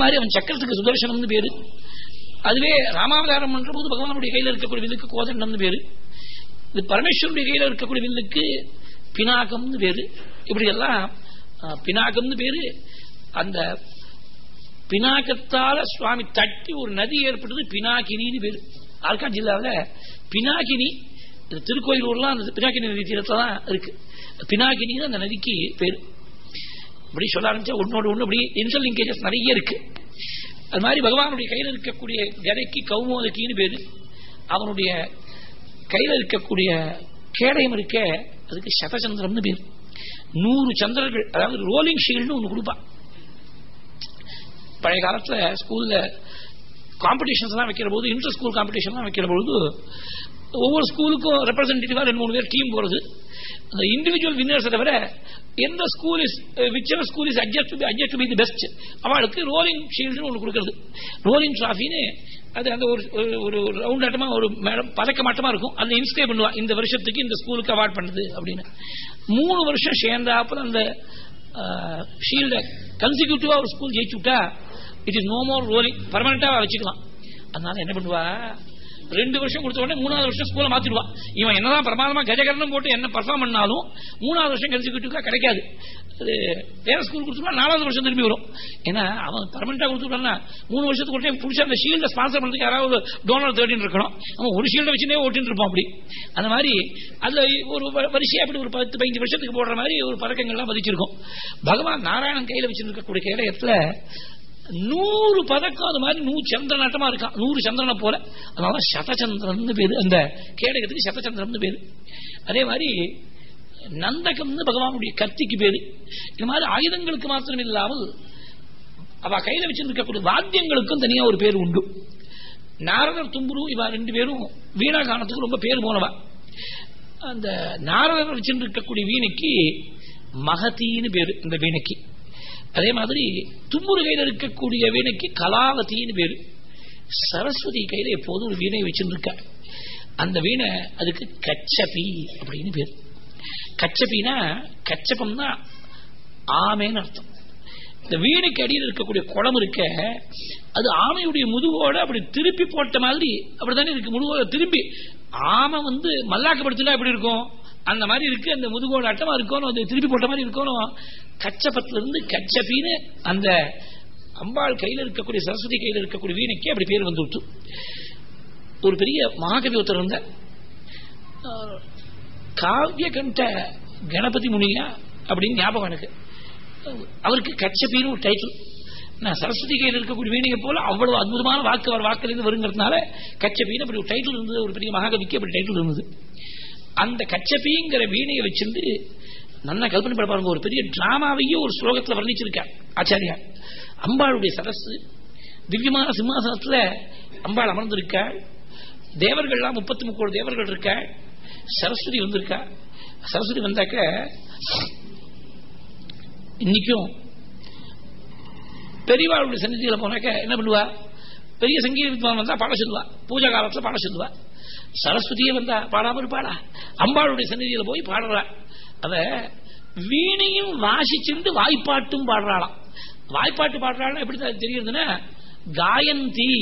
மாதிரி அவன் சக்கரத்துக்கு சுதர்சனம்னு பேரு. அதுவே ராமாவதாரம் பண்ற போது பகவானுடைய கையில இருக்கக்கூடிய வில்லுக்கு கோதண்டம்னு பேரு. இது பரமேஸ்வருடைய கையில இருக்கக்கூடிய வில்லுக்கு பினாகம்னு பேரு. இப்படி எல்லாம் அஹ், பினாகம்னு பேரு. அந்த பினாக்கத்தால சுவாமி தட்டி ஒரு நதி ஏற்பட்டது பினாகினின்னு பேரு. ஆல்காட் ஜில்லாவில் பினாகினி திருக்கோயிலூர்லாம் அந்த பினாக்கினி நதி தீரத்துல இருக்கு. பினாகினி தான் அந்த நதிக்கு பேரு. இப்படி சொல்ல ஆரம்பிச்சா ஒன்னோடு ஒன்று அப்படி இன்சல் லிங்கேஜஸ் நிறைய இருக்கு. அது மாதிரி பகவானுடைய கையில் இருக்கக்கூடிய கதைக்கு கௌமோதக்கின்னு பேரு. அவனுடைய கையில் இருக்கக்கூடிய கேடயம் இருக்க அதுக்கு சதச்சந்திரம்னு பேர். நூறு சந்திரர்கள் அதாவது ரோலிங் ஷீல்டு ஒன்று கொடுப்பான் பழைய காலத்துல ஸ்கூல்ல காம்படிஷன்ஸ்லாம் வைக்கிற போது இன்டர் ஸ்கூல் காம்படிஷன்லாம் வைக்கிற பொழுது ஒவ்வொரு ஸ்கூலுக்கும் ரெப்ரஸன்டேட்டிவாக ரெண்டு மூணு பேர் டீம் போகிறது அந்த இண்டிவிஜுவல் வின்னர்ஸை தவிர எந்த school is whichever school is adjust to adjust to be the best அவளுக்கு ரோலிங் ஷீல்டு ஒன்று கொடுக்கறது ரோலிங் ட்ராஃபின்னு அது அந்த ஒரு ஒரு- ஒரு ரவுண்ட் ஆட்டமா ஒரு மேடம் பதக்க மாட்டமா இருக்கும் அதை இன்ஸ்டே பண்ணுவா இந்த வருஷத்துக்கு இந்த ஸ்கூலுக்கு அவார்ட் பண்ணுது அப்படின்னு மூணு வருஷம் சேர்ந்தாப்புல அந்த ஷீல்ட கன்சிக்யூட்டிவா ஒரு ஸ்கூல் ஜெயிச்சு விட்டா it is no more rolling பர்மனண்டா வச்சுக்கலாம் அதனால என்ன பண்ணுவா ரெண்டு வருஷம் கொடுத்த உடனே மூணாவது வருஷம் ஸ்கூலை மாத்திடுவா. இவன் என்னதான் பிரமாதமா கஜகரணம் போட்டு என்ன பர்ஃபார்ம் பண்ணாலும் மூணாவது வருஷம் கன்சிக்யூட்டிவா கிடைக்காது. அது வேற ஸ்கூல் கொடுத்துட்டா நாலாவது வருஷம் திரும்பி வரும். ஏன்னா அவன் பர்மனண்டா கொடுத்துட்டான்னா மூணு வருஷத்துக்கு ஒரு டைம் அந்த ஷீல்ட ஸ்பான்சர் பண்றதுக்கு யாராவது டோனர் தேர்ட்டின் இருக்கணும். அவன் ஒரு ஷீல்ட வச்சுனே ஓட்டின்னு இருப்பான் அப்படி. அந்த மாதிரி அதுல ஒரு வரிசையா அப்படி ஒரு பத்து பதினஞ்சு வருஷத்துக்கு போடுற மாதிரி ஒரு பதக்கங்கள்லாம் பதிச்சிருக்கும் பகவான் நாராயணன் கையில வச்சிருக்கக்கூடிய இடத்துல நூறு பதக்கம் அது மாதிரி நூறு சந்திரநாட்டமா இருக்கான் நூறு சந்திரனை போல. அதனால சதச்சந்திரன் பேரு. அந்த கேடயத்துக்கு சதச்சந்திரன் பேரு. அதே மாதிரி நந்தகம்னு பகவானுடைய கத்திக்கு பேரு. இது மாதிரி ஆயுதங்களுக்கு மாத்திரம் இல்லாமல் அவ கையில வச்சிருக்கக்கூடிய வாத்தியங்களுக்கும் தனியா ஒரு பேர் உண்டு. நாரதர் தும்புரு இவா ரெண்டு பேரும் வீணா கானத்துக்கு ரொம்ப பேர் போனவா. அந்த நாரதர் வச்சிருக்கக்கூடிய வீணைக்கு மகதின்னு பேரு இந்த வீணைக்கு. அதே மாதிரி தும்முரு கையில் இருக்கக்கூடிய வீணைக்கு கலாவதின்னு பேரு. சரஸ்வதி கையில எப்போதும் ஒரு வீணை வச்சிருக்க அந்த வீணை அதுக்கு கச்சபி அப்படின்னு பேரு. கச்சபினா கச்சபம்னா ஆமைன்னு அர்த்தம். இந்த வீணுக்கு அடியில் இருக்கக்கூடிய குளம் இருக்க அது ஆமையுடைய முதுகோட அப்படி திருப்பி போட்ட மாதிரி அப்படித்தானே இருக்கு. முதுகோட திரும்பி ஆமை வந்து மல்லாக்கப்படுத்தினா எப்படி இருக்கும்? அந்த மாதிரி இருக்கு அந்த முதுகோட அட்டமா இருக்கணும் அது திருப்பி போட்ட மாதிரி இருக்கணும். கச்சபத்துல இருந்து கச்சபின்னு அந்த அம்பாள் கையில இருக்கக்கூடிய சரஸ்வதி கையில இருக்கக்கூடிய வீணைக்கு அப்படி பேர் வந்து விட்டு ஒரு பெரிய மகாகவி ஒருத்தர் இருந்த காவிய கண்ட கணபதி முனியா அப்படின்னு ஞாபகம் எனக்கு. அவருக்கு கச்சபின்னு ஒரு டைட்டில் நான் சரஸ்வதி கையில் இருக்கக்கூடிய வீணையை போல அவ்வளவு அற்புதமான வாக்கு அவர் வாக்கிலிருந்து வருங்கிறதுனால கச்சபின்னு அப்படி ஒரு டைட்டில் இருந்தது. ஒரு பெரிய மகாகவிக்கு அப்படி டைட்டில் இருந்தது. அந்த கச்சபிங்கிற வீணையை வச்சிருந்து நல்லா கல்பனை பண்ண பாருங்க ஒரு பெரிய டிராமாவையே ஒரு ஸ்லோகத்தில் வர்ணிச்சிருக்கா ஆச்சாரியா. அம்பாளுடைய சரசு திவ்யமான சிம்மாசனத்துல அம்பாள் அமர்ந்திருக்காள் தேவர்கள்லாம் முப்பத்தி முக்கோடு தேவர்கள் இருக்கா சரஸ்வதி வந்திருக்கா. சரஸ்வதி வந்தாக்க இன்னைக்கும் பெரியவாளுடைய சன்னிதியில் போனாக்க என்ன பண்ணுவா? பெரிய சங்கீத வித்வான் வந்தா பாட சொல்லுவா பூஜா காலத்துல பாட சொல்லுவா. சரஸ்வதியே வந்தா பாடாம இருப்பாளா அம்பாளுடைய சன்னிதியில போய் பாடுறா. அவ வீணையும் வாசிச்சிருந்து வாய்ப்பாட்டும் பாடுறாளாம். வாய்ப்பாட்டு பாடுறாள் எப்படி தெரியுதுன்னா காயந்தி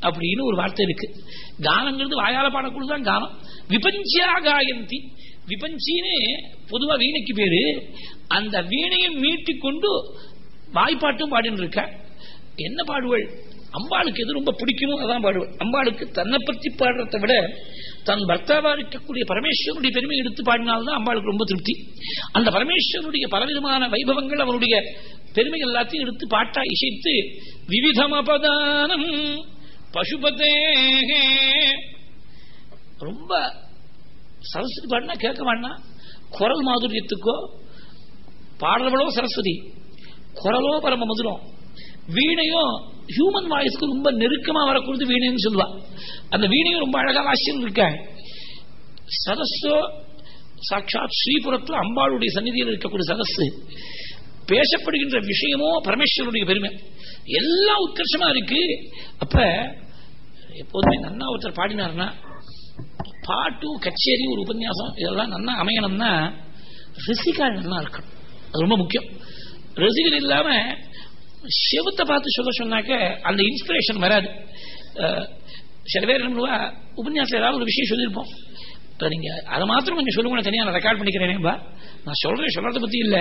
அப்படின்னு ஒரு வார்த்தை இருக்கு. கானங்கிறது வாயால பாடக்கூடியதான் கானம். விபஞ்சியா காயந்தி விபஞ்சின்னு பொதுவா வீணைக்கு பேரு. அந்த வீணையை மீட்டி கொண்டு வாய்ப்பாட்டும் பாடின்னு இருக்க. என்ன பாடுவள்? அம்பாளுக்கு எது ரொம்ப பிடிக்குமோ அதான் பாடுவள் அம்பாளுக்கு தன்னை பற்றி பாடுறதை விட தன் பர்த்தாவா இருக்கக்கூடிய பரமேஸ்வரனுடைய பெருமை எடுத்து பாடினால்தான் அம்பாளுக்கு ரொம்ப திருப்தி. அந்த பரமேஸ்வரனுடைய பலவிதமான வைபவங்கள் அவனுடைய பெருமை எல்லாத்தையும் எடுத்து பாட்டா இசைத்து விவிதம் அபதானம் பசுபதே ரொம்ப சரஸ்வதி பாடினா கேட்க வேண்டாம் குரல் மாதுரியத்துக்கோ பாடுறவளோ சரஸ்வதி. குரலோ பரம மதுரம். வீணையும் ஹியூமன் வாய்ஸ்க்கு ரொம்ப நெருக்கமா வரக்கூடியது வீணைன்னு சொல்லுவா. அந்த வீணையும் ரொம்ப அழகா வாசியம் இருக்க சரஸ்ஸோ சாட்சாத் ஸ்ரீபுரத்தில் அம்பாளுடைய சந்நிதியில் இருக்கக்கூடிய சரஸ்ஸு பேசப்படுகின்ற விஷயமோ பரமேஸ்வரனுடைய பெருமை. எல்லாம் உத்கர்ஷமா இருக்கு. அப்ப எப்போதுமே நன்னா ஒருத்தர் பாடினார்னா பாட்டு கச்சேரி ஒரு உபன்யாசம் இதெல்லாம் நன்னா அமையணும்னா ரசிகா நல்லா இருக்கணும். அது ரொம்ப முக்கியம். ரசிகர் இல்லாம செவத்தை பார்த்து சொல்ல சொன்னாக்க அந்த இன்ஸ்பிரேஷன் வராது. சில பேர் என்ன உபன்யாசம் ஏதாவது ஒரு விஷயம் சொல்லியிருப்போம். இப்போ நீங்க அதை மாத்திரம் கொஞ்சம் சொல்லுங்க தனியாக நான் ரெக்கார்ட் பண்ணிக்கிறேனேப்பா நான் சொல்றேன் சொல்றதை பத்தி இல்ல.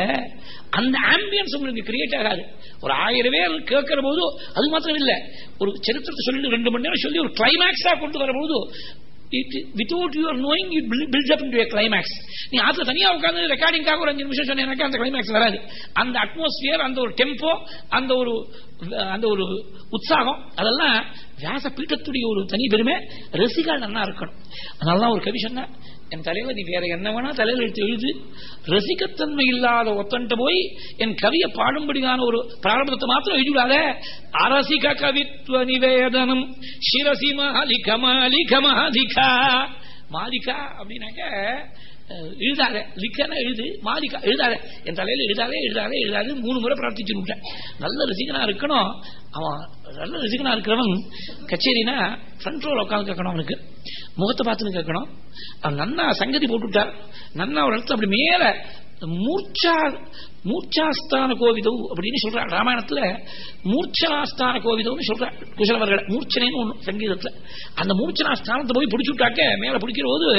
அந்த ஆம்பியன்ஸ் உங்களுக்கு கிரியேட் ஆகாது. ஒரு ஆயிரம் பேர் கேட்கிற போது அது மாத்திரம் இல்ல. ஒரு சரித்திரத்தை சொல்லி ரெண்டு மணி நேரம் சொல்லி ஒரு கிளைமேக்ஸா கொண்டு வரும்போது it without your knowing it build up into climax நீ அதுல தனியா உட்காந்து ரெக்கார்டிங்காக ஒரு அஞ்சு நிமிஷம் சொன்னேனாக்கா அந்த கிளைமேக்ஸ் வராது. அந்த அட்மாஸ்பியர் அந்த ஒரு டெம்போ அந்த ஒரு அந்த ஒரு உற்சாகம் அதெல்லாம் வியாச பீட்டத்துடைய ஒரு தனி பெருமை. ரசிகா நல்லா இருக்கணும். அதனாலதான் ஒரு கவி சொன்ன என் தலைவர் நீ வேற என்ன வேணா தலைவர் எடுத்து எழுது. ரசிகத்தன்மை இல்லாத ஒத்தன்ட்ட போய் என் கவியை பாடும்படியான ஒரு பிராரம்பத்தை மாத்திரம் எழுதிவிடாத. அரசிக கவித்துவ நிவேதனம் சிரசி மாலிக மாலிக மாலிகா. மாலிகா அப்படின்னாக்க எழுதாத லிக்கனா எழுது மாலிகா எழுதாத. என் தலையில எழுதாதே எழுதாதே எழுதாது மூணு முறை பிரார்த்திச்சு விட்டேன். நல்ல ரசிகனா இருக்கணும். அவன் நல்ல ரசிகனா இருக்கிறவன் கச்சேரினா ஃப்ரண்ட் ரோல் உட்காந்து கேட்கணும் அவனுக்கு. முகத்தை பார்த்துன்னு கேட்கணும். அவன் நன்னா சங்கதி போட்டுவிட்டார் நன்னா ஒரு இடத்துல அப்படி மேல மூர்ச்சா மூர்ச்சாஸ்தான கோவிதம் அப்படின்னு சொல்றாள் ராமாயணத்துல மூர்ச்சனாஸ்தான கோவிதம்னு சொல்றாள் குசலவர்கள். மூர்ச்சனைன்னு ஒன்று சங்கீதத்துல. அந்த மூர்ச்சனாஸ்தானத்தை போய் பிடிச்சு விட்டாக்க மேல பிடிக்கிற போது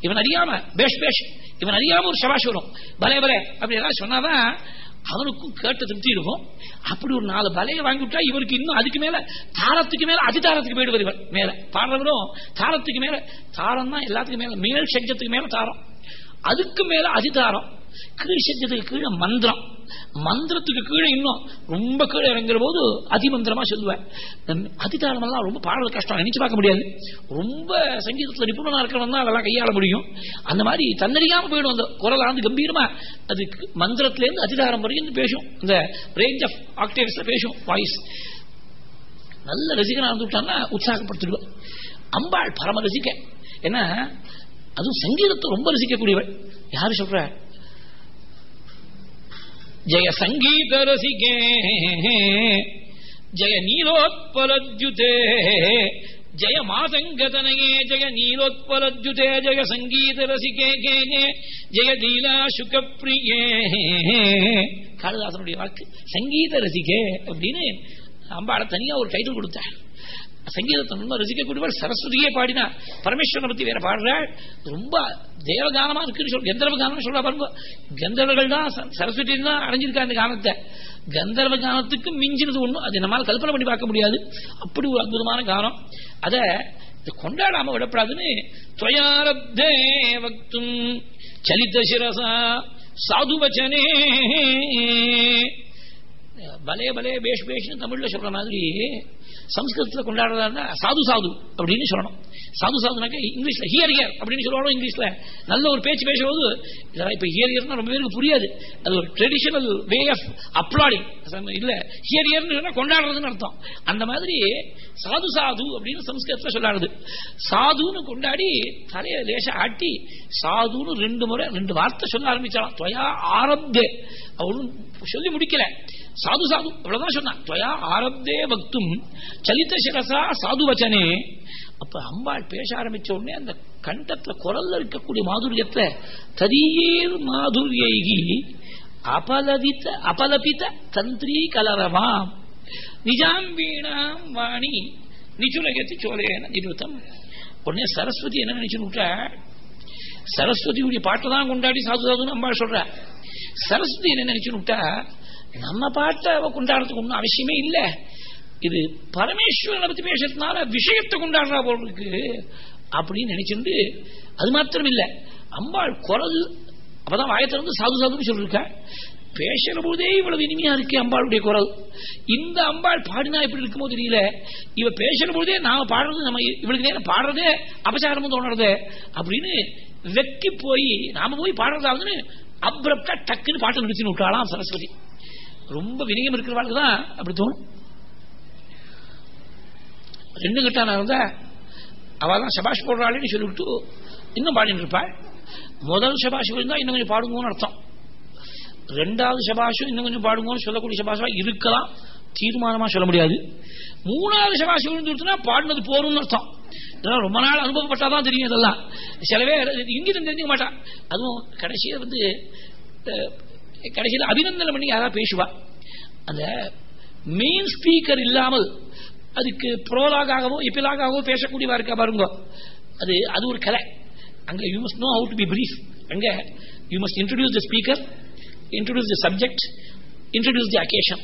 இவன் அறியாம பேஷ் பேஷ். இவன் அறியாம ஒரு சபாஷ் வரும். பலே பலே அப்படி ஏதாவது சொன்னாதான் அவனுக்கும் கேட்டு திருப்தி இருக்கும் அப்படி ஒரு நாலு பலையை வாங்கிவிட்டா இவருக்கு இன்னும் அதுக்கு மேல தாரத்துக்கு மேல அதிதாரத்துக்கு போயிடுவார் இவர். மேல. பாடுறவரும் தாரத்துக்கு மேல தாரம் தான் எல்லாத்துக்கும் மேல மேல் சஞ்சத்துக்கு மேல தாரம் அதுக்கு மேல அதிதாரம் கீழ் சஞ்சத்துக்கு கீழே மந்திரம். மந்திரத்துக்கு கீழே இன்னும் ரொம்ப கீழே இறங்குற போது அதிமந்திரமா சொல்லுவேன். அதிதாரம் எல்லாம் ரொம்ப பாடல் கஷ்டம் நினைச்சு பார்க்க முடியாது. ரொம்ப சங்கீதத்தில் நிபுணனா இருக்கிறவன் தான் அதெல்லாம் கையாள முடியும். அந்த மாதிரி தன்னறியாம போயிடும் அந்த குரல் ஆண்டு கம்பீரமா. அது மந்திரத்திலேருந்து அதிதாரம் வரைக்கும் பேசும். இந்த ரேஞ்ச் ஆஃப் ஆக்டேவ்ஸ்ல பேசும் வாய்ஸ் நல்ல ரசிகனா இருந்து விட்டான்னா உற்சாகப்படுத்திடுவேன். அம்பாள் பரம ரசிக்க ஏன்னா அதுவும் சங்கீதத்தை ரொம்ப ரசிக்கக்கூடியவள் யாரு சொல்ற? ஜெய சங்கீத ரசிகே ஜெய நீலோத்பலத்யுதே. ஜெய மாதங்கதனையே ஜெய நீலோத்பலத்யுதே ஜெய சங்கீத ரசிகே கே ஜெய லீலா சுகப்பிரியே காளிதாசனுடைய வாக்கு சங்கீத ரசிகே அப்படின்னு அம்பாட தனியா ஒரு டைட்டில் கொடுத்தார் சங்கீதத்தை ரொம்ப ரசிக்கக்கூடியவர் சரஸ்வதியே பாடினா பரமேஸ்வரனை பத்தி வேற பாடுறாள் ரொம்ப தேவகானமா இருக்குன்னு சொல்ற கந்தர்வ கானம் சொல்றா பாருங்க. கந்தர்வர்கள் தான் சரஸ்வதி தான் அடைஞ்சிருக்கா அந்த கானத்தை. கந்தர்வ கானத்துக்கு மிஞ்சினது ஒண்ணும் அது நம்மளால கல்பனை பண்ணி பார்க்க முடியாது. அப்படி ஒரு அற்புதமான கானம். அத கொண்டாடாம விடப்படாதுன்னு துவயாரப்தே வக்தும் சலித சிரசா சாதுவச்சனே. பலே பலே பேஷ் பேஷ்னு தமிழ்ல சொல்ற மாதிரி சம்ஸ்கிருதத்துல கொண்டாடுறதா சாது சாது அப்படின்னு சொல்லணும். சாது சாதுனாக்க இங்கிலீஷ்ல ஹியர் ஹியர் அப்படின்னு சொல்லுவாங்க இங்கிலீஷ்ல. நல்ல ஒரு பேச்சு பேசும்போது இதெல்லாம் இப்ப ஹியர் ஹியர்னா ரொம்ப பேருக்கு புரியாது. அது ஒரு ட்ரெடிஷனல் வே ஆஃப் அப்ளாடிங் இல்ல ஹியர் ஹியர்னு கொண்டாடுறதுன்னு அர்த்தம். அந்த மாதிரி சாது சாது அப்படின்னு சம்ஸ்கிருதத்துல சொல்லாடுது. சாதுன்னு கொண்டாடி தலையை லேச ஆட்டி சாதுன்னு ரெண்டு முறை ரெண்டு வார்த்தை சொல்ல ஆரம்பிச்சாலும். துவயா ஆரம்பே அவளும் சொல்லி முடிக்கல. சாது சாது. அவ்வளவுதான் சொன்னான் துவயா ஆரப்தே பக்தும் சலித்த சிரசா சாதுவச்சனே அப்ப அம்பாள் பேச ஆரம்பிச்ச உடனே அந்த கண்டத்துல குரல்ல இருக்கக்கூடிய மாதுரியத்தை தரியேர் மாதுரியைகி அபலபித்த அபலபித தந்திரி கலரவாம். நிஜாம்பீணாம் வாணி. நிச்சுலகத்தி சோலையன நிருத்தம். உடனே சரஸ்வதி என்ன நினைச்சுட்டா சரஸ்வதியுடைய பாட்டை தான் கொண்டாடி சாது சாதுன்னு அம்பாள் சொல்ற. சரஸ்வதி என்ன நினைச்சுட்டா நம்ம பாட்டை அவ கொண்டாடுறதுக்கு ஒன்றும் அவசியமே இல்லை. இது பரமேஸ்வரனை பத்தி பேசுறதுனால விஷயத்தை கொண்டாடுறா போலுக்கு அப்படின்னு நினைச்சிருந்து அது மாத்திரம் இல்லை அம்பாள் குரல் அப்பதான் வாயத்திலிருந்து சாது சாதுன்னு சொல்லிருக்க. பேசுற போதே இவ்வளவு இனிமையா இருக்கு அம்பாளுடைய குரல். இந்த அம்பாள் பாடினா எப்படி இருக்குமோ தெரியல. இவ பேசுற போதே நாம பாடுறது நம்ம இவளுக்கு நேரம் பாடுறதே அபச்சாரமும் தோணுறது அப்படின்னு வெக்கி போய் நாம போய் பாடுறதாவதுன்னு அப்ரப்டா டக்குன்னு பாட்டு நிறுத்தி விட்டாலாம் சரஸ்வதி. ரொம்ப வினயம் இருக்கிறவாளுக்கு தான் அப்படி தோணும். ரெண்டு கிட்டான இருந்தா அவள் தான் சபாஷ் போடுறாள்னு சொல்லிவிட்டு இன்னும் பாடிட்டு இருப்பாள். முதல் சபாஷ் இருந்தா இன்னும் கொஞ்சம் பாடுங்கன்னு அர்த்தம். ரெண்டாவது சபாஷும் இன்னும் கொஞ்சம் பாடுங்கன்னு சொல்லக்கூடிய சபாஷா இருக்கலாம். தீர்மானமா சொல்ல முடியாது. மூணாவது சபாஷ் விழுந்துட்டுனா பாடினது போறோம்னு அர்த்தம். இதெல்லாம் ரொம்ப நாள் அனுபவப்பட்டாதான் தெரியும் இதெல்லாம். சிலவே பேர் இங்கிருந்து தெரிஞ்சுக்க மாட்டான். அதுவும் கடைசியை வந்து கடைசியில் அபிநந்தனம் பண்ணி யாராவது பேசுவா? அந்த மெயின் ஸ்பீக்கர் இல்லாமல் அதுக்கு ப்ரோலாகாகவோ எப்பிலாகாகவோ பேசக்கூடியவா இருக்கா பாருங்க. அது அது ஒரு கலை. அங்கே you must know how to be brief அங்கே you must introduce the speaker introduce the subject introduce the occasion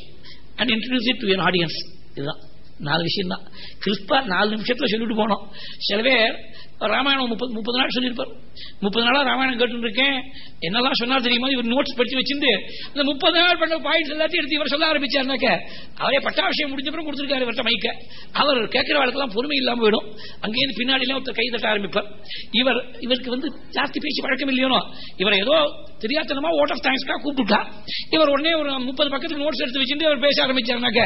and introduce it to an audience இதுதான். நாலு விஷயம் தான் கிறிஸ்பா நாலு நிமிஷத்தில் சொல்லிட்டு போனோம். சில பேர் ராமாயணம் முப்பது முப்பது நாள் சொல்லியிருப்பார். முப்பது நாளா ராமாயணம் கேட்டுருக்கேன். என்னெல்லாம் சொன்னார் தெரியுமா? இவர் நோட்ஸ் படித்து வச்சிருந்து இந்த முப்பது நாள் பண்ண பாயிண்ட்ஸ் எல்லாத்தையும் எடுத்து இவர் சொல்ல ஆரம்பிச்சாருனாக்க அவரே பட்டாபிஷேகம் முடிஞ்சப்பறம் கொடுத்துருக்காரு இவர்கிட்ட மைக்க அவர் கேட்கிற வாழ்க்கெல்லாம் பொறுமை இல்லாம போயிடும். அங்கேயிருந்து பின்னாடிலாம் ஒருத்தர் கை தட்ட ஆரம்பிப்பார். இவர் இவருக்கு வந்து ஜாஸ்தி பேச்சு பழக்கம் இல்லையோனோ இவர் ஏதோ தெரியாதனமா ஓட் ஆஃப் தேங்க்ஸ்க்காக கூப்பிட்டுட்டா. இவர் உடனே ஒரு முப்பது பக்கத்துக்கு நோட்ஸ் எடுத்து வச்சுட்டு அவர் பேச ஆரம்பிச்சாருனாக்க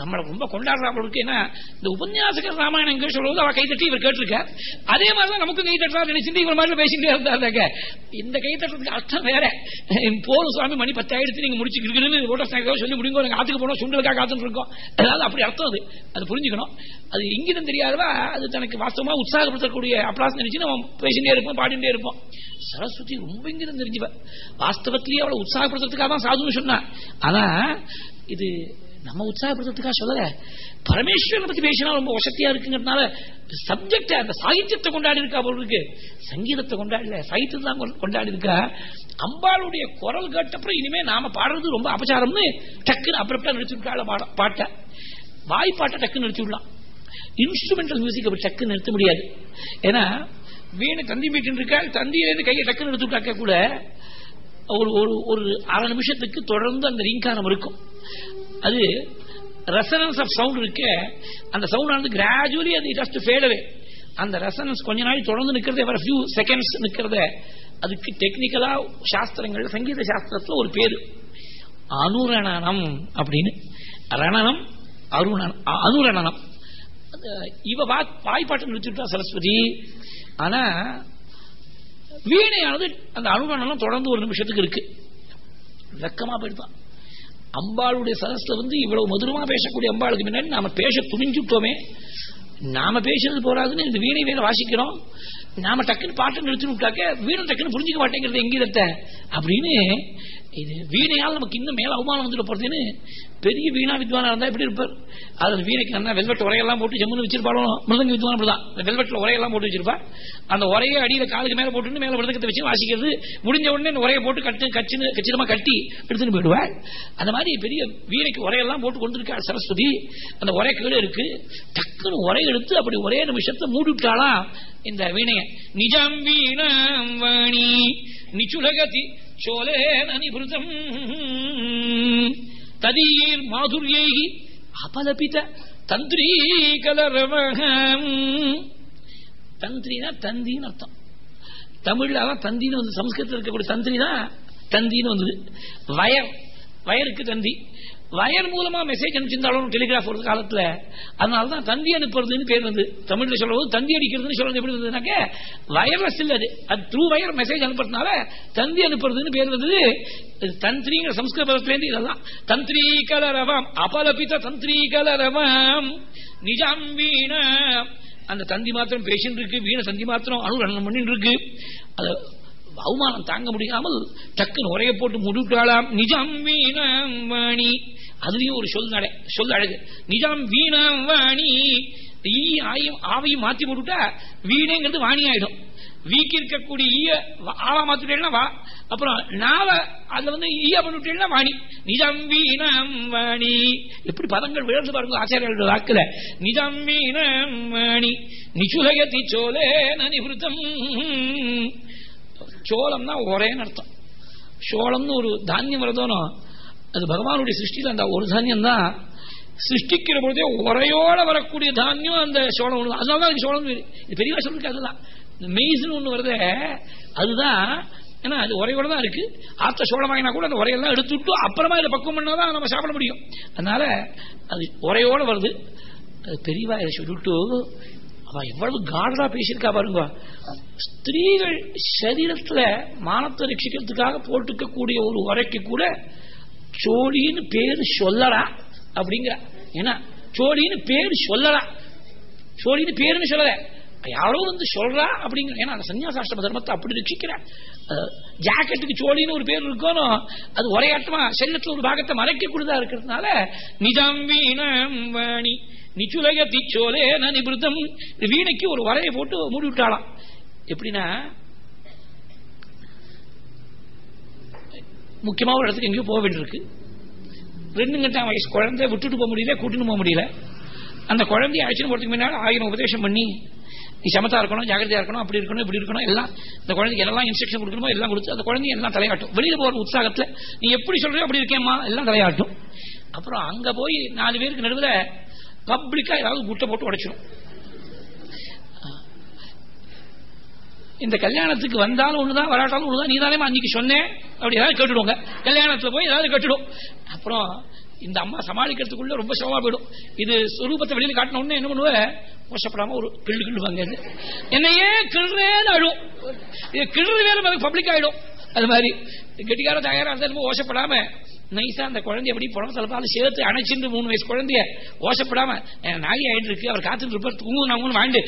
நம்மளை ரொம்ப கொண்டாடுறாங்க ஏன்னா இந்த உபன்யாசகர் ராமாயணம் இங்கே சொல்றது அவர் கைதட்டி இவர் கேட்டிருக்கார். அதே மாதிரிதான் நமக்கும் கை தட்டுறா நினைச்சிட்டு இவர் மாதிரி பேசிட்டே இருந்தாருனாக்க இந்த கை தட்டுறதுக்கு அர்த்தம் வேற. போதும் சுவாமி மணி பத்தாயிரத்து நீங்க முடிச்சுக்கிறீங்கன்னு ஓட்டர் சொல்லி முடிங்க. நாங்கள் ஆத்துக்கு போனோம் சுண்டலுக்காக காத்துட்டு இருக்கோம். அதாவது அப்படி அர்த்தம் அது. அது புரிஞ்சுக்கணும். அது இங்கிருந்து தெரியாதவா அது தனக்கு வாஸ்தவமா உற்சாகப்படுத்தக்கூடிய அப்ளாஸ் நினைச்சு நம்ம பேசிட்டே இருப்போம் பாடிட்டே இருப்போம் சரஸ்வதி ரொம்ப இங்கிருந்து தெரிஞ்சுவ. வாஸ்தவத்திலேயே அவளை உற்சாகப்படுத்துறதுக்காக தான் சாதுன்னு சொன்னா ஆனா இது நம்ம உற்சாகப்படுத்துறதுக்காக சொல்லல. பரமேஸ்வரனை பத்தி பேசினா ரொம்ப வசதியா இருக்குங்கிறதுனால சப்ஜெக்ட் அந்த சாகித்யத்தை கொண்டாடி இருக்கா போல சங்கீதத்தை கொண்டாடல சாகித்யத்தை தான் கொண்டாடி இருக்கா? அம்பாளுடைய குரல் கேட்டப்புறம் இனிமே நாம பாடுறது ரொம்ப அபச்சாரம்னு டக்குன்னு அப்புறம் நிறுத்திவிட்டாள் பாட்டை. வாய்ப்பாட்டை டக்குன்னு நிறுத்திவிடலாம் இன்ஸ்ட்ருமெண்டல் மியூசிக் அப்படி டக்குன்னு நிறுத்த முடியாது. ஏன்னா வீணு தந்தி மீட்டு இருக்கா? தந்தியிலேருந்து கையை டக்குன்னு எடுத்துட்டாக்க கூட ஒரு ஒரு ஒரு அரை நிமிஷத்துக்கு தொடர்ந்து அந்த ரீங்காரம் இருக்கும். அது ரெசனன்ஸ் ஆஃப் சவுண்ட் இருக்க. அந்த சவுண்ட் வந்து கிராஜுவலி அது இட் ஹஸ் டு ஃபேடவே அந்த ரெசனன்ஸ் கொஞ்ச நாள் தொடர்ந்து நிற்கிறதே வர ஃபியூ செகண்ட்ஸ் நிற்கிறத அதுக்கு டெக்னிக்கலா சாஸ்திரங்கள் சங்கீத சாஸ்திரத்துல ஒரு பேரு. அனுரணனம் அப்படின்னு. ரணனம் அருணனம் அனுரணனம். இவ வாய்ப்பாட்டை நிறுத்திட்டா சரஸ்வதி. ஆனா வீணையானது அந்த அனுரணனம் தொடர்ந்து ஒரு நிமிஷத்துக்கு இருக்கு. வெக்கமா போயிடுதான். அம்பாளுடைய சரஸ்ல வந்து இவ்வளவு மதுரமா பேசக்கூடிய அம்பாளுக்கு முன்னாடி நாம பேச துணிஞ்சுட்டோமே. நாம பேசுறது போறாதுன்னு இந்த வீணை வேற வாசிக்கிறோம். நாம டக்குன்னு பாட்டு நிறுத்தி விட்டாக்க வீணை டக்குன்னு புரிஞ்சுக்க மாட்டேங்கிறது எங்கீதத்தை அப்படின்னு இது வீணையால் நமக்கு இன்னும் மேல அவமானம் வந்துட்டு போறதுன்னு பெரிய வீணா வித்வானா இருந்தா எப்படி இருப்பார்? அதில் வீணைக்கு நல்லா வெல்வெட் உரையெல்லாம் போட்டு ஜம்முன்னு வச்சிருப்பாலும் மிருதங்க வித்வான் அப்படிதான். வெல்வெட்ல உரையெல்லாம் போட்டு வச்சிருப்பா. அந்த உரையை அடியில காலுக்கு மேல போட்டு மேல மிருதங்கத்தை வச்சு வாசிக்கிறது. முடிஞ்ச உடனே உரையை போட்டு கட்டு கச்சின்னு கச்சிதமா கட்டி எடுத்துன்னு போயிடுவாள் அந்த மாதிரி பெரிய வீணைக்கு உரையெல்லாம் போட்டு கொண்டிருக்காள் சரஸ்வதி. அந்த உரை கீழே இருக்கு. டக்குன்னு உரை எடுத்து அப்படி ஒரே நிமிஷத்தை மூடி விட்டாலாம் இந்த வீணைய. நிஜம் வீணம் வாணி. நிச்சுலகதி சோலேன நிபுருதம் ததீர் மாதுரியை அபலபித தந்திரி கலரவகம் தந்திரினா தந்தின்னு அர்த்தம். தமிழ்ல தான் தந்தின்னு வந்து சம்ஸ்கிருதத்தில் இருக்கக்கூடிய தந்திரி தான் தந்தின்னு வந்தது. வயர். வயருக்கு தந்தி. வயர் மூலமா மெசேஜ் அனுப்பிச்சிருந்தாலும் டெலிகிராஃப் ஒரு காலத்துல. அதனாலதான் தந்தி அனுப்புறதுன்னு பேர் வந்து தமிழ்ல சொல்றது தந்தி அடிக்கிறதுன்னு சொல்றது எப்படி இருந்ததுனாக்க வயர்லெஸ் இல்ல அது. அது த்ரூ வயர் மெசேஜ் அனுப்புறதுனால தந்தி அனுப்புறதுன்னு பேர் வந்தது. தந்திரிங்கிற சம்ஸ்கிருதத்திலேருந்து இதெல்லாம். தந்திரி கலரவம் அபலபித தந்திரி கலரவம் நிஜாம் வீண. அந்த தந்தி மாத்திரம் பேசிட்டு இருக்கு வீண தந்தி மாத்திரம் அனுகரணம் பண்ணிட்டு இருக்கு அது அவமானம் தாங்க முடியாமல் டக்குன்னு உரைய போட்டு முடிவிட்டாளாம். நிஜாம் வீணாம் அதுலயும் ஒரு சொல் நட சொல் அழகு. நிஜாம் வீணாம் வாணி. ஈ ஆயும் ஆவையும் மாத்தி போட்டுட்டா வீணைங்கிறது வாணி ஆயிடும் வீக்கி இருக்கக்கூடிய ஈய ஆவா மாத்திட்டேன்னா வா. அப்புறம் நாவ அதுல வந்து ஈய பண்ணிட்டேன்னா வாணி. நிஜம் வீணம் வாணி. எப்படி பதங்கள் விழுந்து பாருங்க ஆச்சாரியர்கள் வாக்குல. நிஜம் வீணம் வாணி. நிச்சுலகதி சோலே நிவృతం சோளம்னா ஒரேன்னு அர்த்தம். சோளம்னு ஒரு தானியம் வருதோனோ அது பகவானுடைய சிருஷ்டியில் அந்த ஒரு தானியம் தான் சிருஷ்டிக்கிற பொழுதே உரையோட வரக்கூடிய தானியம் அந்த சோளம் ஒன்று அதனால தான் சோளம் இது பெரிய சொல்லுக்கு அதுதான். இந்த மெய்ஸ்னு ஒன்று வருது அதுதான் ஏன்னா அது உரையோட தான் இருக்கு. ஆத்த சோளம் வாங்கினா கூட அந்த உரையெல்லாம் எடுத்துட்டு அப்புறமா இதை பக்குவம் பண்ணால் தான் நம்ம சாப்பிட முடியும். அதனால அது உரையோட வருது. அது பெரியவா இதை சொல்லிட்டு அவ எவ்வளவு காடலா பேசியிருக்கா பாருங்க. ஸ்திரீகள் சரீரத்துல மானத்தை ரட்சிக்கிறதுக்காக போட்டுக்கக்கூடிய ஒரு உரைக்கு கூட சோழின்னு பேர் சொல்லலாம் அப்படிங்கிற. ஏன்னா சோழின்னு பேர் சொல்லலாம் சோழின்னு பேருன்னு சொல்லல. யாரோ வந்து சொல்றா அப்படிங்கிற. ஏன்னா அந்த சன்னியாசாஷ்டம தர்மத்தை அப்படி ரட்சிக்கிறேன் ஜாக்கெட்டுக்கு சோழின்னு ஒரு பேர் இருக்கணும். அது உரையாட்டமா சரீரத்தில் ஒரு பாகத்தை மறைக்கக்கூடியதா இருக்கிறதுனால நிஜம் வீணம் வாணி நிச்சுலக திச்சோலே நிபிருத்தம் வீணைக்கு ஒரு வரையை போட்டு மூடி விட்டாளாம் எப்படின்னா முக்கியமாக ஒரு இடத்துக்கு எங்கேயோ போக வேண்டியிருக்கு ரெண்டு கட்டம் வயசு குழந்தை விட்டுட்டு போக முடியல கூட்டிட்டு போக முடியல. அந்த குழந்தைய அழைச்சின்னு போகிறதுக்கு முன்னாடி ஆயிரம் உபதேசம் பண்ணி நீ சமத்தா இருக்கணும் ஜாகிரதையா இருக்கணும் அப்படி இருக்கணும் இப்படி இருக்கணும் எல்லாம் இந்த குழந்தைக்கு எல்லாம் இன்ஸ்ட்ரக்ஷன் கொடுக்கணுமோ எல்லாம் கொடுத்து அந்த குழந்தைய எல்லாம் தலையாட்டும். வெளியில் போகிற உற்சாகத்தில் நீ எப்படி சொல்றியோ அப்படி இருக்கேம்மா எல்லாம் தலையாட்டும். அப்புறம் அங்கே போய் நாலு பேருக்கு நடுவில் பப்ளிக்காக ஏதாவது குட்டை போட்டு உடைச்சிடும் இந்த கல்யாணத்துக்கு வந்தாலும் ஒண்ணுதான் வராட்டாலும் ஒண்ணுதான் நீ தானே அன்னைக்கு சொன்னேன் அப்படி ஏதாவது கேட்டுடுவாங்க கல்யாணத்துல போய் ஏதாவது கேட்டுடும். அப்புறம் இந்த அம்மா சமாளிக்கிறதுக்குள்ள ரொம்ப சிரமமா போயிடும். இது சொரூபத்தை வெளியில் காட்டின உடனே என்ன பண்ணுவேன் மோசப்படாம ஒரு கிள்ளு கிள்ளுவாங்க என்னையே கிள்றேன்னு அழும் இது கிள்றது வேற பப்ளிக் ஆயிடும். அது மாதிரி. கெட்டிக்கார தயாரா இருந்தா ஓசப்படாம நைசா அந்த குழந்தை எப்படி புறம் தலைப்பால் சேர்த்து அணைச்சிருந்து மூணு வயசு குழந்தைய ஓசப்படாம நாகி ஆயிட்டு இருக்கு அவர் காத்துட்டு இருப்பார் தூங்கும் நாங்களும் வாண்டு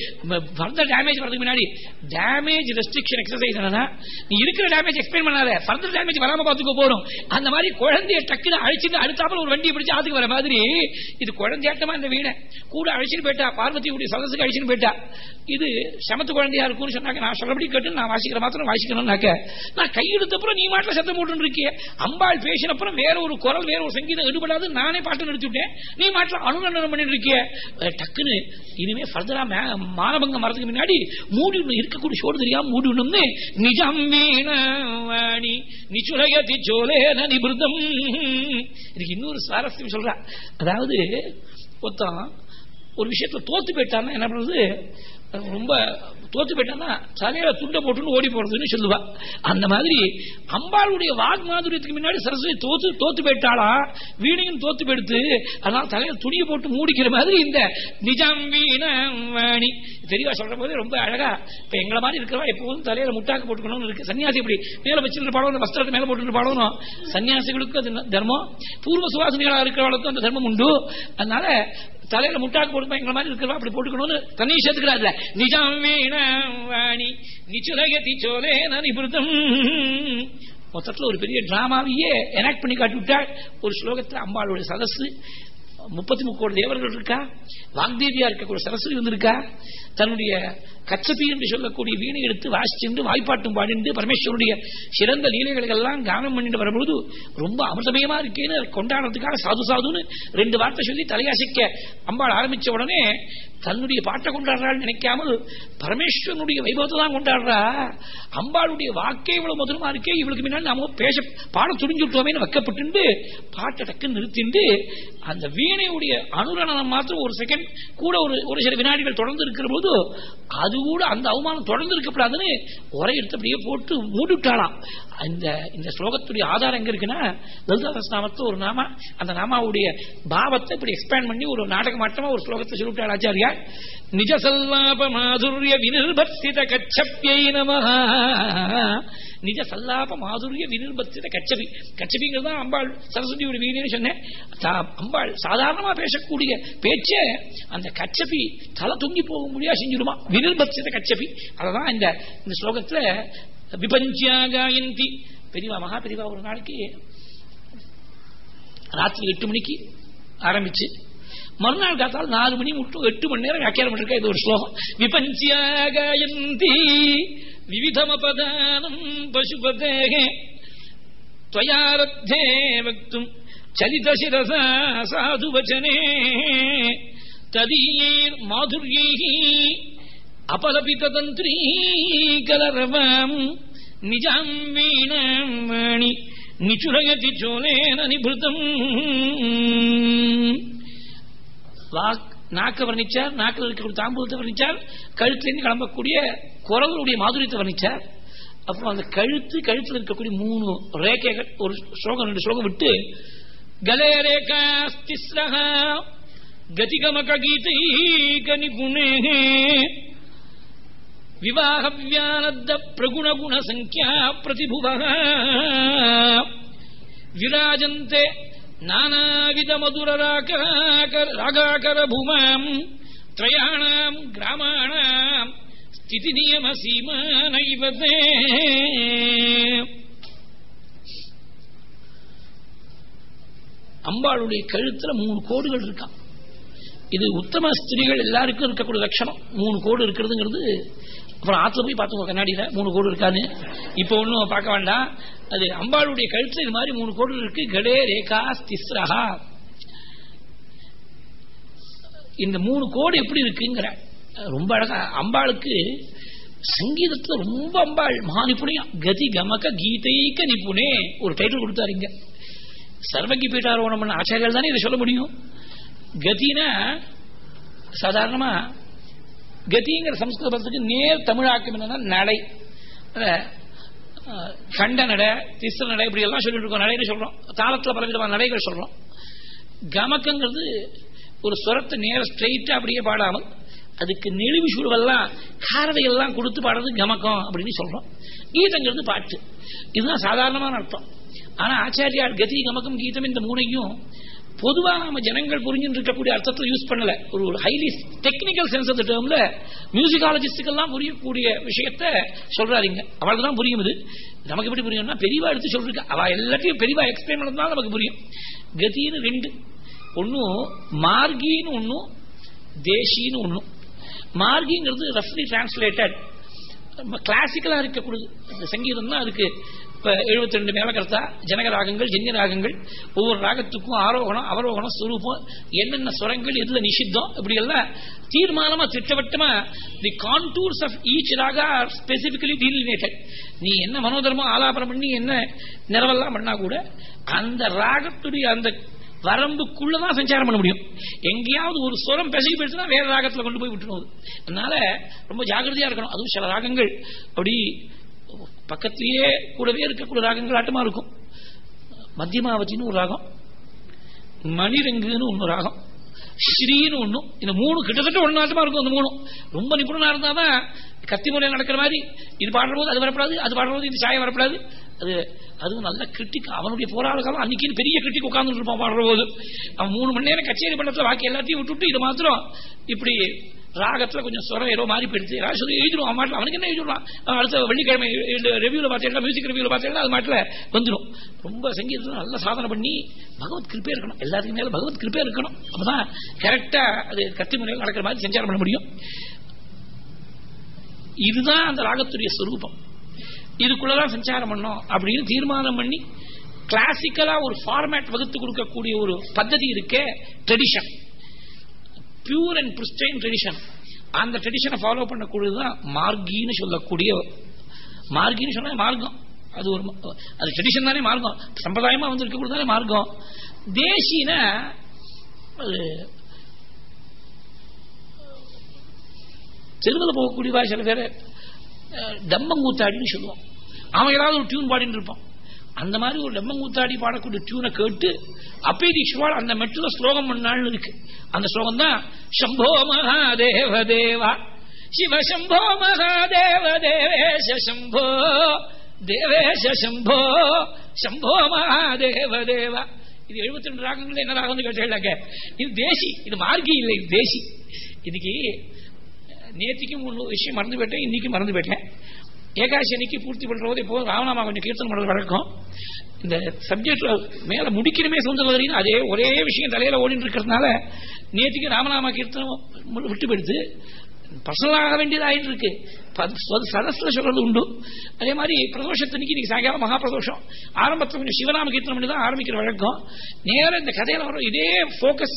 ஃபர்தர் டேமேஜ் வரதுக்கு முன்னாடி டேமேஜ் ரெஸ்ட்ரிக்ஷன் எக்ஸசைஸ் என்னன்னா நீ இருக்கிற டேமேஜ் எக்ஸ்பிளைன் பண்ணாத ஃபர்தர் டேமேஜ் வராம பார்த்துக்க போறோம். அந்த மாதிரி குழந்தைய டக்குன்னு அழிச்சிட்டு அடுத்தாப்புல ஒரு வண்டியை பிடிச்சு ஆத்துக்கு வர மாதிரி இது குழந்தையாட்டமா இந்த வீணை. கூட அழிச்சுட்டு போயிட்டா பார்வதியுடைய சதசுக்கு அழிச்சுட்டு போயிட்டா. இது சமத்து குழந்தையா இருக்கும்னு சொன்னாங்க. நான் சொல்லபடி கேட்டு நான் வாசிக்கிற மாத்திரம் வாசிக்கணும்னாக்க நான் கையெழுத்தப்புறம் நீ மாட்டில் சத்தம் போட்டு இருக்கிய. அம்பாள் பேசினப்புறம் வேற ஒரு குரல் வேற ஒரு சங்கீதம் எடுபடாது. நானே பாட்டு நடிச்சுட்டேன் நீ மாற்ற அனுநந்தனம் பண்ணிட்டு இருக்கிய. டக்குன்னு இனிமே ஃபர்தரா மானபங்கம் வரதுக்கு முன்னாடி மூடி இருக்கக்கூடிய சோடு தெரியாம மூடிடணும்னு நிஜம் வீணி நிச்சுலகதி சோலே நிபிருதம். இதுக்கு இன்னொரு சுவாரஸ்யம் சொல்ற. அதாவது ஒருத்தன் ஒரு விஷயத்துல தோத்து போயிட்டான்னா என்ன பண்றது? ரொம்ப தோத்து போயிட்டான்னா தலையில துண்டை போட்டுன்னு ஓடி போறதுன்னு சொல்லுவா. அந்த மாதிரி அம்பாளுடைய வாக் மாதுரியத்துக்கு முன்னாடி சரஸ்வதி தோத்து தோத்து போயிட்டாளா? வீணையும் தோத்து போயிடுத்து அதனால தலையில துணியை போட்டு மூடிக்கிற மாதிரி இந்த நிஜம் வீணி. தெரியவா சொல்ற போது ரொம்ப அழகா இப்ப எங்களை மாதிரி இருக்கிறவா எப்போதும் தலையில முட்டாக்கு போட்டுக்கணும்னு இருக்கு. சன்னியாசி இப்படி மேல வச்சிருந்து பாடணும் வஸ்திரத்தை மேல போட்டு பாடணும் சன்னியாசிகளுக்கும் அது தர்மம். பூர்வ சுவாசனிகளா இருக்கிறவளுக்கும் அந்த தர்மம் உண்டு. அதனால தலையில முட்டாக்கு போட்டு எங்களை மாதிரி இருக்கிறவா அப்படி போட்டுக்கணும்னு தண்ணியை சேர்த்துக்கிறாருல. நிஜம் வீணி நிச்சுலகத்தி சோலே நிபுருதம் மொத்தத்தில் ஒரு பெரிய டிராமாவையே எனாக்ட் பண்ணி காட்டி விட்டாள் ஒரு ஸ்லோகத்தில் அம்பாளுடைய சதசு முப்பத்தி முக்கோடி தேவர்கள் இருக்கா? வாக்தேவியா இருக்கக்கூடிய சரஸ்வதி வந்திருக்கா தன்னுடைய கச்சபி என்று சொல்லக்கூடிய வீணை எடுத்து வாசிச்சென்று வாய்ப்பாட்டும் பாடிண்டு பரமேஸ்வருடைய சிறந்த லீலைகளை எல்லாம் கானம் பண்ணிட்டு வரும்பொழுது ரொம்ப அமிர்தமயமா இருக்கேன்னு கொண்டாடுறதுக்காக சாது சாதுன்னு ரெண்டு வார்த்தை சொல்லி தலையாசிக்க அம்பாள் ஆரம்பிச்ச உடனே தன்னுடைய பாட்டை கொண்டாடுறாள் நினைக்காமல் பரமேஸ்வரனுடைய வைபவத்தை தான் கொண்டாடுறா. அம்பாளுடைய வாக்கே இவ்வளவு மதுரமா இருக்கே இவளுக்கு முன்னாடி நாம பேச பாட துணிஞ்சுட்டோமேனு வைக்கப்பட்டு பாட்டை டக்குன்னு நிறுத்திண்டு அந்த வீணையுடைய அனுரணனம் மாத்திரம் ஒரு செகண்ட் கூட ஒரு ஒரு சில வினாடிகள் தொடர்ந்து இருக்கிற போது அது அது கூட அந்த அவமானம் தொடர்ந்து இருக்கக்கூடாதுன்னு ஒரே எடுத்து அப்படியே போட்டு மூடிவிட்டாளாம். இந்த இந்த ஸ்லோகத்துடைய ஆதாரம் எங்க இருக்குன்னா லலிதாதாஸ் நாமத்தை ஒரு நாமா அந்த நாமாவுடைய பாவத்தை இப்படி எக்ஸ்பேண்ட் பண்ணி ஒரு நாடக மாட்டமா ஒரு ஸ்லோகத்தை சொல்லிவிட்டார் ஆச்சாரியா நிஜசல்லாப மாதுரிய வினிர்பர்சித கச்சப்பியை நம நிஜ சல்லாப மாதுரிய வினிர்பர்த்தித கச்சபி. கச்சபிங்கிறது தான் அம்பாள் சரஸ்வதியோட வீடுன்னு சொன்னேன். அம்பாள் சாதாரணமா பேசக்கூடிய பேச்சே அந்த கச்சபி தலை தொங்கி போக முடியாது செஞ்சிடுமா? வினிர்பர்த்தித கச்சபி. அததான் இந்த இந்த ஸ்லோகத்துல விபஞ்சாகாயந்தி பெரியவா மகா பெரியவா ஒரு நாளைக்கு ராத்திரி எட்டு மணிக்கு ஆரம்பிச்சு மறுநாள் காத்தால் நாலு மணி மட்டும் எட்டு மணி நேரம் வியாக்கியானம் பண்ணிருக்க இது ஒரு ஸ்லோகம் விபஞ்சியாகாயந்தி விவிதமபதானம் பசுபதே त्वयारब्धे वक्तुम् चलितशिरसा साधुवचने तदीयैर्माधुर्यैः अपलपिततन्त्रीकलरवाम् निजाम् वीणाम् वाणि निचुरयति चोलेन निभृतम् வாக் நாக்க வர்ணிச்சார் நாக்கில் இருக்கக்கூடிய தாம்பூலத்தை வர்ணிச்சார் கழுத்திலிருந்து கிளம்பக்கூடிய குரலுடைய மாதுரியத்தை வர்ணிச்சார். அப்புறம் அந்த கழுத்து கழுத்தில் இருக்கக்கூடிய மூணு ரேகைகள் ஒரு ஸ்லோகம் ரெண்டு ஸ்லோகம் விட்டு கலே ரேகாஸ்திஸ்ரஹ கதிகமக கீதைக நிபுணே விவாகவியானத்த பிரகுணகுண சங்கியா பிரதிபுவ விராஜந்தே நானாவித மதுர ராகாகர பூமாம் திரயாணாம் கிராமாணாம் ஸ்திதி நியம சீமானைவதே அம்பாளுடைய கழுத்துல மூணு கோடுகள் இருக்கான் இது உத்தம ஸ்திரீகள் எல்லாருக்கும் இருக்கக்கூடிய லட்சணம் மூணு கோடு இருக்கிறதுங்கிறது அப்புறம் ஆத்துல போய் பார்த்துக்கோ கண்ணாடியில மூணு கோடு இருக்கான்னு. இப்ப ஒண்ணும் பார்க்க வேண்டாம். அது அம்பாளுடைய கழுத்து இது மாதிரி மூணு கோடு இருக்கு. கடே ரேகா திஸ்ரஹா இந்த மூணு கோடு எப்படி இருக்குங்கிற ரொம்ப அழகா அம்பாளுக்கு சங்கீதத்துல ரொம்ப அம்பாள் மகாநிபுணியம் கதி கமக கீதைக்க நிபுணே ஒரு டைட்டில் கொடுத்தாருங்க சர்வகி பீட்டாரோணம் பண்ண ஆச்சாரியால் தானே இதை சொல்ல முடியும்? கதினா சாதாரணமா கதிங்கிற சம்ஸ்கிருத பதத்துக்கு நேர் தமிழாக்கம் என்னன்னா நடை. கண்ட நடை திச நடை இப்படி எல்லாம் சொல்லிட்டு இருக்கோம் நடைன்னு சொல்றோம். தாளத்துல பலவிதமான நடைகள் சொல்றோம். கமக்கங்கிறது ஒரு சுரத்தை நேர ஸ்ட்ரெயிட்டா அப்படியே பாடாமல் அதுக்கு நெளிவு சுழுவெல்லாம் காரவையெல்லாம் கொடுத்து பாடுறது கமக்கம் அப்படின்னு சொல்றோம். கீதங்கிறது பாட்டு. இதுதான் சாதாரணமான அர்த்தம். ஆனா ஆச்சாரியார் கதி கமக்கம் கீதம் இந்த மூணையும் பொதுவாக நம்ம ஜனங்கள் புரிஞ்சுட்டு இருக்கக்கூடிய அர்த்தத்தை யூஸ் பண்ணல. ஒரு ஒரு ஹைலி டெக்னிக்கல் சென்ஸ் ஆஃப் டேர்ம்ல மியூசிகாலஜிஸ்டுக்கெல்லாம் புரியக்கூடிய விஷயத்த சொல்றாருங்க. அவளுக்கு தான் புரியும் இது. நமக்கு எப்படி புரியும்னா பெரியவா எடுத்து சொல்றீங்க அவ எல்லாத்தையும் பெரியவா எக்ஸ்பிளைன் பண்ணதுனால நமக்கு புரியும். கதின்னு ரெண்டு. ஒன்னும் மார்கின்னு ஒன்னும் தேசின்னு ஒன்னும் மார்கிங்கிறது ரஃப்லி டிரான்ஸ்லேட்டட் கிளாசிக்கலா இருக்கக்கூடியது. சங்கீதம் தான் அதுக்கு எழுபத்தி ரெண்டு மேலகர்த்தா ஜனக ராகங்கள் ஜென்ய ராகங்கள் ஒவ்வொரு ராகத்துக்கும் ஆரோகணம் அவரோகணம் சுரூபம் என்னென்ன சுரங்கள் எதுல நிஷித்தம் இப்படி எல்லாம் தீர்மானமா திட்டவட்டமா the contours of each raga are specifically delineated நீ என்ன மனோதரமோ ஆலாபனம் பண்ணி என்ன நிறவெல்லாம் பண்ணா கூட அந்த ராகத்துடைய அந்த வரம்புக்குள்ளதான் சஞ்சாரம் பண்ண முடியும். எங்கேயாவது ஒரு சுரம் பெசகி போயிடுச்சுன்னா வேற ராகத்துல கொண்டு போய் விட்டுரும் அதனால ரொம்ப ஜாகிரதையா இருக்கணும். அதுவும் சில ராகங்கள். அப்படி பக்கத்திலேயே கூடவே இருக்கக்கூடிய ராகங்கள் ஆட்டமா இருக்கும். மத்தியமாவதினு ஒரு ராகம் மணிரங்குன்னு ஒன்று ராகம் ஸ்ரீன்னு ஒண்ணும் இந்த மூணு கிட்டத்தட்ட ஒன்னாட்டமா இருக்கும் அந்த மூணும். ரொம்ப நிபுணனா இருந்தாதான் கத்தி முறையில் நடக்கிற மாதிரி இது பாடுற போது அது வரப்படாது அது பாடுறபோது இது சாயம் வரப்படாது. அது அதுவும் நல்ல கிரிட்டிக் அவனுடைய போராட காலம் அன்னைக்கு பெரிய கிரிட்டிக் உட்கார்ந்து இருப்பான் பாடுற போது அவன் மூணு மணி நேரம் கச்சேரி பண்ணத்துல பாக்கி எல்லாத்தையும் விட்டுட்டு இது மாத்திரம் இப்படி ராகத்துல கொஞ்சம் சுரம் ஏதோ மாறி போயிடுச்சு. யாரும் சொல்லி எழுதிடும் அவன் மாட்டில் அவனுக்கு என்ன எழுதிடுவான்? அடுத்த வெள்ளிக்கிழமை ரிவியூல பார்த்தீங்கன்னா மியூசிக் ரிவியூல பார்த்தீங்கன்னா அது மாட்டில் வந்துடும் ரொம்ப சங்கீதத்தில் நல்ல சாதனை பண்ணி பகவத் கிருப்பே இருக்கணும். எல்லாத்துக்கும் மேலே பகவத் கிருப்பே இருக்கணும். அப்பதான் கரெக்டா அது கத்தி முறையில் நடக்கிற மாதிரி சஞ்சாரம் பண்ண முடியும். இதுதான் அந்த ராகத்துடைய சொரூபம். இதுக்குள்ளதான் சஞ்சாரம் பண்ணோம் அப்படின்னு தீர்மானம் பண்ணி கிளாசிக்கலா ஒரு ஃபார்மேட் வகுத்து கொடுக்கக்கூடிய ஒரு பద్ధதி இருக்கே tradition pure and pristine tradition அந்த ட்ரெடிஷனை ஃபாலோ பண்ணக்கூடியதுதான் மார்கின்னு சொல்லக்கூடிய மார்கின்னு சொன்னா மார்க்கம். அது ஒரு அது ட்ரெடிஷன் தானே மார்க்கம். சம்பிரதாயமா வந்து இருக்கக்கூடியது தானே மார்க்கம். தேசின தெருவில் போகக்கூடியவா சில பேர் டம்பங்கூத்தாடின்னு சொல்லுவோம். அவன் ஏதாவது ஒரு டியூன் பாடின்னு இருப்பான். அந்த மாதிரி ஒரு டம்மங்கூத்தாடி பாடக்கூடிய டியூனை கேட்டு அப்பே தீக்ஷவாள் அந்த மெட்டில் ஸ்லோகம் பண்ணாள்னு இருக்கு. அந்த ஸ்லோகம் தான் சம்போ மகாதேவ தேவா சிவ சம்போ மகாதேவ தேவேஷ சம்போ தேவேஷ சம்போ சம்போ மகாதேவ தேவா. இது எழுபத்தி ரெண்டு ராகங்கள் என்ன ராகம் கேட்டாங்க இது தேசி இது மார்க்கி இல்லை இது தேசி. இதுக்கு நேத்திக்கும் ஒரு விஷயம் மறந்து போயிட்டேன் இன்னைக்கு மறந்து போயிட்டேன். ஏகாசி அன்னைக்கு பூர்த்தி பண்ற போது இப்போ ராமநாமா கொஞ்சம் கீர்த்தனம் பண்றது வழக்கம். இந்த சப்ஜெக்ட் மேல முடிக்கணுமே சுந்தர அதே ஒரே விஷயம் தலையில ஓடிட்டு இருக்கிறதுனால நேற்றுக்கு ராமநாமா கீர்த்தனம் விட்டு போயிடுது பர்சனலாக வேண்டியதாயிட்டு இருக்கு சதஸ்ல சொல்றது உண்டு. அதே மாதிரி பிரதோஷத்தன்னைக்கு இன்னைக்கு சாயங்காலம் மகா பிரதோஷம் ஆரம்பத்தில் கொஞ்சம் சிவநாம கீர்த்தனம் பண்ணி தான் ஆரம்பிக்கிற வழக்கம். நேரம் இந்த கதையில வரும் இதே போக்கஸ்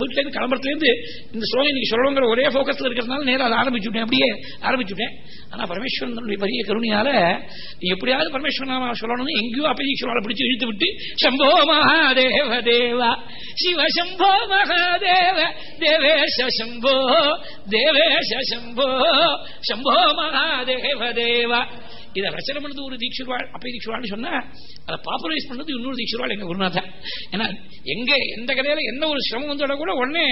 வீட்டிலேருந்து இருந்து இந்த ஸ்லோகம் இன்னைக்கு சொல்லணுங்கிற ஒரே போக்கஸ்ல இருக்கிறதுனால நேரம் அதை ஆரம்பிச்சுட்டேன் அப்படியே ஆரம்பிச்சுட்டேன் ஆனா பரமேஸ்வரனுடைய பெரிய கருணையால எப்படியாவது பரமேஸ்வரன் சொல்லணும்னு எங்கேயோ அப்பதீஸ்வரால பிடிச்சு இழுத்து விட்டு சம்போ மகாதேவ தேவா சிவ சம்போ மகாதேவ தேவேஷ சம்போ தேவேஷ சம்போ சம்போ மகாதேவ தேவா இதை ரச்சனை பண்ணது ஒரு தீட்சிருவாள் அப்பை தீட்சிர்வாள்னு சொன்னா அதை பாப்புலரைஸ் பண்ணது இன்னொரு தீட்சிருவாள் எங்க குருநாதன் ஏன்னா எங்க எந்த கதையில என்ன ஒரு சிரமம் வந்தோட கூட உடனே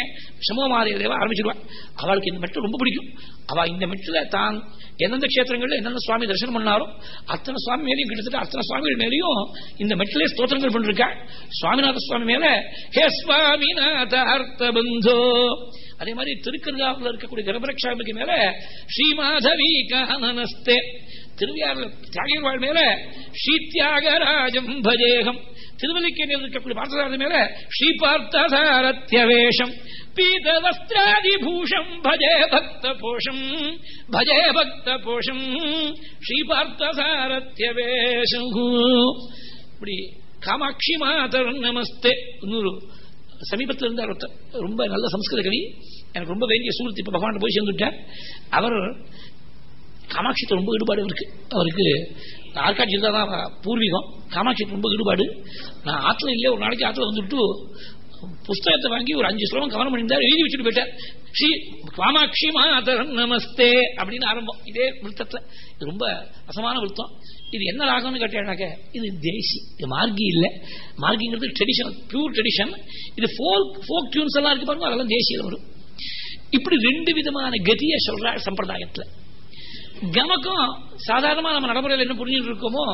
சமூக மாதேவ ஆரம்பிச்சிருவாள் அவளுக்கு இந்த மெட்டு ரொம்ப பிடிக்கும். அவ இந்த மெட்டுல தான் எந்தெந்த கஷேத்திரங்களில் என்னென்ன சுவாமி தரிசனம் பண்ணாரோ அத்தனை சுவாமி மேலையும் கிட்டத்தட்ட அத்தனை சுவாமிகள் மேலையும் இந்த மெட்டிலே ஸ்தோத்திரங்கள் பண்ணிருக்கா. சுவாமிநாத சுவாமி மேல ஹே சுவாமிநாத அர்த்த பந்தோ. அதே மாதிரி திருக்கருகாவில் இருக்கக்கூடிய கர்ப்பரக்ஷாவுக்கு மேல ஸ்ரீமாதவி கானனஸ்தே திருவியாறு தியாகிவாள் மேல ஸ்ரீ தியாகராஜம் பஜேகம். திருவல்லிக்கேணியில் இருக்கக்கூடிய பார்த்தசாரதி மேல ஸ்ரீ பார்த்தசாரத்யவேஷம் பீத வஸ்திராதிபூஷம் பஜே பக்த போஷம் பஜே பக்த போஷம் ஸ்ரீ பார்த்தசாரத்யவேஷம் இப்படி காமாட்சி மாதர் நமஸ்தே. இன்னொரு சமீபத்தில் இருந்தார் ஒருத்தர் ரொம்ப நல்ல சம்ஸ்கிருத கவி. எனக்கு ரொம்ப வேண்டிய சூழ்த்து இப்போ பகவான் போய் சேர்ந்துட்டேன் அவர் காமாட்சிக்கு ரொம்ப ஈடுபாடு இருக்கு. அவருக்கு ஆற்காட்சி இருந்தால் தான் பூர்வீகம். காமாட்சிக்கு ரொம்ப ஈடுபாடு. நான் ஆற்றுல இல்லையே ஒரு நாளைக்கு ஆற்றுல வந்துட்டு புஸ்தகத்தை வாங்கி ஒரு அஞ்சு ஸ்லோகம் கவனம் பண்ணியிருந்தார் எழுதி வச்சுட்டு போயிட்டார். ஸ்ரீ காமாட்சி மாதரம் நமஸ்தே அப்படின்னு ஆரம்பம். இதே விருத்தத்தில் இது ரொம்ப ரசமான விருத்தம் இது என்ன ராகம்னு கேட்டேன்னாக்க இது தேசி இது மார்கி இல்லை. மார்கிங்கிறது ட்ரெடிஷனல் பியூர் ட்ரெடிஷன் இது ஃபோக் ஃபோக் டியூன்ஸ் எல்லாம் இருக்கு பாருங்க அதெல்லாம் தேசியில் வரும். இப்படி ரெண்டு விதமான கதியை சொல்ற சம்பிரதாயத்தில். கமக்கம் சாதாரணமா நம்ம நடைமுறையில் என்ன புரிஞ்சுட்டு இருக்கோமோ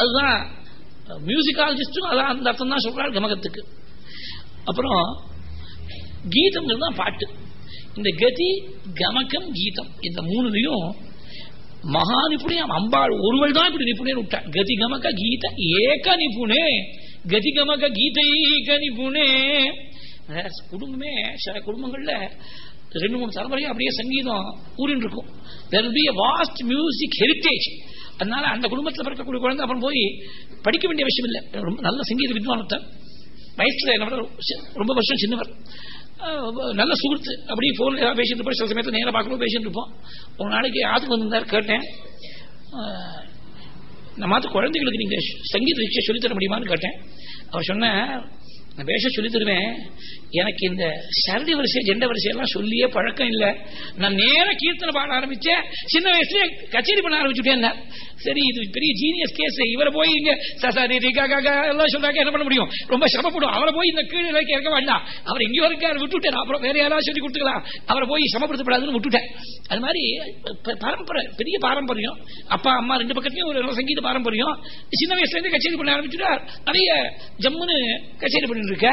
அதுதான் மியூசிக்காலஜிஸ்டும் அதான் அந்த அர்த்தம் தான் சொல்றாரு கமகத்துக்கு. அப்புறம் கீதம்ங்கிறது தான் பாட்டு. இந்த கதி கமகம் கீதம் இந்த மூணுலையும் மகா நிபுணியம் அம்பாள் ஒருவள் தான் இப்படி நிபுணே விட்டா கதி கமக கீத ஏக நிபுணே. கதி கமக கீதைக நிபுணே. குடும்பமே சில குடும்பங்கள்ல ரெண்டு மூணு தலைமுறையும் அப்படியே சங்கீதம் ஊரின் இருக்கும் there be vast music heritage அதனால அந்த குடும்பத்தில் பிறக்கக்கூடிய குழந்தை அப்புறம் போய் படிக்க வேண்டிய விஷயம் இல்லை. ரொம்ப நல்ல சங்கீத வித்வானத்தை வயசுல என்ன ரொம்ப வருஷம் சின்னவர். நல்ல சுகுத்து அப்படியே போன் ஏதாவது பேசிட்டு இருப்போம் சில சமயத்தில் நேரம் பார்க்கணும் பேசிட்டு இருப்போம். ஒரு நாளைக்கு ஆத்துக்கு வந்திருந்தார் கேட்டேன். நம்ம மாத்து குழந்தைகளுக்கு நீங்க சங்கீத விஷயம் சொல்லித்தர முடியுமான்னு கேட்டேன். அவர் சொன்ன நான் பேச சொல்லி தருவேன் எனக்கு இந்த சரடி வரிசை ஜெண்ட வரிசையெல்லாம் சொல்லியே பழக்கம் இல்லை. நான் நேர கீர்த்தனை பாட ஆரம்பிச்சேன். சின்ன வயசுலேயே கச்சேரி பண்ண ஆரம்பிச்சுட்டேன் சரி இது பெரிய ஜீனியஸ் கேஸ் இவரை போய் இங்க சசாரி எல்லாம் சொல்றாங்க என்ன பண்ண முடியும்? ரொம்ப சிரமப்படும். அவரை போய் இந்த கீழே இறக்க வேண்டாம். அவர் எங்கேயோ இருக்காரு விட்டுட்டேன். அப்புறம் வேற யாராவது சொல்லி கொடுத்துக்கலாம். அவரை போய் சமப்படுத்தப்படாதுன்னு விட்டுட்டேன். அது மாதிரி பரம்பரை பெரிய பாரம்பரியம். அப்பா அம்மா ரெண்டு பக்கத்தையும் ஒரு சங்கீத பாரம்பரியம். சின்ன வயசுல இருந்து கச்சேரி பண்ண ஆரம்பிச்சுட்டார். நிறைய ஜம்முன்னு கச்சேரி இருக்க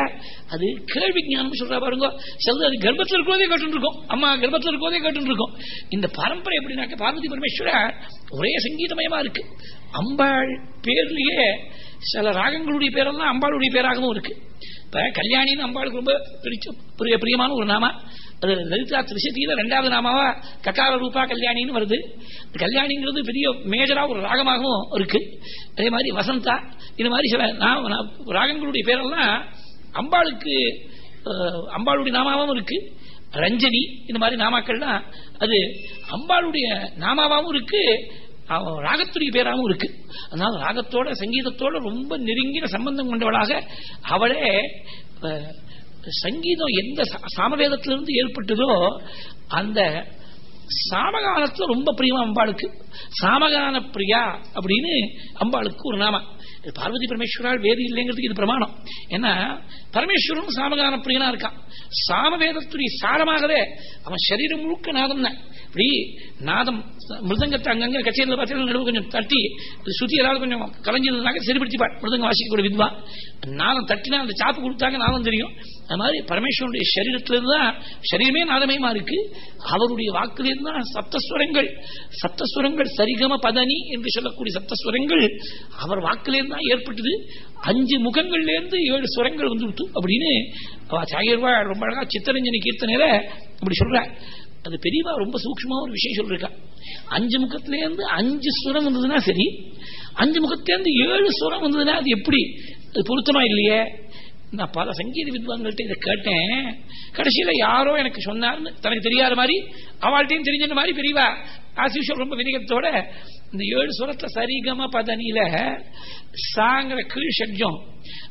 அது கேள்வி ஞானம் சொல்றா பாருங்க. சிலது அது கர்ப்பத்தில் இருக்கிறதே கேட்டு இருக்கோம் அம்மா கர்ப்பத்தில் இருக்கிறதே கேட்டு இருக்கோம் இந்த பரம்பரை எப்படின்னாக்க பார்வதி பரமேஸ்வரர் ஒரே சங்கீதமயமா இருக்கு. அம்பாள் பேர்லயே சில ராகங்களுடைய பேரெல்லாம் அம்பாளுடைய பேராகவும் இருக்கு. இப்ப கல்யாணின்னு அம்பாளுக்கு ரொம்ப பிடிச்ச பிரியமான ஒரு நாமா. அது லலிதா திரிசதியில ரெண்டாவது நாமாவா கக்கார ரூபா கல்யாணின்னு வருது. கல்யாணிங்கிறது பெரிய மேஜரா ஒரு ராகமாகவும் இருக்கு. அதே மாதிரி வசந்தா இது மாதிரி சில ராகங்களுடைய பேரெல்லாம் அம்பாளுக்கு அம்பாளுடைய நாமாவும் இருக்கு. ரஞ்சனி இந்த மாதிரி நாமாக்கள்லாம் அது அம்பாளுடைய நாமாவும் இருக்கு. ராகத்துடைய பேராகவும் இருக்கு. அதனால ராகத்தோட சங்கீதத்தோட ரொம்ப நெருங்கின சம்பந்தம் கொண்டவளாக அவளே சங்கீதம் எந்த சாமவேதத்திலிருந்து ஏற்பட்டதோ அந்த சாமகானத்துல ரொம்ப பிரியமா அம்பாளுக்கு. சாமகான பிரியா அப்படின்னு அம்பாளுக்கு ஒரு நாமா. பார்வதி பரமேஸ்வரால் வேதி இல்லைங்கிறதுக்கு இது பிரமாணம். ஏன்னா பரமேஸ்வரனும் சாமகான பிரியனா இருக்கான். சாமவேதத்துடைய சாரமாகவே அவன் சரீரம் முழுக்க நாதம் தான். இப்படி நாதம் மிருதங்கத்தை அங்கங்க கச்சேரியில் பார்த்தீங்கன்னா நடுவு கொஞ்சம் தட்டி சுற்றி ஏதாவது கொஞ்சம் கலைஞ்சிருந்தாங்க சரிப்படுத்திப்பாள் மிருதங்க வாசிக்கக்கூடிய வித்வா. நாதம் தட்டினா அந்த சாப்பு கொடுத்தாங்க நாதம் தெரியும். அது மாதிரி பரமேஸ்வரனுடைய சரீரத்திலிருந்து தான் சரீரமே நாதமயமா இருக்கு. அவருடைய வாக்குலேருந்து தான் சப்தஸ்வரங்கள் சப்தஸ்வரங்கள் சரிகம பதனி என்று சொல்லக்கூடிய சப்தஸ்வரங்கள் அவர் வாக்குலேருந்து தான் ஏற்பட்டது. அஞ்சு முகங்கள்லேருந்து ஏழு சுரங்கள் வந்துவிட்டு அப்படின்னு சாயர்வா ரொம்ப அழகா சித்தரஞ்சனி கீர்த்தனையில அப்படி சொல்ற அது பெரியவா ரொம்ப சூக்மா ஒரு விஷயம் சொல்லிருக்கா. அஞ்சு முகத்திலேருந்து அஞ்சு சுரம் வந்ததுன்னா சரி அஞ்சு முகத்திலேருந்து ஏழு சுரம் வந்ததுன்னா அது எப்படி? அது பொருத்தமா இல்லையே? நான் பல சங்கீத வித்வான்கள்ட்ட இதை கேட்டேன். கடைசியில யாரோ எனக்கு சொன்னார்னு தனக்கு தெரியாத மாதிரி அவள்கிட்டையும் தெரிஞ்ச மாதிரி பெரியவா. ஆசிஷம் ரொம்ப வினிகத்தோட இந்த ஏழு சுரத்தை சரிகம பதனியில சாங்கிற கீழ் ஷட்ஜம்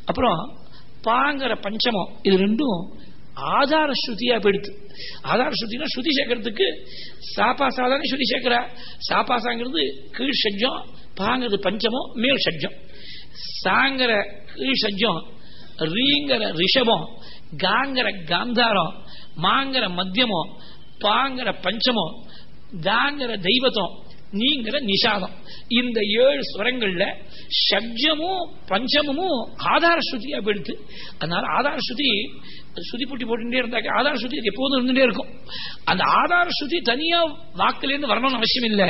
அப்புறம் பாங்கிற பஞ்சமம் இது ரெண்டும் ஆதார ஸ்ருதியா போயிடுது. ஆதார ஸ்ருதினா ஸ்ருதி சேர்க்கறதுக்கு சாப்பாசா தானே ஸ்ருதி சேர்க்கிறா. சாப்பாசாங்கிறது கீழ் சஜ்ஜம் பாங்கிறது பஞ்சமோ மேல் சஜ்ஜம் சாங்கிற கீழ் சஜ்ஜம் ரீங்கிற ரிஷபம் காங்கிற காந்தாரம் மாங்கிற மத்தியமோ பாங்கிற பஞ்சமம் தாங்கிற தெய்வத்தம் நீங்கிற நிஷாதம். இந்த ஏழு ஸ்வரங்கள்ல சப்ஜமும் பஞ்சமும் ஆதார ஸ்ருதியா போயிடுது அதனால ஆதார ஸ்ருதி சுதி புட்டி போட்டுட்டே இருந்தாக்க ஆதார ஸ்ருதி எப்போதும் இருந்துட்டே இருக்கும். அந்த ஆதார ஸ்ருதி தனியா வாக்குல இருந்து வரணும்னு அவசியம் இல்ல.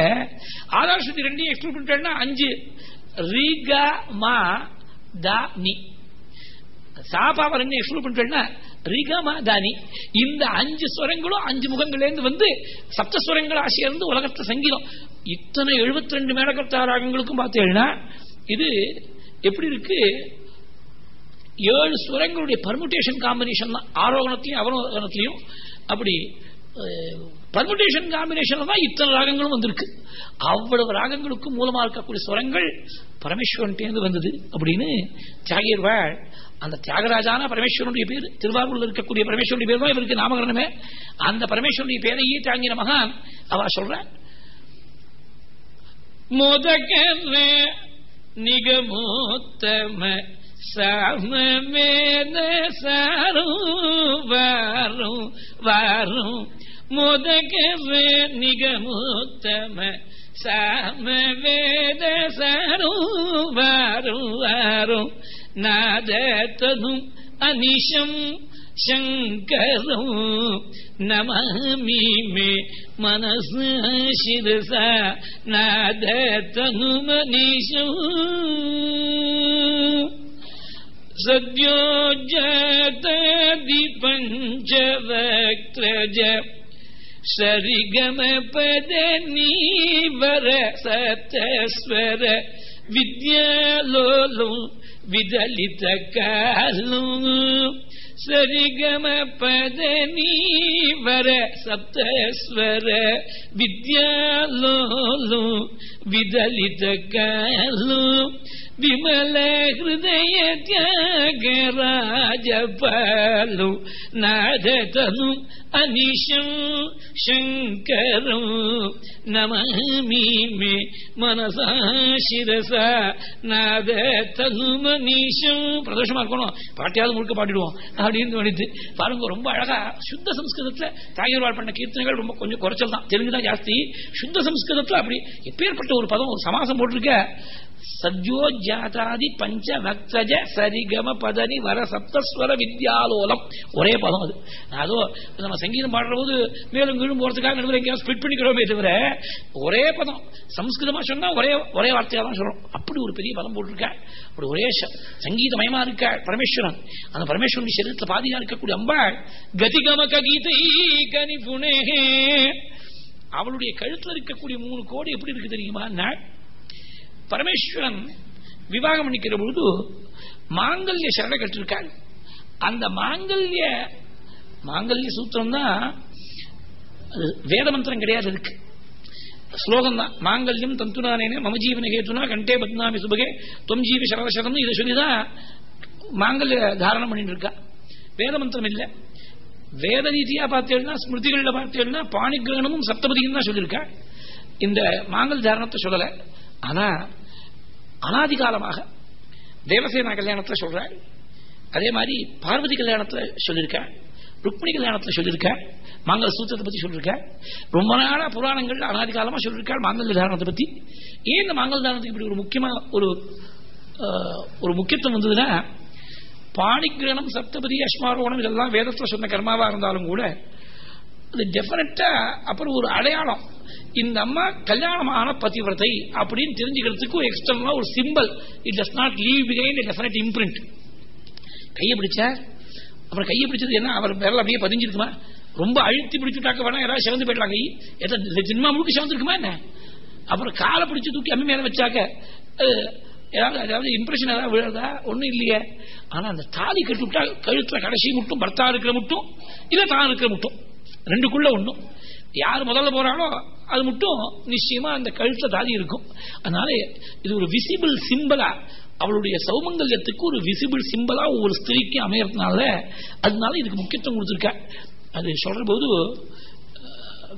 ஆதார ஸ்ருதி ரெண்டையும் எக்ஸ்பிளைன் பண்ணிட்டேன்னா அஞ்சு. ரீகா மா தா நி. சாபாவை ரெண்டு எக்ஸ்பிளைன் பண்ணிட்டேன்னா ரிகமதனி. இந்த அஞ்சு ஸ்வரங்களும் அஞ்சு முகங்கள்லேருந்து வந்து சப்தஸ்வரங்கள் ஆசியிருந்து உலகத்தை சங்கீதம். இத்தனை எழுபத்தி ரெண்டு மேலகர்த்தா ராகங்களுக்கும் பார்த்தீங்கன்னா இது எப்படி இருக்கு? ஏழு ஸ்வரங்களுடைய பர்முட்டேஷன் காம்பினேஷன் தான். ஆரோகணத்தையும் அவரோகணத்திலையும் அப்படி பர்முட்டேஷன் காம்பினேஷன் தான் இத்தனை ராகங்களும் வந்திருக்கு. அவ்வளவு ராகங்களுக்கும் மூலமா இருக்கக்கூடிய ஸ்வரங்கள் பரமேஸ்வரன் வந்தது அப்படின்னு தியாகியர்வாள் அந்த தியாகராஜான பரமேஸ்வரனுடைய பேர் திருவாரூர்ல இருக்கக்கூடிய பரமேஸ்வரனுடைய பேர் தான் இவருக்கு நாமகரணமே. அந்த பரமேஸ்வரனுடைய பேரையே தாங்கின மகான் அவ சொல்ற முதகன நிகமோத்தம சமமேன சாரும் வாரும். வாரும் முதகன நிகமோத்தம சாமவேத சாரும் வாரும் வாரும். नादतनु अनिशम् शङ्कर नमामि मे मनस् शिरसा नादतनुमनीशम् सद्यो जातादिपञ्च वक्त्रज शरिगमपद सत्यस्वर विद्यालोलम् விதலித்த காலும் சரிகம பதனி வர சப்தஸ்வர வித்யாலோலும் விதலித காலும் விமல ஹிருதய தியாகராஜபாலு நாததனும் அனிஷம் சங்கரம் நமாமி மே மனசா சிரசா தனு மனிஷம். பிரதோஷமா இருக்கணும். பாட்டியாவது முழுக்க பாடிடுவோம். அப்படின்னு தோணித்து பாருங்க ரொம்ப அழகா சுத்த சம்ஸ்கிருதத்துல தாயூர்வாள் பண்ண கீர்த்தனைகள் ரொம்ப கொஞ்சம் குறைச்சல் தான். தெலுங்கு தான் ஜாஸ்தி. சுத்த சம்ஸ்கிருதத்துல அப்படி எப்பேற்பட்ட ஒரு பதம் ஒரு சமாசம் போட்டிருக்க. சத்யோஜாதாதி பஞ்ச பக்தஜ சரிகம பதனி வர சப்தஸ்வர வித்யாலோலம். ஒரே பதம் அது. அதோ நம்ம சங்கீதம் பாடுற போது மேலும் கீழும் போறதுக்காக நடுவில் எங்கேயாவது ஸ்பிட் பண்ணிக்கிறோமே தவிர ஒரே பதம். சம்ஸ்கிருதமா சொன்னா ஒரே ஒரே வார்த்தையா தான் சொல்றோம். அப்படி ஒரு பெரிய பதம் போட்டிருக்காள் அப்படி ஒரே சங்கீதமயமா இருக்காள் பரமேஸ்வரன். அந்த பரமேஸ்வரன் சரீரத்தில் பாதியா இருக்கக்கூடிய அம்பாள் கதிகமக கீதை கனி புனே அவளுடைய கழுத்தில் இருக்கக்கூடிய மூணு கோடி எப்படி இருக்கு தெரியுமா? பரமேஸ்வரன் விவாகம் பண்ணிக்கிற பொழுது மாங்கல்ய சரண கட்டிருக்காள் அந்த மாங்கல்ய மாங்கல்ய சூத்திரம் தான் வேத மந்திரம் கிடையாது இருக்கு ஸ்லோகம் தான். மாங்கல்யம் தந்துனானே மம ஜீவன கேத்துனா கண்டே பத்னாமி சுபகே தொம் ஜீவி சரதசரம் இதை சொல்லிதான் மாங்கல்ய தாரணம் பண்ணிட்டு இருக்கா வேத மந்திரம் இல்லை. வேத ரீதியா பார்த்தேன்னா ஸ்மிருதிகள்ல பார்த்தேன்னா பாணிகிரகணமும் சப்தபதியும் தான் சொல்லியிருக்கா. இந்த மாங்கல் தாரணத்தை சொல்லலை. ஆனா அனாதி காலமாக தேவசேனா கல்யாணத்தில் சொல்றாள் அதே மாதிரி பார்வதி கல்யாணத்தில் சொல்லியிருக்கேன் ருக்மிணி கல்யாணத்தில் சொல்லியிருக்கேன் மாங்கல் சூத்திரத்தை பத்தி சொல்லியிருக்கேன் ரொம்ப நாளாக புராணங்கள் அனாதிகாலமாக சொல்லியிருக்காள் மாங்கல் தாரணத்தை பத்தி. ஏன் இந்த மாங்கல் தாரணத்துக்கு இப்படி ஒரு முக்கியமாக ஒரு ஒரு முக்கியத்துவம் வந்ததுன்னா பாணிகிரணம் சப்தபதி அஸ்மாரோணம் இதெல்லாம் வேதத்தில் சொன்ன கர்மாவா இருந்தாலும் கூட அது டெபினட்டா அப்புறம் ஒரு அடையாளம். இந்த அம்மா கல்யாணமான பதிவிரதை அப்படின்னு தெரிஞ்சுக்கிறதுக்கு ஒரு எக்ஸ்டர்னலா ஒரு simple it does not leave பிகைன் definite imprint கையை பிடிச்சார் அப்புறம் கையை பிடிச்சது என்ன? அவர் விரல் அப்படியே பதிஞ்சிருக்குமா? ரொம்ப அழுத்தி பிடிச்சுட்டாக்க வேணா யாராவது சிவந்து போயிடலாம் கை. எதாவது ஜின்மா முழுக்க சிவந்துருக்குமா என்ன? அப்புறம் காலை பிடிச்சு தூக்கி அம்மி மேல வச்சாக்க ஏதாவது அதாவது இம்ப்ரெஷன் ஏதாவது விழுறதா? ஒன்றும் இல்லையே. ஆனால் அந்த தாலி கட்டி விட்டா கழுத்தில் கடைசி மட்டும் பர்த்தா இருக்கிற மட்டும் இல்லை தான் இருக்கிற மட்டும். ரெண்டுக்குள்ள ஒண்ணும் யார் முதல்ல போறாளோ அது மட்டும் நிச்சயமா அந்த கழுத்துல தாதி இருக்கும். அதனால இது ஒரு விசிபிள் சிம்பிளா அவளுடைய சௌமங்கல்யத்துக்கு ஒரு விசிபிள் சிம்பிளா ஒவ்வொரு ஸ்திரீக்கு அமையறதுனால அதனால இதுக்கு முக்கியத்துவம் கொடுத்துருக்க. அது சொல்ற போது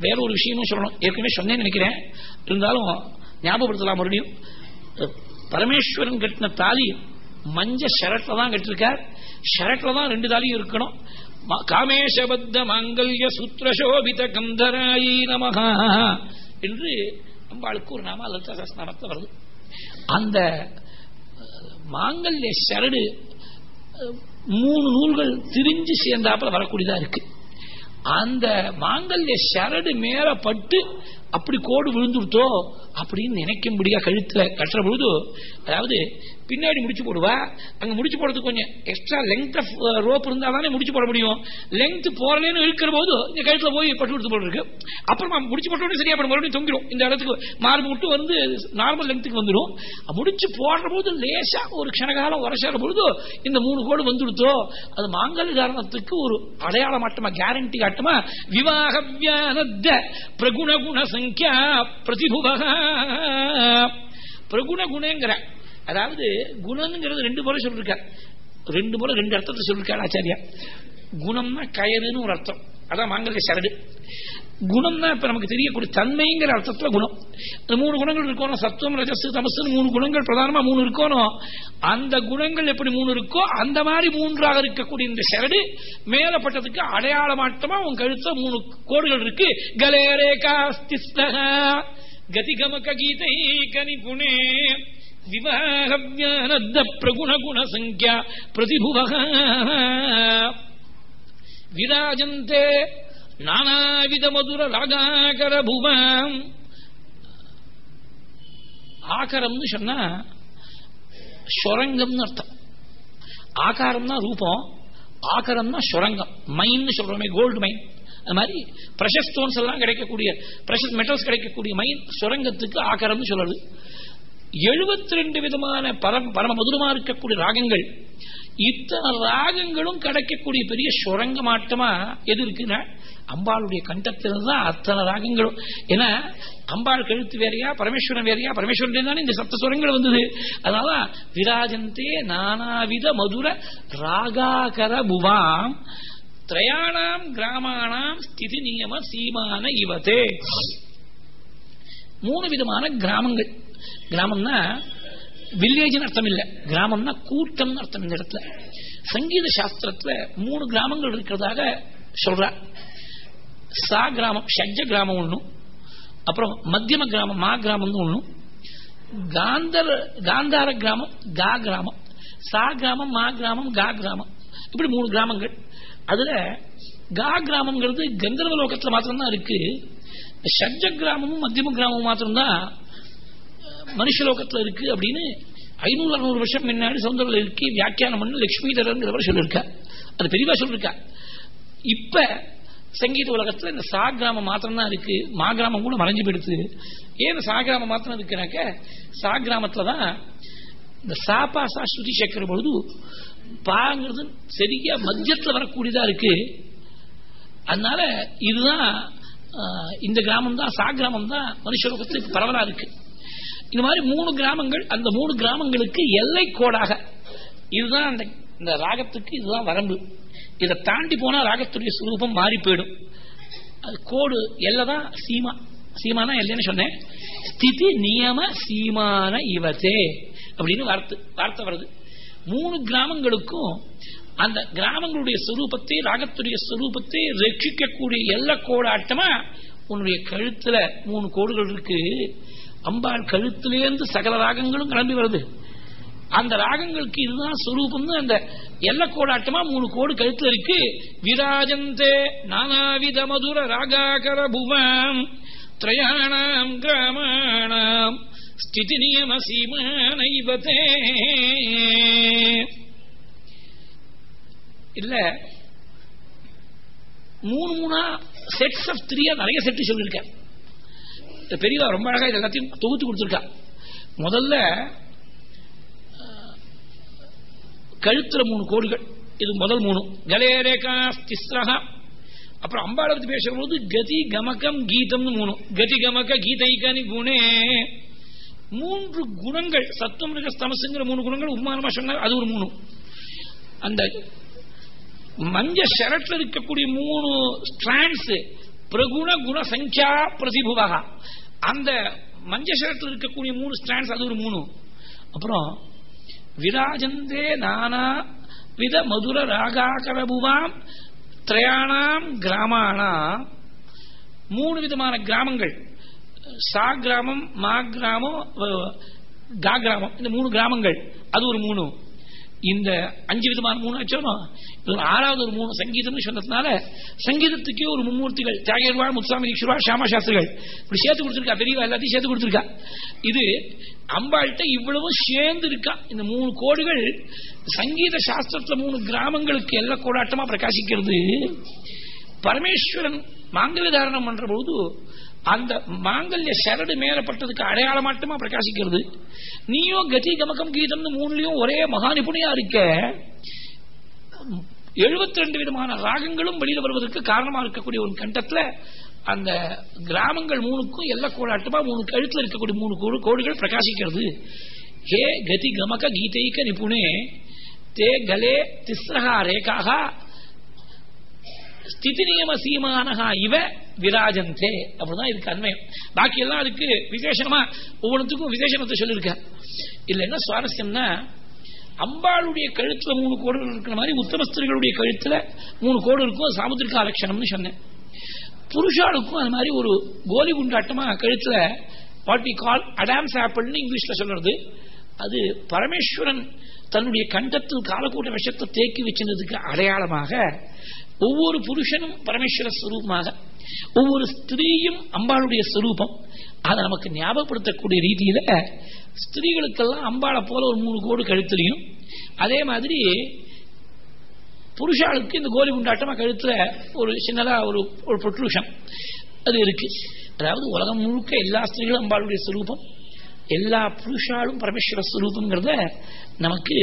வேற ஒரு விஷயமும் சொல்லணும். ஏற்கனவே சொன்னேன்னு நினைக்கிறேன். இருந்தாலும் ஞாபகப்படுத்தலாம் மறுபடியும். பரமேஸ்வரன் கட்டின தாலி மஞ்ச ஷரட்ல தான் கட்டிருக்கார். ஷரட்ல தான் ரெண்டு தாலியும் இருக்கணும். காமேஷபத்த மாங்கல்ய சூத்திரசோபித கந்தராயி நமகா என்று அம்பாளுக்கு ஒரு நாம லலிதா சஸ்நாமத்தில் வருது. அந்த மாங்கல்ய சரடு மூணு நூல்கள் திரிஞ்சு சேர்ந்தாப்புல வரக்கூடியதா இருக்கு. அந்த மாங்கல்ய சரடு மேல பட்டு அப்படி கோடு விழுந்துடுத்தோ அப்படின்னு நினைக்கும்படியா கழுத்துல கட்டுற பொழுது அதாவது பின்னாடி முடிச்சு போடுவா? அங்க முடிச்சு போடுறதுக்கு கொஞ்சம் எக்ஸ்ட்ரா லெங்க் ஆஃப் ரோப் இருந்தா தானே முடிச்சு போட முடியும். லெங்க் போறலன்னு இருக்கிற போது இந்த கழுத்துல போய் பட்டு கொடுத்து போட்டுருக்கு. அப்புறமா முடிச்சு போட்டோடனே சரியா அப்புறம் மறுபடியும் தொங்கிடும். இந்த இடத்துக்கு மார்பு மட்டும் வந்து நார்மல் லெங்க்த்துக்கு வந்துடும். முடிச்சு போடுற போது லேசா ஒரு க்ஷணகாலம் உரசாற பொழுது இந்த மூணு கோடு வந்துடுத்தோ அது மாங்கல் காரணத்துக்கு ஒரு அடையாளம் ஆட்டமா கேரண்டி காட்டுமா? விவாக வியானத்த பிரகுண குண சங்கியா பிரதிபுவக. பிரகுண குணங்கிற அதாவது குணங்கிறது ரெண்டு முறை சொல்லிருக்கார் ரெண்டு முறை ரெண்டு அர்த்தத்தை சொல்லிருக்காரு ஆச்சாரியா. குணம்னா கயறுன்னு ஒரு அர்த்தம். அதான் மாங்கல்ய சரடு. குணம்னா இப்ப நமக்கு தெரியக்கூடிய தன்மைங்கிற அர்த்தத்துல குணம். இந்த மூணு குணங்கள் இருக்கணும் சத்துவம் ரஜஸ் தமசு மூணு குணங்கள் பிரதானமா மூணு இருக்கணும் அந்த குணங்கள் எப்படி மூணு இருக்கோ அந்த மாதிரி மூன்றாக இருக்கக்கூடிய இந்த சரடு மேலப்பட்டதுக்கு அடையாளமாட்டமா உன் கழுத்த மூணு கோடுகள் இருக்கு. கலேரேகா கதிகமக கீதை கனி புனே விவாகவியானத்த பிரகுண குண சங்கியா பிரதிபுவக விராஜந்தே நானாவித மதுர ராகாகர புவம் ஆகரம்னு சொன்னா சொரங்கம்னு அர்த்தம். ஆகாரம்னா ரூபம் ஆகரம்னா சுரங்கம். மைன்னு சொல்றோமே கோல்டு மைன் அது மாதிரி பிரஷஸ் ஸ்டோன்ஸ் எல்லாம் கிடைக்கக்கூடிய பிரஷஸ் மெட்டல்ஸ் கிடைக்கக்கூடிய மைன் சுரங்கத்துக்கு ஆகரம்னு சொல்லுது எழுபத்தி ரெண்டு விதமான பரம் பரம மதுரமா இருக்கக்கூடிய ராகங்கள். இத்தனை ராகங்களும் கிடைக்கக்கூடிய பெரிய சுரங்க மாட்டமா எது இருக்குன்னா அம்பாளுடைய கண்டத்திலிருந்து தான் அத்தனை ராகங்களும். ஏன்னா அம்பாள் கழுத்து வேறையா பரமேஸ்வரன் வேறையா பரமேஸ்வரன் தானே இந்த சப்த சுரங்கள் வந்தது. அதனால விராஜந்தே நானாவித மதுர ராகாகர புவாம் திரையாணாம் கிராமாணாம் ஸ்திதி நியம சீமான இவதே. மூணு விதமான கிராமங்கள். கிராமம்னா வில்லேஜ்னு அர்த்தம் இல்ல கிராமம்னா கூட்டம்னு அர்த்தம் இந்த இடத்துல. சங்கீத சாஸ்திரத்துல மூணு கிராமங்கள் இருக்கிறதாக சொல்ற. சா கிராமம் ஷட்ஜ கிராமம் ஒண்ணும் அப்புறம் மத்தியம கிராமம் மா கிராமம் ஒண்ணும் காந்தர் காந்தார கிராமம் கா கிராமம். சா கிராமம் மா கிராமம் கா கிராமம். இப்படி மூணு கிராமங்கள். அதுல கா கிராமங்கிறது கந்தர்வ லோகத்துல மாத்திரம்தான் இருக்கு. ஷட்ஜ கிராமமும் மத்தியம கிராமமும் மாத்திரம்தான் மனுஷலோகத்துல இருக்கு அப்படின்னு ஐநூறு அறுநூறு வருஷம் முன்னாடி சௌந்தரில் இருக்கு வியாக்கியானம் பண்ணு லட்சுமி தரங்கிறவர் சொல்லியிருக்கா அது பெரியவா சொல்லியிருக்கா. இப்ப சங்கீத உலகத்துல இந்த சா கிராமம் மாத்திரம் தான் இருக்கு. மா கிராமம் கூட மறைஞ்சு போயிடுது ஏன் சா கிராமம் மாத்திரம் இருக்குனாக்க சா கிராமத்துல தான் இந்த சாப்பா சா ஸ்ருதி சேர்க்கிற பொழுது பாங்கிறது சரியா மத்தியத்தில் வரக்கூடியதா இருக்கு. அதனால இதுதான் இந்த கிராமம் தான் சா கிராமம் தான் மனுஷலோகத்துக்கு பரவலா இருக்கு. இந்த மாதிரி மூணு கிராமங்கள் அந்த மூணு கிராமங்களுக்கு எல்லை கோடாக. இதுதான் அந்த இந்த ராகத்துக்கு இதுதான் வரம்பு. இதை தாண்டி போனா ராகத்துடைய சுரூபம் மாறி போயிடும். அது கோடு எல்லை தான் சீமா. சீமானா எல்லைன்னு சொன்னேன். ஸ்திதி நியம சீமான இவத்தே அப்படின்னு வார்த்தை வார்த்தை வருது. மூணு கிராமங்களுக்கும் அந்த கிராமங்களுடைய சுரூபத்தை ராகத்துடைய சுரூபத்தை ரட்சிக்கக்கூடிய எல்லை கோடாட்டமா உன்னுடைய கழுத்துல மூணு கோடுகள் இருக்கு. அம்பாள் கழுத்திலேருந்து சகல ராகங்களும் கிளம்பி வருது. அந்த ராகங்களுக்கு இதுதான் சுரூபம்னு அந்த எல்ல கோடாட்டமா மூணு கோடு கழுத்துல இருக்கு. விராஜந்தே நானாவித மதுர ராகாகர புவம். திரயாணாம் கிராமாணாம். ஸ்திதி நியம சீமானைவதே. இல்ல மூணு மூணா செட்ஸ் ஆஃப் த்ரீயா நிறைய செட்டு சொல்லியிருக்கேன். பெரியவா ரொம்ப அழகா இது எல்லாத்தையும் தொகுத்து கொடுத்துருக்கா. முதல்ல கழுத்துல மூணு கோடுகள். இது முதல் மூணு. கலேரேகா திஸ்ரஹா அப்புறம் அம்பாளை பத்தி பேசும்போது கதி கமகம் கீதம்னு மூணு. கதி கமக கீதைகனி குணே. மூன்று குணங்கள் சத்துவம் தமசுங்கிற மூணு குணங்கள் உமானமா சொன்னார் அது ஒரு மூணு. அந்த மஞ்ச ஷரட்ல இருக்கக்கூடிய மூணு ஸ்ட்ராண்ட்ஸ் பிரகுண குண சங்கியா பிரதிபுவக. அந்த மஞ்ச இருக்கக்கூடிய மூணு ஸ்டாண்ட்ஸ் அது ஒரு மூணு. அப்புறம் விராஜந்தே நானா வித மதுர ராகாகரபுவாம் திரையாணாம் கிராமானா. மூணு விதமான கிராமங்கள். சா கிராமம் மா கிராமம் கா கிராமம் இந்த மூணு கிராமங்கள். அது ஒரு மூணு. இந்த அஞ்சு விதமான மூணு வச்சோம் ஆறாவது ஒரு மூணு சங்கீதம்னு சொன்னதுனால சங்கீதத்துக்கே ஒரு மும்மூர்த்திகள் தியாகர்வா முத்துசாமி தீக்ஷுவா ஷாமா சாஸ்திரிகள். இப்படி சேர்த்து கொடுத்துருக்கா பெரியவா எல்லாத்தையும் சேர்த்து கொடுத்துருக்கா. இது அம்பாள்கிட்ட இவ்வளவும் சேர்ந்து இருக்கா. இந்த மூணு கோடுகள் சங்கீத சாஸ்திரத்துல மூணு கிராமங்களுக்கு எல்லா கோடாட்டமா பிரகாசிக்கிறது. பரமேஸ்வரன் மாங்கல்ய தாரணம் பண்ற போது அந்த மாங்கல்ய சரடு மேலப்பட்டதுக்கு அடையாளமாட்டமா பிரகாசிக்கிறது? நீயோ கதி கமகம் கீதம்னு மூணுலயும் ஒரே மகா நிபுணியா இருக்க. எழுபத்தி ரெண்டு விதமான ராகங்களும் வெளியில வருவதற்கு காரணமா இருக்கக்கூடிய ஒரு கண்டத்துல அந்த கிராமங்கள் மூணுக்கும் எல்லா கோடாட்டமா மூணு கழுத்துல இருக்கக்கூடிய மூணு கோடு கோடுகள் பிரகாசிக்கிறது. ஹே கதி கமக கீதைக்க நிபுணே தே கலே திஸ்ரஹா ரேகாக ஸ்திதி நியம சீமானகா இவ விராஜந்தே அப்படிதான் இதுக்கு அண்மையம். பாக்கி எல்லாம் அதுக்கு விசேஷமா ஒவ்வொன்றுத்துக்கும் விசேஷமத்தை சொல்லியிருக்க. இல்ல என்ன சுவாரஸ்யம்னா அம்பாளுடைய கழுத்துல மூணு கோடு இருக்கிற மாதிரி உத்தமஸ்திரிகளுடைய கழுத்துல மூணு கோடு இருக்கும் சாமுத்திரிகா லட்சணம்னு சொன்னேன். புருஷாளுக்கும் அது மாதிரி ஒரு கோலி குண்டாட்டமா கழுத்துல வாட் வி கால் அடாம்ஸ் ஆப்பிள்னு இங்கிலீஷ்ல சொல்றது. அது பரமேஸ்வரன் தன்னுடைய கண்டத்தில் காலக்கூட்ட விஷத்தை தேக்கி வச்சிருந்ததுக்கு அடையாளமாக ஒவ்வொரு புருஷனும் பரமேஸ்வர ஸ்வரூபமாக ஒவ்வொரு ஸ்திரீயும் அம்பாளுடைய ஸ்வரூபம் அதை நமக்கு ஞாபகப்படுத்தக்கூடிய ரீதியில ஸ்திரீகளுக்கெல்லாம் அம்பாளை போல ஒரு மூணு கோடு கழுத்துலையும் அதே மாதிரி புருஷாளுக்கு இந்த கோலி குண்டாட்டமா கழுத்துல ஒரு சின்னதா ஒரு ஒரு பொட்ரூஷம் அது இருக்கு. அதாவது உலகம் முழுக்க எல்லா ஸ்திரீகளும் அம்பாளுடைய ஸ்வரூபம் எல்லா புருஷாலும் பரமேஸ்வர ஸ்வரூபங்கிறத நமக்கு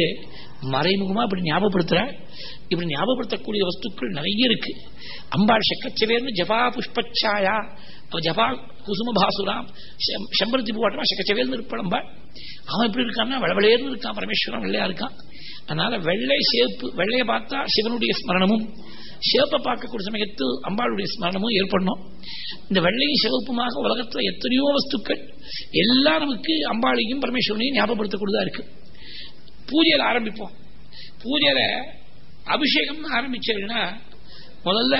மறைமுகமா அப்படி ஞாபகப்படுத்துற இப்படி ஞாபகப்படுத்தக்கூடிய வஸ்துக்கள் நிறைய இருக்கு. அம்பாள் செக்கச்சவேர்னு ஜபா புஷ்பச்சாயா ஜபா குசுமபாசுராம் செம்பருத்தி பூவாட்டமா செக்கச்சவேர்னு இருப்பாள் அம்பாள். அவன் எப்படி இருக்கான்னா வளவளேர்னு இருக்கான் பரமேஸ்வரன் வெள்ளையா இருக்கான். அதனால வெள்ளை சேப்பு வெள்ளையை பார்த்தா சிவனுடைய ஸ்மரணமும் சிவப்பை பார்க்கக்கூடிய சமயத்து அம்பாளுடைய ஸ்மரணமும் ஏற்படணும். இந்த வெள்ளையும் சிவப்புமாக உலகத்தில் எத்தனையோ வஸ்துக்கள் எல்லாம் நமக்கு அம்பாளையும் பரமேஸ்வரனையும் ஞாபகப்படுத்தக்கூடியதா இருக்கு. பூஜையில் ஆரம்பிப்போம். பூஜையில அபிஷேகம் ஆரம்பிச்சதுன்னா முதல்ல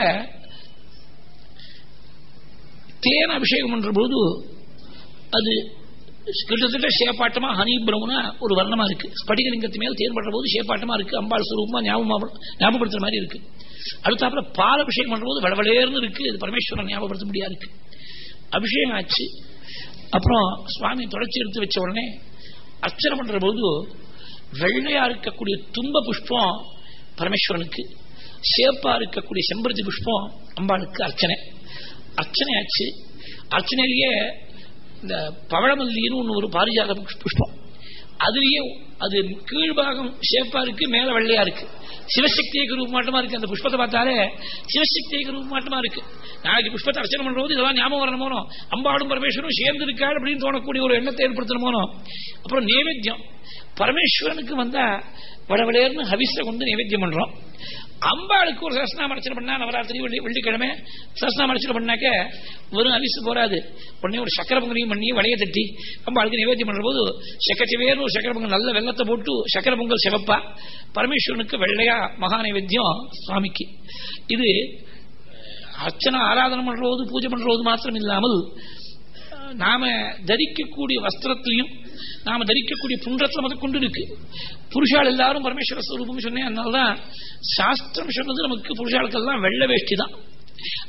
தேன் அபிஷேகம் பண்ற போது அது கிட்டத்தட்ட சேப்பாட்டமா ஹனி பிரவுனா ஒரு வர்ணமா இருக்கு. ஸ்படிகலிங்கத்து மேல் தேன் பண்ற போது சேப்பாட்டமா இருக்கு. அம்பாள் சுரூபமா ஞாபகப்படுத்துற மாதிரி இருக்கு. அடுத்தாப்புல பால் அபிஷேகம் பண்ற போது வளவளேர்னு இருக்கு. அது பரமேஸ்வரன் ஞாபகப்படுத்த முடியாது. இருக்கு. அபிஷேகம் ஆச்சு. அப்புறம் சுவாமி தொடர்ச்சி எடுத்து வச்ச உடனே அர்ச்சனை பண்ற போது வெள்ளையா இருக்கக்கூடிய தும்ப புஷ்பம் பரமேஸ்வரனுக்கு சேப்பா இருக்கக்கூடிய செம்பருத்தி புஷ்பம் அம்பாளுக்கு அர்ச்சனை. அர்ச்சனை ஆச்சு. அர்ச்சனையிலேயே இந்த பவழமல்லின்னு ஒன்று ஒரு பாரிஜாத புஷ்பம். அதுலேயே அது கீழ்பாகம் ஷேப்பா இருக்கு மேல வெள்ளையா இருக்கு. சிவசக்தியைக்கு ரூபமாட்டமா இருக்கு அந்த புஷ்பத்தை பார்த்தாலே சிவசக்தியைக்கு ரூபமாட்டமா இருக்கு. நாளைக்கு புஷ்பத்தை அர்ச்சனை பண்றது இதெல்லாம் ஞாபகம் வரணுமோனோ அம்பாடும் பரமேஸ்வரும் சேர்ந்து இருக்காள் அப்படின்னு தோணக்கூடிய ஒரு எண்ணத்தை ஏற்படுத்தணுமோனோ அப்புறம் நைவேத்தியம். பரமேஸ்வரனுக்கு வந்தா வடவடையர்னு ஹவிச கொண்டு நைவேத்தியம் பண்றோம். அம்பாளுக்கு ஒரு சரஸ்நாம அர்ச்சனை பண்ணா நவராத்திரி வெள்ளி வெள்ளிக்கிழமை. சரஸ்நாம அர்ச்சனை பண்ணாக்க வெறும் அவிசு போராது உடனே ஒரு சக்கர பொங்கலையும் பண்ணி வளைய தட்டி அம்பாளுக்கு நிவேத்தியம் பண்ற போது சக்கச்சவேர்னு ஒரு சக்கர பொங்கல் நல்ல வெள்ளத்தை போட்டு சக்கர பொங்கல் சிவப்பா. பரமேஸ்வரனுக்கு வெள்ளையா மகா நைவேத்தியம் சுவாமிக்கு. இது அர்ச்சனை ஆராதனை பண்றது பூஜை பண்றது மாத்திரம் இல்லாமல் நாம தரிக்கக்கூடிய வஸ்திரத்திலையும் நாம தரிக்கக்கூடிய புன்றத்துல முதல் கொண்டு இருக்கு. புருஷால் எல்லாரும் பரமேஸ்வர ஸ்வரூபம் சொன்னேன். அதனால்தான் சாஸ்திரம் சொன்னது நமக்கு புருஷாளுக்கெல்லாம் வெள்ளை வேஷ்டி தான்.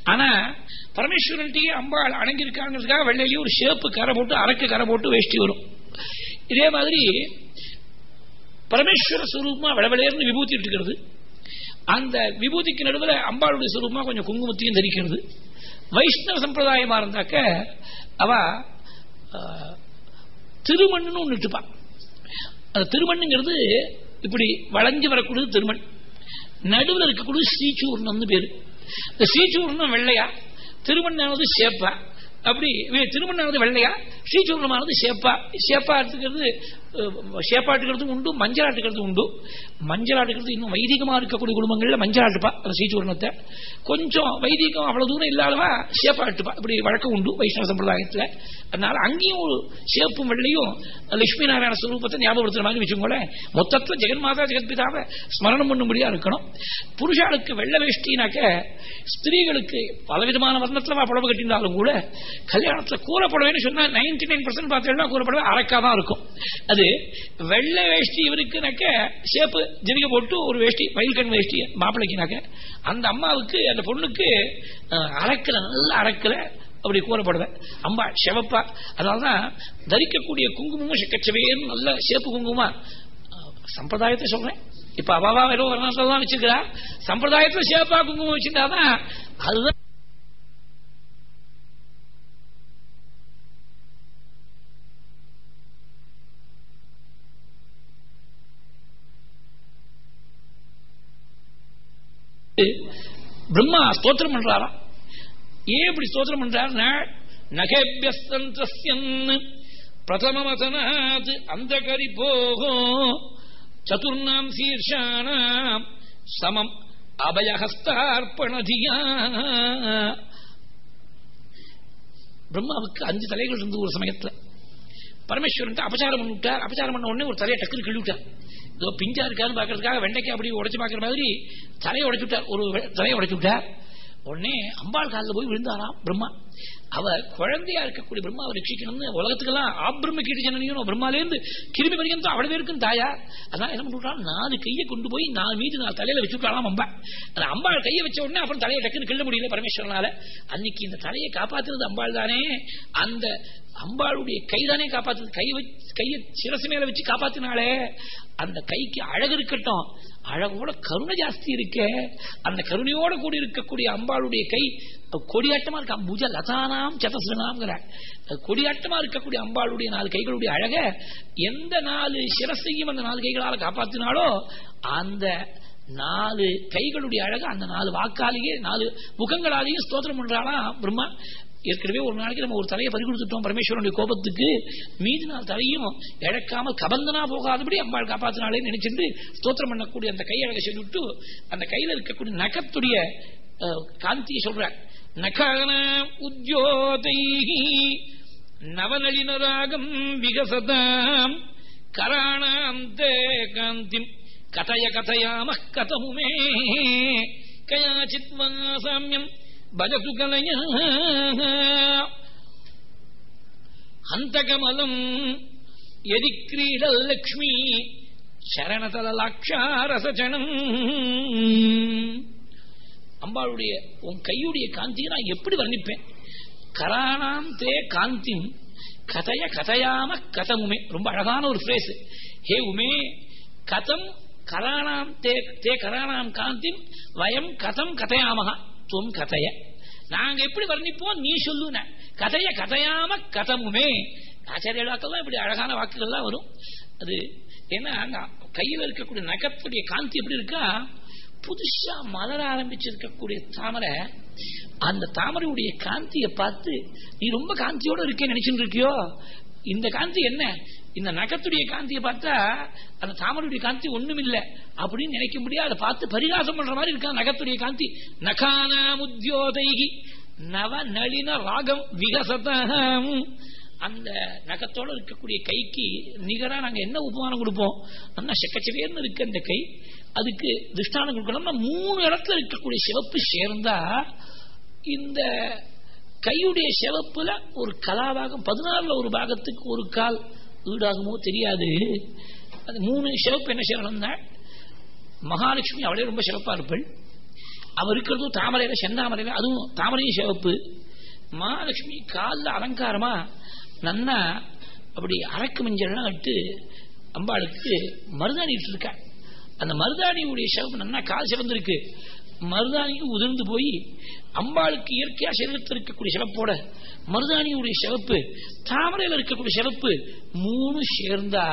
ஆனா பரமேஸ்வரன்ட்டையே அம்பாள் அடங்கியிருக்காங்கிறதுக்காக வெள்ளையிலேயே ஒரு ஷேப்பு கரை போட்டு அரக்கு கரை போட்டு வேஷ்டி வரும். இதே மாதிரி பரமேஸ்வர ஸ்வரூபமா விளவிளையர்னு விபூதி இருக்கிறது. அந்த விபூதிக்கு நடுவில் அம்பாளுடைய சுரூபமா கொஞ்சம் குங்குமத்தையும் தரிக்கிறது. வைஷ்ணவ சம்பிரதாயமா இருந்தாக்க அவ திருமண்ணுன்னு ஒன்று இட்டுப்பான் அந்த திருமண்ணுங்கிறது இப்படி வளைஞ்சு வரக்கூடியது திருமண். நடுவில் இருக்கக்கூடிய ஸ்ரீசூர்ணம்னு பேரு. இந்த ஸ்ரீசூர்ணம் வெள்ளையா திருமண்ணாவது சேப்பா. அப்படி திருமண்ணாவது வெள்ளையா ஸ்ரீசூர்ணமானது சேப்பா. சேப்பா எடுத்துக்கிறது சேப்பாட்டுக்கிறது உண்டு மஞ்சள் ஆட்டுக்கிறது உண்டு. மஞ்சள் ஆட்டுக்கிறது இன்னும் வைதிகமா இருக்கக்கூடிய குடும்பங்களில் மஞ்சள் ஆட்டுப்பா அந்த ஸ்ரீசூர்ணத்தை கொஞ்சம் வைதிகம் அவ்வளவு தூரம் இல்லாதவா ஷேப்பா ஆட்டுப்பா இப்படி வழக்கம் உண்டு வைஷ்ணவ சம்பிரதாயத்தில். அதனால அங்கேயும் ஒரு ஷேப்பும் வெள்ளையும் லட்சுமி நாராயண ஸ்வரூபத்தை ஞாபகப்படுத்துற மாதிரி வச்சுக்கோங்களேன். மொத்தத்துல ஜெகன்மாதா ஜெகத்பிதாவை ஸ்மரணம் பண்ணும்படியா இருக்கணும். புருஷாளுக்கு வெள்ளை வேஷ்டினாக்க ஸ்திரீகளுக்கு பலவிதமான வர்ணத்தில் புடவை கட்டியிருந்தாலும் கூட கல்யாணத்துல கூறப்படவேன்னு சொன்னால் நைன்டி நைன் பர்சன்ட் பார்த்தீங்கன்னா கூறப்படவே அரைக்கா தான் இருக்கும். அது வெள்ளை வேஷ்டி இவருக்குனாக்க சேப்பு ஜெனிக்க போட்டு ஒரு வேஷ்டி வயல்கண் வேஷ்டி மாப்பிள்ளைக்குனாக்க அந்த அம்மாவுக்கு அந்த பொண்ணுக்கு அரைக்கல நல்ல அரைக்கல அப்படி கூறப்படுவேன் அம்பா செவப்பா அதனாலதான் தரிக்கக்கூடிய குங்குமமும் கச்சவையும் நல்ல சேப்பு குங்குமா சம்பிரதாயத்தை சொல்றேன் இப்ப அவாவா வெறும் வர்ணத்தில் தான் வச்சிருக்கிறா சம்பிரதாயத்துல சேப்பா குங்குமம் வச்சிருந்தாதான் அதுதான் பிரம்மா ஸ்தோத்திரம் பண்றாரா ஏன் இப்படி ஸ்தோத்திரம் பண்றார் நகேபியஸ்தன் பிரதமவசனாத் அந்த கரி போகோ சதுர்ணாம் சீர்ஷானாம் சமம் அபயஹஸ்தார்ப்பணதியா. பிரம்மாவுக்கு அஞ்சு தலைகள் இருந்து ஒரு சமயத்தில். பரமேஸ்வரன் அபச்சாரம் பண்ணிவிட்டார். அபச்சாரம் பண்ண உடனே ஒரு தலையை டக்குன்னு கிள்ளி இதோ பிஞ்சா இருக்கான்னு பாக்குறதுக்காக வெண்டைக்கு அப்படி உடைச்சு பாக்குற மாதிரி தலையை உடைச்சு விட்டார். ஒரு தலையை உடைச்சு விட்டார். உடனே அம்பாள் காலில் போய் விழுந்தாராம் பிரம்மா. அவர் குழந்தையா இருக்கக்கூடிய பிரம்மாவை ரட்சிக்கணும்னு உலகத்துக்கெல்லாம் ஆபிரம கீட்டு ஜனனியும் பிரம்மாலேருந்து கிருமி பரிகந்தம் அவ்வளவு இருக்கும் தாயா. அதான் என்ன பண்ணுறான் நாலு கையை கொண்டு போய் நாலு மீது நாலு தலையில வச்சுட்டாலாம் அம்பா. அந்த அம்பாள் கையை வச்ச உடனே அப்புறம் தலையை டக்குன்னு கிள்ள முடியல பரமேஸ்வரனால. அன்னைக்கு இந்த தலையை காப்பாத்துறது அம்பாள் தானே. அந்த அம்பாளுடைய கைதானே காப்பாத்து கை கையை சிரசு மேல வச்சு காப்பாத்தினாலே அந்த கைக்கு அழகு இருக்கட்டும். அழகோட கருணை ஜாஸ்தி இருக்க. அந்த கருணையோட கூடி இருக்கக்கூடிய அம்பாளுடைய கை கொடியாட்டமா இருக்க? புஜ லதானாம் சதசனாம்ங்கிற. கொடியாட்டமா இருக்கக்கூடிய அம்பாளுடைய நாலு கைகளுடைய அழக எந்த நாலு சிரசையும் அந்த நாலு கைகளால காப்பாத்தினாலோ அந்த நாலு கைகளுடைய அழகு அந்த நாலு வாக்காலேயே நாலு முகங்களாலேயே ஸ்தோத்திரம் பண்றாளா பிரம்மா. ஏற்கனவே ஒரு நாளைக்கு நம்ம ஒரு தலையை பறி கொடுத்துட்டோம் பரமேஸ்வரனுடைய கோபத்துக்கு மீதி நாள் தலையும் இழக்காமல் கபந்தனா போகாதபடி அம்பாள் காப்பாத்தினாலே நினைச்சிட்டு ஸ்தோத்திரம் பண்ணக்கூடிய அந்த கையழகை சொல்லிவிட்டு அந்த கையில இருக்கக்கூடிய நகத்துடைய காந்தியை சொல்ற நகன உத்யோதை நவநளினராகம் விகசதாம் கராணாந்தே காந்திம் கதய கதயாம கதமுமே. கயாச்சித் சாமியம் பலசுகலையும் எதி எதிக்கிரீடல் லக்ஷ்மி சரணதலாட்சாரசனம் அம்பாளுடைய உன் கையுடைய காந்தியை நான் எப்படி வர்ணிப்பேன்? கராணாம் தே காந்தி கதைய கதையாம கதம் உமே ரொம்ப அழகான ஒரு பிரேஸ் ஹே உமே கதம் கராணாம் தே தே கராணாம் காந்திம் வயம் கதம் கதையாமகா துவம் கதைய. நாங்க எப்படி வர்ணிப்போம்? நீ சொல்லுன. கதைய கதையாம கதமுமே. ஆச்சாரியாக்கெல்லாம் இப்படி அழகான வாக்குகள்லாம் வரும். அது ஏன்னா கையில் இருக்கக்கூடிய நகத்துடைய காந்தி எப்படி இருக்கா? புதுசா மலர ஆரம்பிச்சிருக்கக்கூடிய தாமரை அந்த தாமரையுடைய காந்தியை பார்த்து நீ ரொம்ப காந்தியோட இருக்கேன்னு நினைச்சுட்டு இருக்கியோ? இந்த காந்தி என்ன? இந்த நகத்துடைய காந்தியை பார்த்தா அந்த தாமரையுடைய காந்தி ஒண்ணும் இல்லை அப்படின்னு நினைக்க முடியாது அதை பார்த்து பரிகாசம் பண்ற மாதிரி இருக்கா நகத்துடைய காந்தி. நகானாமுத்யோதைகி நவ நளின ராகம் விகசதம். அந்த நகத்தோட இருக்கக்கூடிய கைக்கு நிகரா நாங்க என்ன உபமானம் கொடுப்போம்? அண்ணா செக்கச்சவேர்னு இருக்கு அந்த கை. அதுக்கு திருஷ்டானம் கொடுக்கணும்னா மூணு இடத்துல இருக்கக்கூடிய சிவப்பு சேர்ந்தா இந்த கையுடைய சிவப்புல ஒரு கலாபாகம் பதினாறுல ஒரு பாகத்துக்கு ஒரு கால் ஈடாகுமோ தெரியாது. அது மூணு சிவப்பு என்ன செய்யணும்னா மகாலட்சுமி அவளே ரொம்ப சிறப்பாக இருப்பள். அவர் இருக்கிறதும் தாமரையில செந்தாமரையில அதுவும் தாமரையும் சிவப்பு. மகாலட்சுமி காலில் அலங்காரமா நன்னா அப்படி அரக்கு மஞ்சள்லாம் இட்டு அம்பாளுக்கு மருதாணி இருக்கா அந்த மருதாணியுடைய சிவப்பு நன்னா கால் சிவந்திருக்கு. மருதாணியும் உதிர்ந்து போய் அம்பாளுக்கு இயற்கையா சரீரத்தில் இருக்கக்கூடிய சிறப்போட மருதாணியுடைய சிவப்பு தாமரையில் இருக்கக்கூடிய சிறப்பு மூணு சேர்ந்தா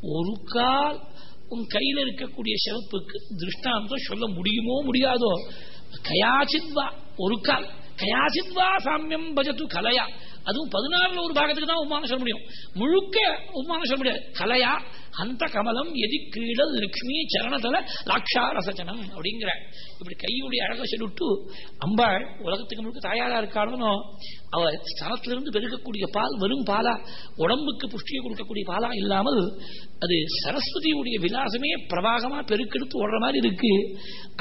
ஒரு கால் உன் கையில இருக்கக்கூடிய சிறப்புக்கு திருஷ்டாந்தம் சொல்ல முடியுமோ முடியாதோ? கயாச்சித்வா ஒரு கால். கயாசித்வா சாமியம் பஜத்து கலையா. அதுவும் பதினாறுல ஒரு பாகத்துக்கு தான் உபமானம் சொல்ல முடியும். முழுக்க உபமானம் சொல்ல முடியாது. கலையா அந்த கமலம் எதி கீழல் லக்ஷ்மி சரணதல லாட்சா ரசச்சனம் அப்படிங்கிற. இப்படி கையுடைய அழகை சொல்லிட்டு அம்பாள் உலகத்துக்கு முழுக்க தாயாரா இருக்காளோ அவ ஸ்தலத்திலிருந்து பெருகக்கூடிய பால் வெறும் பாலா உடம்புக்கு புஷ்டியை கொடுக்கக்கூடிய பாலா இல்லாமல் அது சரஸ்வதியுடைய விலாசமே பிரவாகமா பெருக்கெடுத்து ஓடுற மாதிரி இருக்கு.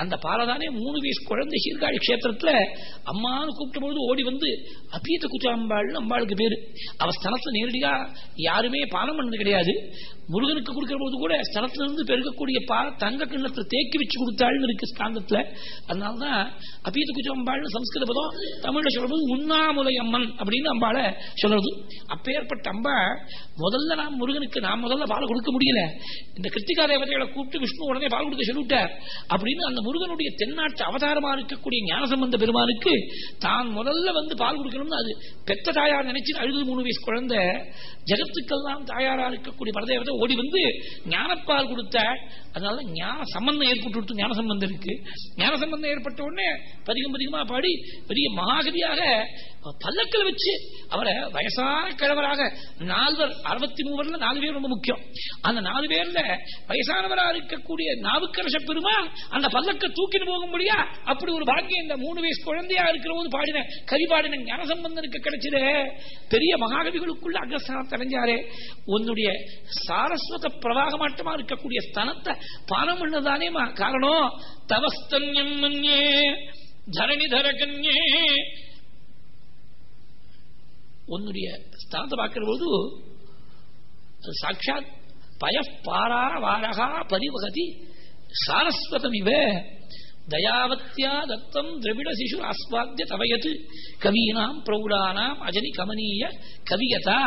அந்த பாலதானே மூணு வயசு குழந்தை சீர்காழி கஷேத்திரத்துல அம்மான்னு கூப்பிட்ட பொழுது ஓடி வந்து அபீத்த குச்சாம்பாள்னு அம்பாளுக்கு பேரு. அவ ஸ்தலத்தை நேரடியா யாருமே பானம் பண்ணது கிடையாது. முருகனுக்கு கொடுக்கிற போது கூட ஸ்தலத்திலிருந்து பெருகக்கூடிய பால் தங்க கிண்ணத்தை தேக்கி வச்சு கொடுத்தாள்னு இருக்கு ஸ்காந்தத்துல அதனாலதான் அபீத குச்சாம்பாள்னு சம்ஸ்கிருத பதம் தமிழ்ல சொல்லும்போது உண்ணாமுலை அம்மன் அப்படின்னு அம்பாளை சொல்றது. அப்பேற்பட்ட அம்பா முதல்ல நாம் முருகனுக்கு நான் முதல்ல பால் கொடுக்க முடியல. இந்த கிருத்திகா தேவதைகளை கூப்பிட்டு விஷ்ணு உடனே பால் கொடுக்க சொல்லிவிட்டார். அப்படின்னு அந்த முருகனுடைய தென்னாட்டு அவதாரமா இருக்கக்கூடிய ஞானசம்பந்த பெருமானுக்கு தான் முதல்ல வந்து பால் கொடுக்கணும்னு அது பெத்த தாயார் நினைச்சு அழுது மூணு வயசு குழந்தை. ஜெகத்துக்கெல்லாம் தாயாரா இருக்கக்கூடிய ஓடி வந்து ஞானப்பால் கொடுத்த அதனால ஞான சம்பந்தம் ஏற்பட்டு ஞான சம்பந்தம் இருக்கு. ஞான சம்பந்தம் ஏற்பட்ட உடனே பதிகம் பதிகமா பாடி பெரிய மகாகவியாக பல்லக்கில் வச்சு அவரை வயசான கிழவராக நால்வர் அறுபத்தி மூவர்ல நாலு பேர் ரொம்ப முக்கியம். அந்த நாலு பேர்ல வயசானவரா இருக்கக்கூடிய நாவுக்கரச பெருமாள் அந்த பல்லக்க தூக்கிட்டு போக முடியா அப்படி ஒரு பாக்கியம் இந்த மூணு வயசு குழந்தையா இருக்கிற போது பாடின கரி பாடின ஞான சம்பந்தனுக்கு கிடைச்சது. பெரிய மகாகவிகளுக்குள்ள அக்ரஸ்தானத்தை அடைஞ்சாரே. உன்னுடைய சாரஸ்வத பிரவாகமாட்டமா இருக்கக்கூடிய ஸ்தனத்தை பானம் பண்ணதானே காரணம். தவஸ்தன்யம் மன்யே தரணிதர கன்யே உன்னுடைய ஸ்தானத்தை பார்க்கிற போது சாட்சாத் பயப்பாரா வாரகா பரிவகதி சாரஸ்வதம் இவ தயாவத்தியா தத்தம் திரவிட சிசு ஆஸ்வாத்திய தவயத்து கவீனாம் பிரௌடானாம் அஜனி கமனீய கவியதா.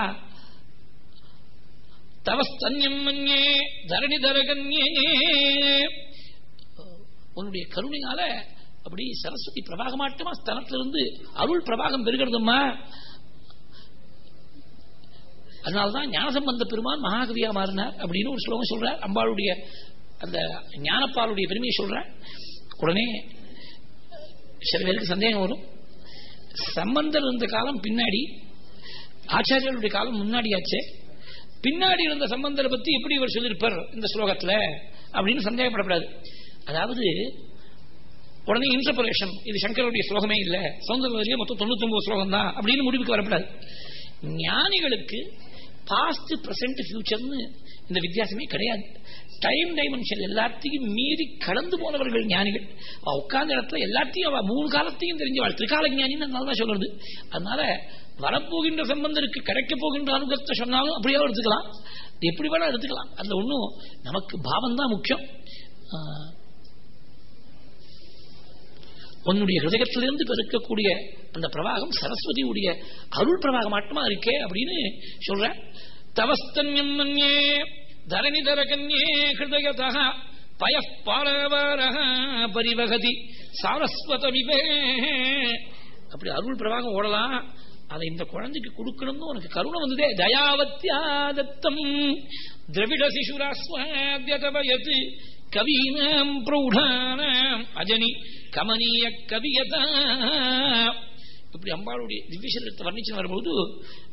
தவஸ்தன்யம் மன்யே தரணி தரகன்யே. உன்னுடைய கருணையால அப்படி சரஸ்வதி பிரபாகமாட்டமா ஸ்தலத்திலிருந்து அருள் பிரபாகம் பெறுகிறதுமா அதனால்தான் ஞானசம்பந்த பெருமான் மகாகவியா மாறினார் அப்படின்னு ஒரு ஸ்லோகம் சொல்றார். அம்பாளுடைய அந்த ஞானப்பாளுடைய பெருமையை சொல்றார். உடனே சில பேருக்கு சந்தேகம் வரும். சம்பந்தர் இருந்த காலம் பின்னாடி ஆச்சாரியருடைய காலம் முன்னாடி ஆச்சு பின்னாடி இருந்த சம்பந்தரை பத்தி எப்படி இவர் சொல்லியிருப்பார் இந்த ஸ்லோகத்துல அப்படின்னு சந்தேகப்படக்கூடாது அதாவது உடனே இன்டர்பரேஷன் இது சங்கருடைய ஸ்லோகமே இல்லை. சௌந்தர்ய மொத்தம் தொண்ணூத்தி ஒன்பது ஸ்லோகம் தான் அப்படின்னு முடிவுக்கு வரக்கூடாது ஞானிகளுக்கு பாஸ்ட் பிரசன்ட் ஃபியூச்சர்னு இந்த வித்தியாசமே கிடையாது. டைம் டைமென்ஷன் எல்லாத்தையும் மீறி கடந்து போனவர்கள் ஞானிகள். அவள் உட்கார்ந்த இடத்துல எல்லாத்தையும் அவள் மூணு காலத்தையும் தெரிஞ்சவள் திரிகால ஞானின்னு தான் சொல்றது. அதனால வரப்போகின்ற சம்பந்தருக்கு கிடைக்க போகின்ற அனுகத்தை சொன்னாலும் அப்படியே எடுத்துக்கலாம். எப்படி வேணா எடுத்துக்கலாம். அதுல ஒன்றும் நமக்கு பாவம் தான் முக்கியம் உன்னுடைய ஹிருதயத்திலிருந்து பெருக்கக்கூடிய அந்த பிரவாகம் சரஸ்வதியுடைய அருள் பிரவாகம் மட்டுமா இருக்கே அப்படின்னு சொல்ற. தவஸ்தன்யம் மன்யே தரணிதர கன்யே ஹிருதயதா பய பாரவர பரிவகதி சாரஸ்வதமிவே அப்படி அருள் பிரவாகம் ஓடலாம். அதை இந்த குழந்தைக்கு கொடுக்கணும்னு உனக்கு கருணை வந்ததே. தயாவத்தியாதத்தம் திரவிட சிசுராஸ்வாத்யதவயத் கவீனாம் பிரௌடானாம் அஜனி கமனிய கவியதா. இப்படி அம்பாளுடைய திவ்யசரீரத்தை வர்ணிச்சு வரும்போது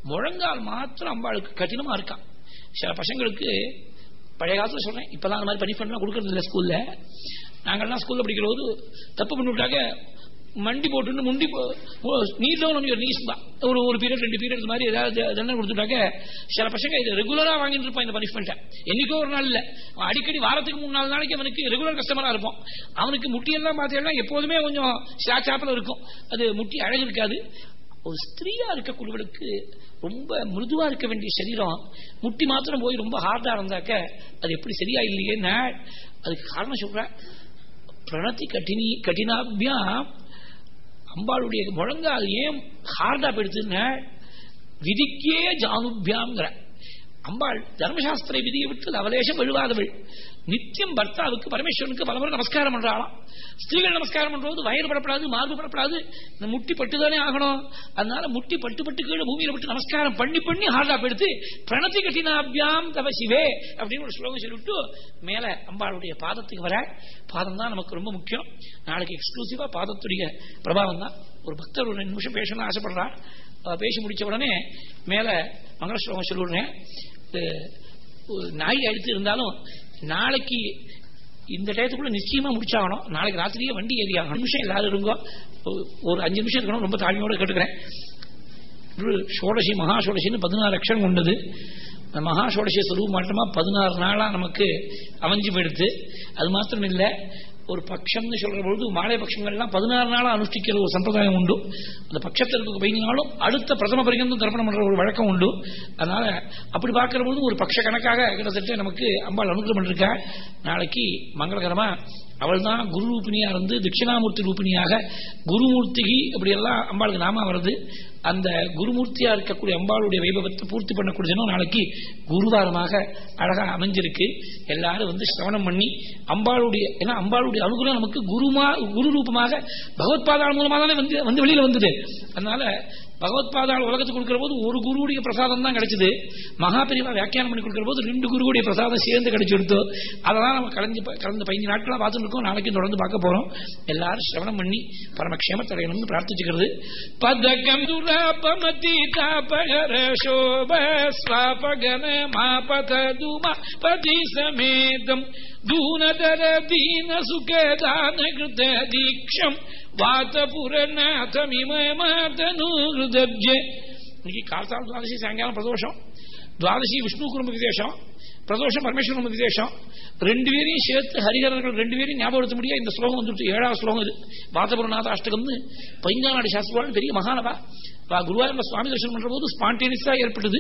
முழங்கால் மாத்திரம் அம்பாளுக்கு கடினமா இருக்கான் சில பசங்களுக்கு பழைய காலத்துல சொல்றேன் இப்பதான் அந்த மாதிரி பனிஷ்மெண்ட்லாம் கொடுக்கறது இல்லை ஸ்கூல்ல நாங்கள்லாம் ஸ்கூல்ல படிக்கிற போது தப்பு பண்ணிவிட்டாக்க மண்டி போட்டு முண்டி நீட் நீஸ் தான் ஒரு ஒரு பீரியட் ரெண்டு பீரியட் மாதிரி ஏதாவது தண்டனை கொடுத்துட்டாக்க சில பசங்க இது ரெகுலரா வாங்கிட்டு இருப்பான் இந்த பனிஷ்மெண்ட்டை என்னைக்கோ ஒரு நாள் இல்லை அடிக்கடி வாரத்துக்கு மூணு நாலு நாளைக்கு அவனுக்கு ரெகுலர் கஸ்டமரா இருப்போம் அவனுக்கு முட்டியெல்லாம் பார்த்தீங்கன்னா எப்போதுமே கொஞ்சம் சாச்சாப்பில் இருக்கும். அது முட்டி அழகு இருக்காது. ஒரு ஸ்திரீயா இருக்கக்கூடியவளுக்கு ரொம்ப மிருதுவா இருக்க வேண்டிய சரீரம் முட்டி மாத்திரம் போய் ரொம்ப ஹார்டா இருந்தாக்க அது எப்படி சரியா இல்லையேன்னா அதுக்கு காரணம் சொல்ற பிரணத்தி கட்டினி கட்டினாபியா அம்பாளுடைய முழங்கால் ஏன் ஹார்டா போயிடுச்சுன்னா விதிக்கே ஜானுபியாங்கிற அம்பாள் தர்மசாஸ்திர விதியை விட்டு அவலேஷம் எழுவாதவள். நித்தியம் பர்த்தாவுக்கு பரமேஸ்வரனுக்கு பலமுறை நமஸ்காரம் பண்றாளாம் ஸ்திரீகள் நமஸ்காரம் பண்றது வயிறு படப்படாது மார்பு படப்படாது. இந்த முட்டி பட்டுதானே ஆகணும். அதனால முட்டி பட்டு பட்டு கீழே பூமியில பட்டு நமஸ்காரம் பண்ணி பண்ணி ஹார்டாப் எடுத்து பிரணதி கட்டினாபியாம் தவ சிவே அப்படின்னு ஒரு ஸ்லோகம் சொல்லிவிட்டு மேல அம்பாளுடைய பாதத்துக்கு வர பாதம் தான் நமக்கு ரொம்ப முக்கியம். நாளைக்கு எக்ஸ்க்ளூசிவா பாதத்துடைய பிரபாவம் தான். ஒரு பக்தர் ஒரு ரெண்டு நிமிஷம் பேசணும்னு ஆசைப்படுறா பேசி முடிச்ச உடனே மேல மங்கள ஸ்லோகம் சொல்லிவிடுறேன். நாய் அடித்து இருந்தாலும் நாளைக்கு இந்த டயத்துக்குள்ள நிச்சயமா முடிச்சாகணும். நாளைக்கு ராத்திரியே வண்டி ஏறி ஆகணும். நிமிஷம் எல்லாரும் இருங்கோ. ஒரு அஞ்சு நிமிஷம் இருக்கணும். ரொம்ப தாழ்மையோட கேட்டுக்கிறேன். ஷோடசி மகா ஷோடசின்னு பதினாறு அக்ஷரம் கொண்டது. அந்த மகா ஷோடசி சுரூப மாற்றமா பதினாறு நாளா நமக்கு அமைஞ்சு போயிடுது. அது மாத்திரம் இல்லை ஒரு பட்சம்னு சொல்ற பொழுது மாலை பட்சங்கள்லாம் பதினாறு நாளாக அனுஷ்டிக்கிற ஒரு சம்பிரதாயம் உண்டு. அந்த பட்சத்திற்கு பதினாலும் அடுத்த பிரதம பரிகந்தம் தர்ப்பணம் பண்ற ஒரு வழக்கம் உண்டு. அதனால அப்படி பார்க்கிற பொழுது ஒரு பட்ச கணக்காக கிட்டத்தட்ட நமக்கு அம்பாள் அனுகிரம் பண்ணிருக்கா. நாளைக்கு மங்களகரமா அவள் தான் குரு ரூபினியா இருந்து தட்சிணாமூர்த்தி ரூபினியாக குருமூர்த்திகி அப்படி எல்லாம் அம்பாளுக்கு நாம வருது. அந்த குருமூர்த்தியா இருக்கக்கூடிய அம்பாளுடைய வைபவத்தை பூர்த்தி பண்ணக்கூடிய தினம் நாளைக்கு குருவாரமாக அழகா அமைஞ்சிருக்கு. எல்லாரும் வந்து சிரவணம் பண்ணி அம்பாளுடைய ஏன்னா அம்பாளுடைய அனுகூலம் நமக்கு குருமா குரு ரூபமாக பகவத்பாதாள் மூலமாக தானே வந்து வந்து வெளியில வந்தது. அதனால பகவத்பாதாள் உலகத்துக்கு கொடுக்கிற போது ஒரு குருவுடைய பிரசாதம் தான் கிடைச்சது. மகாபிரிவா வியாக்கியானம் பண்ணி கொடுக்கிற போது ரெண்டு குருவுடைய பிரசாதம் சேர்ந்து கிடைச்சிருத்தோ அதெல்லாம் நம்ம கலந்து கலந்து பதினஞ்சு நாட்களாக பார்த்துட்டு இருக்கோம். நாளைக்கு தொடர்ந்து பார்க்க போறோம். எல்லாரும் சிரவணம் பண்ணி பரமக்ஷேமத்தடையணும்னு பிரார்த்திச்சுக்கிறது. பதகம் துலாபமதி தாபகர சோப ஸ்வாபகன மாபத பதி சமேதம். தூனதர தீன சுகதான கிருத தீக்ஷம் வாத்தபுரநாதமிமமாதனுதப்ஜே இன்னைக்கு கார்த்தால் துவாதசி சாயங்காலம் பிரதோஷம் துவாதசி விஷ்ணு குடும்ப விசேஷம் பிரதோஷம் பரமேஸ்வர குடும்ப விசேஷம் ரெண்டு பேரையும் சேர்த்து ஹரிகரர்கள் ரெண்டு பேரையும் ஞாபகப்படுத்த முடியாது இந்த ஸ்லோகம் வந்துட்டு ஏழாவது ஸ்லோகம் இது வாத்தபுரநாத அஷ்டகம்னு பைங்காநாடு சாஸ்திரம் பெரிய மகானவா குருவாயூர் சுவாமி தரிசனம் பண்ற போது ஸ்பான்டேனியஸா ஏற்பட்டது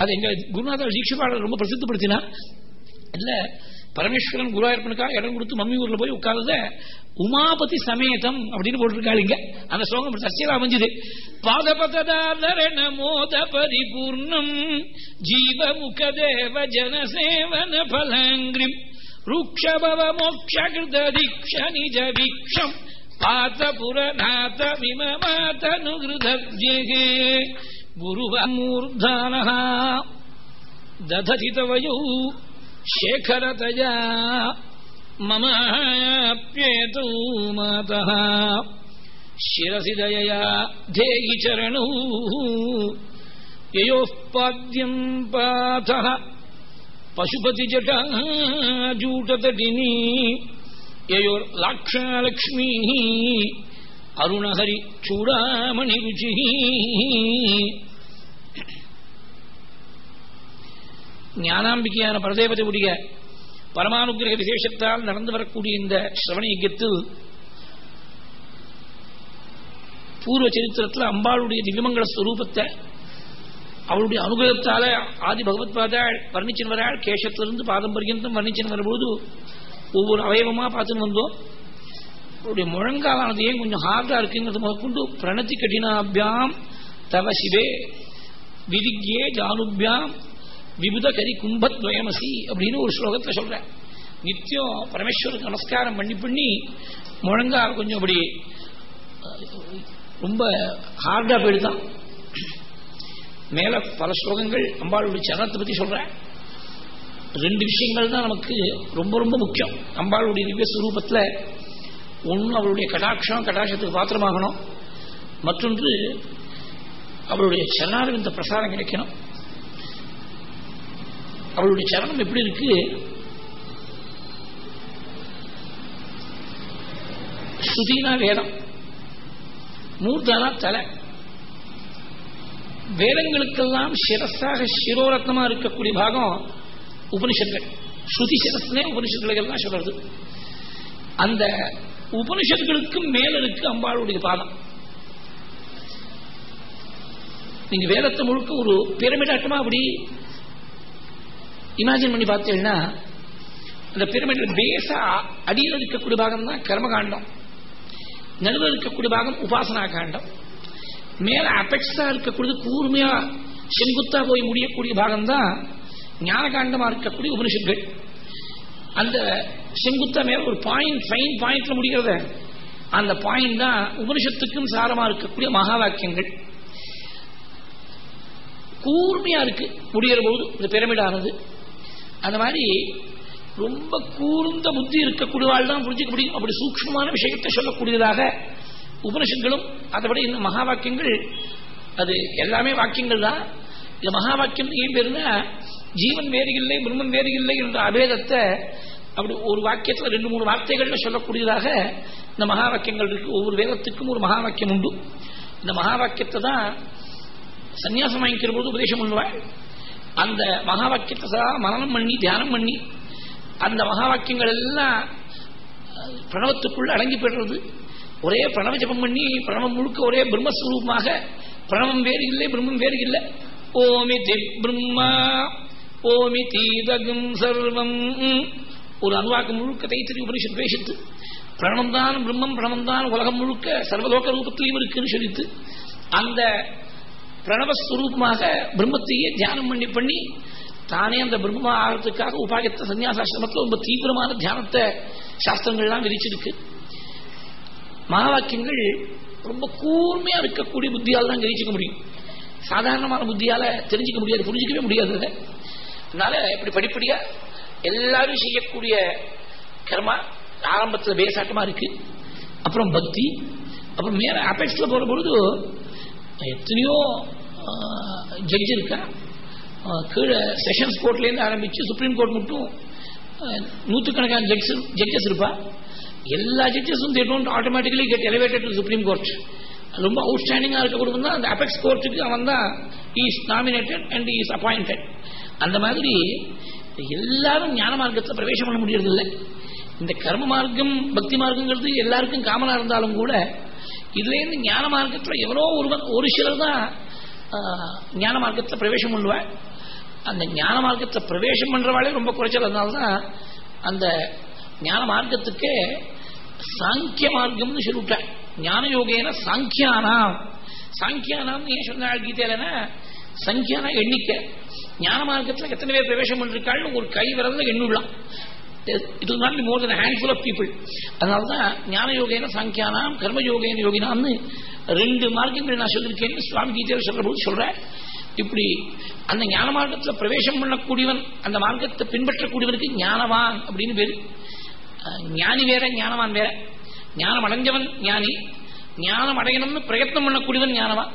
அது எங்க குருநாதர் தீட்சிபாளர் ரொம்ப பிரசித்தப்படுத்தினா இல்லை பரமேஸ்வரன் குருவாயூரப்பனுக்காக இடம் கொடுத்து மம்மி ஊரில் போய் உட்கார்ந்த உமாபதி சமேதம் அப்படின்னு போட்டிருக்காளுங்க அந்த ஸ்லோகம் சர்ச்சையில் அமைஞ்சது. பாதபதாரண மோத பரிபூர்ணம் ஜீவமுக தேவ ஜனசேவன பலங்கிரி ருக்ஷபவ மோட்சகிருத பாத புரநாத விமமாதனுகிருதே குருவமூர்தான ததசிதவயோ శేఖరతయా మమాప్యేతూ మాత. శిరసిదయ దయయా ధేయి చరణౌ. యయోపాద్యం పాత. పశుపతి జటాజూటతటిని యోర్లాక్షణలక్ష్మీ అరుణహరి చూడామణి రుచి. ஞானாம்பிகையான பரதேவதையுடைய பரமானுகிரக விசேஷத்தால் நடந்து வரக்கூடிய இந்த சிரவண யஜத்தில் பூர்வ சரித்திரத்தில் அம்பாளுடைய திவ்யமங்கல ஸ்வரூபத்தை அவளுடைய அனுகிரகத்தால ஆதி பகவத் பாதாள் வர்ணிச்சின் வராள் கேசத்திலிருந்து பாதம் பர்யந்தம் வர்ணிச்சின் வரும்போது ஒவ்வொரு அவயவமா பார்த்துன்னு வந்தோம். அவருடைய முழங்காலானது ஏன் கொஞ்சம் ஹார்டா இருக்குங்கிறது முதற்கொண்டு பிரணதி கடினாபியாம் தவ சிவே விதிக்யே ஜானுபியாம் விபுத கரி கும்பத்வயமசி அப்படின்னு ஒரு ஸ்லோகத்தில் சொல்ற. நித்தியம் பரமேஸ்வருக்கு நமஸ்காரம் பண்ணி பண்ணி முழங்கால் கொஞ்சம் அப்படி ரொம்ப ஹார்டா போயிடுதான். மேல பல ஸ்லோகங்கள் அம்பாளுடைய சரணத்தை பத்தி சொல்றேன் ரெண்டு விஷயங்கள் தான் நமக்கு ரொம்ப ரொம்ப முக்கியம். அம்பாளுடைய திவ்ய சுரூபத்தில் ஒன்று அவளுடைய கடாட்சம் கடாட்சத்துக்கு பாத்திரமாகணும். மற்றொன்று அவளுடைய சரணாரவிந்த பிரசாரம் கிடைக்கணும். அவளுடைய சரணம் எப்படி இருக்கு? ஸ்ருதினா வேதம். மூர்த்தானா தலை. வேதங்களுக்கெல்லாம் சிரஸாக சிரோரத்னமா இருக்கக்கூடிய பாகம் உபனிஷத்துகள் ஸ்ருதி சிரஸ்னே உபனிஷத்துகளை சொல்றது. அந்த உபனிஷத்துகளுக்கும் மேல இருக்கு அம்பாளுடைய பாதம். நீங்க வேதத்தை முழுக்க ஒரு பிரமிடாட்டமா அப்படி இமேஜின் பண்ணி பார்த்தீங்கன்னா அந்த பிரமிடில் பேஸா அடியில் இருக்கக்கூடிய பாகம் தான் கர்மகாண்டம். நடுவில் இருக்கக்கூடிய பாகம் உபாசனா காண்டம் மேல அபெக்ஸா இருக்கக்கூடியது கூர்மையா செங்குத்தா போய் முடியக்கூடிய பாகம் தான் ஞானகாண்டமா இருக்கக்கூடிய உபனிஷத்துகள் அந்த செங்குத்தா மேல ஒரு பாயிண்ட் ஃபைன் பாயிண்ட்ல முடிகிறத அந்த பாயிண்ட் தான் உபனிஷத்துக்கும் சாரமா இருக்கக்கூடிய மகா வாக்கியங்கள் கூர்மையா இருக்கு. முடிகிற போது இந்த பிரமிடானது அந்த மாதிரி ரொம்ப கூர்ந்த புத்தி இருக்கக்கூடியவாள் தான் புரிஞ்சுக்க முடியும். அப்படி சூக்மமான விஷயத்தை சொல்லக்கூடியதாக உபனிஷங்களும் அதைவிட இந்த மகா வாக்கியங்கள் அது எல்லாமே வாக்கியங்கள் தான். இந்த மகா வாக்கியம் ஏன் பேருனா ஜீவன் வேறு இல்லை பிரம்மன் வேறு இல்லை என்ற அபேதத்தை அப்படி ஒரு வாக்கியத்தில் ரெண்டு மூணு வார்த்தைகள்ல சொல்லக்கூடியதாக இந்த மகா வாக்கியங்கள் இருக்கு. ஒவ்வொரு வேதத்துக்கும் ஒரு மகா வாக்கியம் உண்டு. இந்த மகா வாக்கியத்தை தான் சன்னியாசம் வாங்கிக்கிற போது உபதேசம் பண்ணுவாள். அந்த மகா வாக்கியத்தை சதா மனநம் பண்ணி தியானம் பண்ணி அந்த மகா வாக்கியங்கள் எல்லாம் பிரணவத்துக்குள் அடங்கி போயிடுறது. ஒரே பிரணவ ஜபம் பண்ணி பிரணவம் முழுக்க ஒரே பிரம்மஸ்வரூபமாக பிரணவம் வேறு இல்லை பிரம்மம் வேறு இல்லை. ஓமி தி பிரம்மா ஓமி தீதகம் சர்வம். ஒரு அணுவாக்கம் முழுக்க தைத்திரி உபனிஷத் பேசித்து பிரணவம் தான் பிரம்மம் பிரணவம் தான் உலகம் முழுக்க சர்வலோக ரூபத்திலையும் இருக்குன்னு சொல்லித்து அந்த பிரணவஸ்வரூபமாக பிரம்மத்தையே தியானம் பண்ணி பண்ணி தானே அந்த பிரம்மமா ஆகிறதுக்காக உபாயத்த சன்னியாசாசிரமத்தில் ரொம்ப தீவிரமான தியானத்தை சாஸ்திரங்கள்லாம் விரிச்சிருக்கு மகாவாக்கியங்கள் ரொம்ப கூர்மையா இருக்கக்கூடிய புத்தியால் தான் கிரகிச்சிக்க முடியும். சாதாரணமான புத்தியால தெரிஞ்சுக்க முடியாது புரிஞ்சிக்கவே முடியாது அதனால இப்படி படிப்படியா எல்லாரும் செய்யக்கூடிய கர்மா ஆரம்பத்தில் பேசாட்டமா இருக்கு. அப்புறம் பக்தி அப்புறம் மேல அபெக்ஸ்ல போற பொழுது எத்தனையோ ஜட்ஜ் இருக்கா கீழே செஷன்ஸ் கோர்ட்லேருந்து ஆரம்பிச்சு சுப்ரீம் கோர்ட் மட்டும் நூற்றுக்கணக்கான ஜட்ஜஸ் ஜட்ஜஸ் இருப்பா எல்லா ஜட்ஜஸும் they don't automatically get elevated to supreme court ரொம்ப அவுட்ஸ்டாண்டிங்காக இருக்க கூட தான் அந்த அபெக்ஸ் கோர்ட்டுக்கு அவன் தான் is nominated and is appointed அந்த மாதிரி எல்லாரும் ஞான மார்க்கத்தில் பிரவேசம் பண்ண முடியறதில்லை. இந்த கர்ம மார்க்கம் பக்தி மார்க்கங்கிறது எல்லாருக்கும் காமனாக இருந்தாலும் கூட இதுலேருந்து ஞான மார்க்கத்தில் எவனோ ஒருவன் ஒரு சிலர் தான் ஞான மார்க்கத்தில் பிரவேசம் பண்ணுவாள் அந்த ஞான மார்க்கத்தில் பிரவேசம் பண்ணுறவாளே ரொம்ப குறைச்சல் அதனால்தான் அந்த ஞான மார்க்கத்துக்கே சாங்கிய மார்க்கம்னு சொல்லிவிட்டேன் ஞான யோகேன சாங்கியானாம் சாங்கியானாம் ஏன் சொன்னாள் கீதையிலன்னா சங்கியான எண்ணிக்கை. ஞான மார்க்கத்தில் எத்தனை பேர் பிரவேசம் பண்ணிருக்காள்னு ஒரு கை விரல்ல எண்ணுலாம் it is not more than handful of people அதனால தான் ஞான யோகேன சாங்கியானாம் கர்ம யோகேன யோகினான்னு ரெண்டு மார்க்கங்கள் நான் சொல்லியிருக்கேன். சுவாமி கீதையில் சொல்ற போது சொல்றேன் இப்படி அந்த ஞான மார்க்கத்தில் பிரவேசம் பண்ணக்கூடியவன் அந்த மார்க்கத்தை பின்பற்றக்கூடியவனுக்கு ஞானவான் அப்படின்னு பேரு. ஞானி வேற ஞானவான் வேற. ஞானம் அடைஞ்சவன் ஞானி. ஞானம் அடையணும்னு பிரயத்னம் பண்ணக்கூடியவன் ஞானவான்.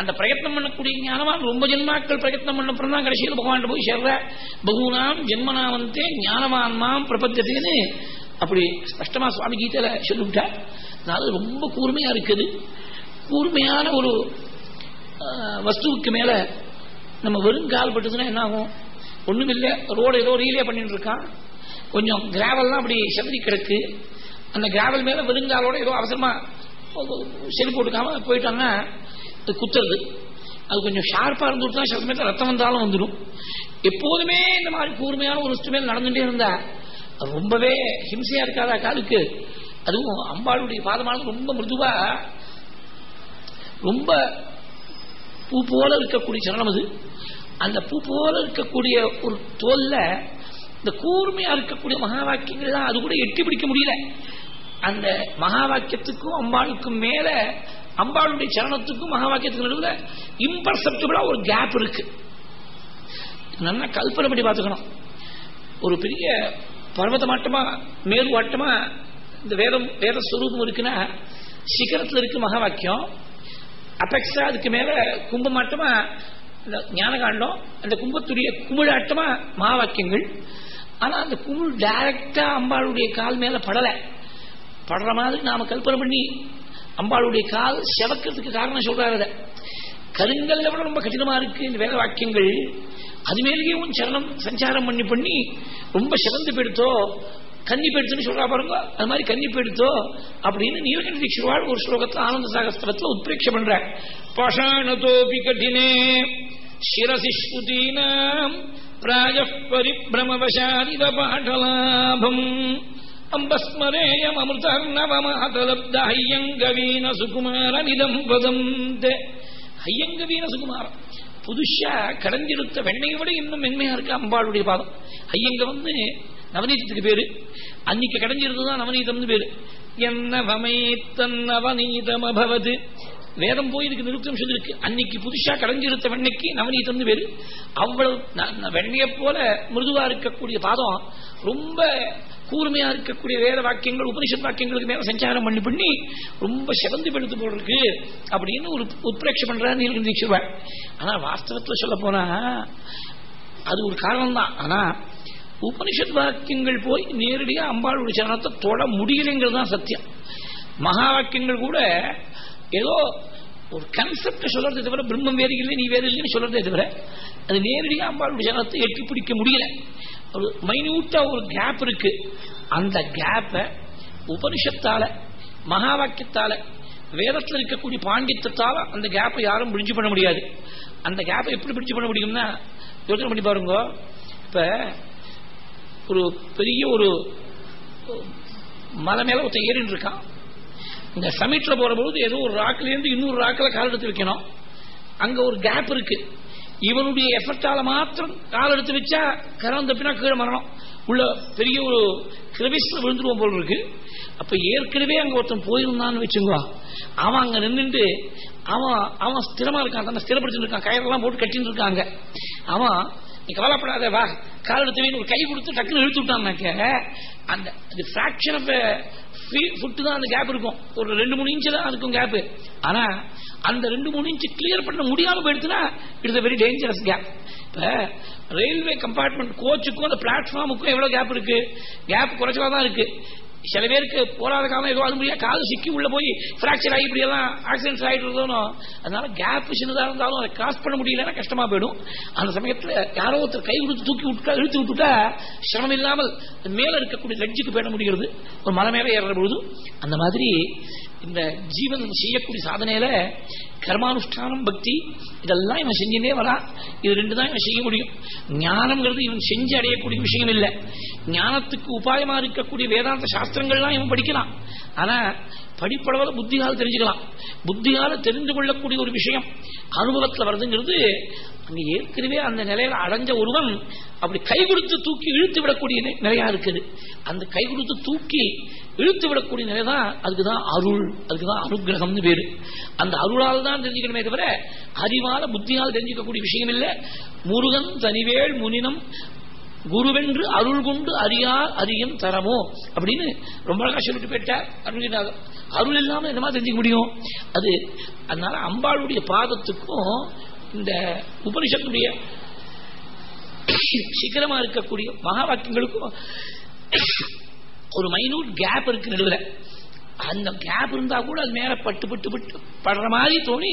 அந்த பிரயத்னம் பண்ணக்கூடிய ஞானவான். ரொம்ப ஜென்மாக்கள் பிரயத்னம் பண்ணப்புறம் தான் கடைசியில் பகவான் போய் சேர்ற. பகுனாம் ஜென்மனாவந்தே ஞானவான்மாம் அப்படி ஸ்பஷ்டமா சுவாமி கீதையில சொல்லிவிட்டார். அதனால ரொம்ப கூர்மையா இருக்குது. கூர்மையான ஒரு வஸ்துவுக்கு மேல நம்ம வெறும் கால் பட்டுச்சுன்னா என்ன ஆகும் ஒண்ணும் இல்லை ரோடு ஏதோ ரீலே பண்ணிட்டு இருக்கான் கொஞ்சம் கிராவல்லாம் அப்படி செதறி கிடக்கு. அந்த கிராவல் மேல வெறுங்காலோட ஏதோ அவசரமா செருப்பு போட்டுக்காம போயிட்டாங்கன்னா குத்துறது. அது கொஞ்சம் ஷார்ப்பா இருந்துட்டு தான் சில சமயத்தில் ரத்தம் வந்தாலும் வந்துடும். எப்போதுமே இந்த மாதிரி கூர்மையான ஒரு வஸ்து நடந்துட்டே இருந்தா ரொம்பவே ஹிம்சையா இருக்காதா காலுக்கு. அதுவும் அம்பாளுடைய பாதமானது ரொம்ப மிருதுவா ரொம்ப பூ போல இருக்கக்கூடிய சரணம் அது. அந்த பூ போல இருக்கக்கூடிய ஒரு தோல்ல இந்த கூர்மையா இருக்கக்கூடிய மகா வாக்கியங்கள்லாம் அது கூட எட்டி பிடிக்க முடியல. அந்த மகா வாக்கியத்துக்கும் அம்பாளுக்கும் மேல அம்பாளுடைய சரணத்துக்கும் மகா வாக்கியத்துக்கும் நடுவில் இம்பர்செப்டபிளா ஒரு கேப் இருக்கு. நல்லா கல்பனை பண்ணி பார்த்துக்கணும். ஒரு பெரிய பர்வதமாட்டமா மேல்வாட்டமா இந்த வேதம் வேத ஸ்வரூபம் இருக்குன்னா சிகரத்தில் இருக்கு மகா வாக்கியம். அபெக்ஸா அதுக்கு மேல கும்பமாட்டமா இந்த ஞானகாண்டம் அந்த கும்பத்துடைய குமிழாட்டமா மகாவாக்கியங்கள் ஆனா அந்த குமிழ் டைரக்டா அம்பாளுடைய கால் மேல படல. படுற மாதிரி நாம கல்பனை பண்ணி அம்பாளுடைய கால் செவக்கிறதுக்கு காரணம் சொல்றாரு கருங்கல்ல விட ரொம்ப கடினமா இருக்கு இந்த வேத வாக்கியங்கள். அது மேலேயே உன் சரணம் சஞ்சாரம் பண்ணி பண்ணி ரொம்ப சிறந்து பெடுத்தோ கன்னி பெடுத்துன்னு சொல்றா பாருங்க. அது மாதிரி கன்னி பெடுத்தோ அப்படின்னு நீலகண்ட தீட்சிவாள் ஒரு ஸ்லோகத்தில் ஆனந்த சாகஸ்திரத்தில் உத்பிரேட்ச பண்ற பஷாணதோபி கடினே சிரசி ஸ்ருதீனாம் பிராய பரிபிரமவசாதித பாடலாபம். அம்பஸ்மரேயம் அமிர்தர்ணவமாதலப்த ஹையங்கவீன சுகுமாரமிதம் வதந்தே ஹையங்கவீன சுகுமாரம் புதுஷா கடைஞ்செடுத்த வெண்ணையை விட இன்னும் மென்மையா இருக்கு அம்பாளுடைய பாதம் ஐயங்க வந்து நவநீதத்துக்கு பேரு அன்னைக்கு கடைஞ்சிருந்ததுதான் நவநீதம்னு பேரு என்ன வமைத்தன் நவநீதம் அபவது வேதம் போய் இதுக்கு நிறுத்தம் சொல்லிருக்கு அன்னைக்கு புதுசா கடைஞ்சிருத்த வெண்ணைக்கு நவநீதம்னு பேரு அவ்வளவு வெண்ணையை போல மிருதுவா இருக்கக்கூடிய பாதம் ரொம்ப கூர்மையா இருக்கக்கூடிய வேத வாக்கியங்கள் உபனிஷத் வாக்கியங்களுக்கு மேல சஞ்சாரம் பண்ணி பண்ணி ரொம்ப சிறந்து பெடுத்து போல் இருக்கு அப்படின்னு ஒரு உத்பிரேட்சை பண்ற நீலகண்டி ஆனா வாஸ்தவத்துல சொல்ல போனா அது ஒரு காரணம் தான் ஆனா உபனிஷத் வாக்கியங்கள் போய் நேரடியாக அம்பாளுடைய சரணத்தை தொட முடியலைங்கிறது தான் சத்தியம். மகா வாக்கியங்கள் கூட ஏதோ ஒரு கன்செப்ட் சொல்றதை தவிர பிரம்மம் வேறு இல்லை நீ வேறு இல்லைன்னு சொல்றதே தவிர அது நேரடியாக அம்பாளுடைய சரணத்தை எட்டி பிடிக்க முடியல. ஒரு மைன்யூட்டா ஒரு கேப் இருக்கு. அந்த கேப்பை உபனிஷத்தால மகா வாக்கியத்தால வேதத்தில் இருக்கக்கூடிய பாண்டித்தத்தால அந்த கேப்பை யாரும் பிரிஞ்சு பண்ண முடியாது. அந்த கேப்பை எப்படி பிரிஞ்சு பண்ண முடியும்னா யோசனை பண்ணி பாருங்க. இப்ப ஒரு பெரிய ஒரு மலை மேல ஒருத்தன் ஏறின்னு இருக்கான். இந்த சமீட்ல போற பொழுது ஏதோ ஒரு ராக்கிலிருந்து இன்னொரு ராக்கில கால் எடுத்து வைக்கணும். அங்க ஒரு கேப் இருக்கு. இவனுடைய எஃபர்டால மாத்திரம் கால் எடுத்து வச்சா கரம் தப்பினா கீழே மரணம். உள்ள பெரிய ஒரு கிரவிஸ்ல விழுந்துருவோம் போல் இருக்கு. அப்ப ஏற்கனவே அங்க ஒருத்தன் போயிருந்தான்னு வச்சுங்களா அவன் அங்க நின்றுட்டு அவன் அவன் ஸ்திரமா இருக்கான் தன்னை ஸ்திரப்படுத்திட்டு இருக்கான் கயிறெல்லாம் போட்டு கட்டின்னு இருக்காங்க. அவன் நீ கவலைப்படாத வா. கால் எடுத்து ஒரு கை கொடுத்து டக்குன்னு இழுத்து விட்டான்னாக்க அந்த ஃபிராக்ஷன் ஆஃப் ஃபுட்டு தான் அந்த கேப் இருக்கும். ஒரு ரெண்டு மூணு இன்ச்சு தான் இருக்கும் கேப் ஆனா அந்த ரெண்டு மூணு இன்ச்சு கிளியர் பண்ண முடியாம போயிடுச்சுன்னா இட்ஸ் வெரி டேஞ்சரஸ் கேப் இப்ப ரயில்வே கம்பார்ட்மெண்ட் கோச்சுக்கும் அந்த பிளாட்ஃபார்முக்கும் எவ்வளவு கேப் இருக்கு? கேப் குறைச்சலா தான் இருக்கு. சில பேருக்கு போராத காலம் ஏதோ அது முடியாது காது சிக்கி உள்ள போய் பிராக்சர் ஆகி இப்படி எல்லாம் ஆக்சிடென்ட் ஆகிட்டு இருந்தோம் அதனால கேப் சின்னதாக இருந்தாலும் அதை கிராஸ் பண்ண முடியலன்னா கஷ்டமா போயிடும். அந்த சமயத்தில் யாரோ ஒருத்தர் கை கொடுத்து தூக்கி விட்டுட்டா இழுத்து விட்டுட்டா சிரமம் இல்லாமல் மேல இருக்கக்கூடிய லட்ஜுக்கு போயிட முடிகிறது. ஒரு மலை மேலே ஏறுற பொழுது அந்த மாதிரி இந்த ஜீவன் செய்யக்கூடிய சாதனையில கர்மானுஷ்டானம் பக்தி இதெல்லாம் இவன் செஞ்சுட்டே வரா இது ரெண்டு தான் இவன் செய்ய முடியும். ஞானம்ங்கிறது இவன் செஞ்சு அடையக்கூடிய விஷயம் இல்லை. ஞானத்துக்கு உபாயமா இருக்கக்கூடிய வேதாந்த சாஸ்திரங்கள்லாம் இவன் படிக்கலாம். ஆனா படிப்பளவில் புத்தியால் தெரிஞ்சுக்கலாம். புத்தியால தெரிந்து கொள்ளக்கூடிய ஒரு விஷயம். அனுபவத்தில் வருதுங்கிறது அங்கே ஏற்கனவே அந்த நிலையில அடைஞ்ச ஒருவன் அப்படி கை கொடுத்து தூக்கி இழுத்து விடக்கூடிய நிலையா இருக்குது. அந்த கை கொடுத்து தூக்கி இழுத்து விடக்கூடிய நிலை தான் அதுக்குதான் அருள் அதுக்குதான் அனுகிரகம்னு பேரு. அந்த அருளால் தான் தெரிஞ்சுக்கணுமே தவிர அறிவால புத்தியால் தெரிஞ்சுக்கக்கூடிய விஷயம் இல்லை. முருகன் தனிவேள் முனினம் குருவென்று அருள் கொண்டு அறியார் அரியம் தரமோ? அப்படின்னு ரொம்ப அழகா சொல்லிட்டு போயிட்டார். அருள்நாதர் அருள் இல்லாம என்னமா தெரிஞ்சுக்க முடியும்? அது அதனால அம்பாளுடைய பாதத்துக்கும் இந்த உபனிஷத்துடைய சிகரமா இருக்கக்கூடிய மகா வாக்கியங்களுக்கும் ஒரு மைனூட் கேப் இருக்கு நடுவில். அந்த கேப் இருந்தா கூட அது மேல பட்டு பட்டு பட்டு படுற மாதிரி தோணி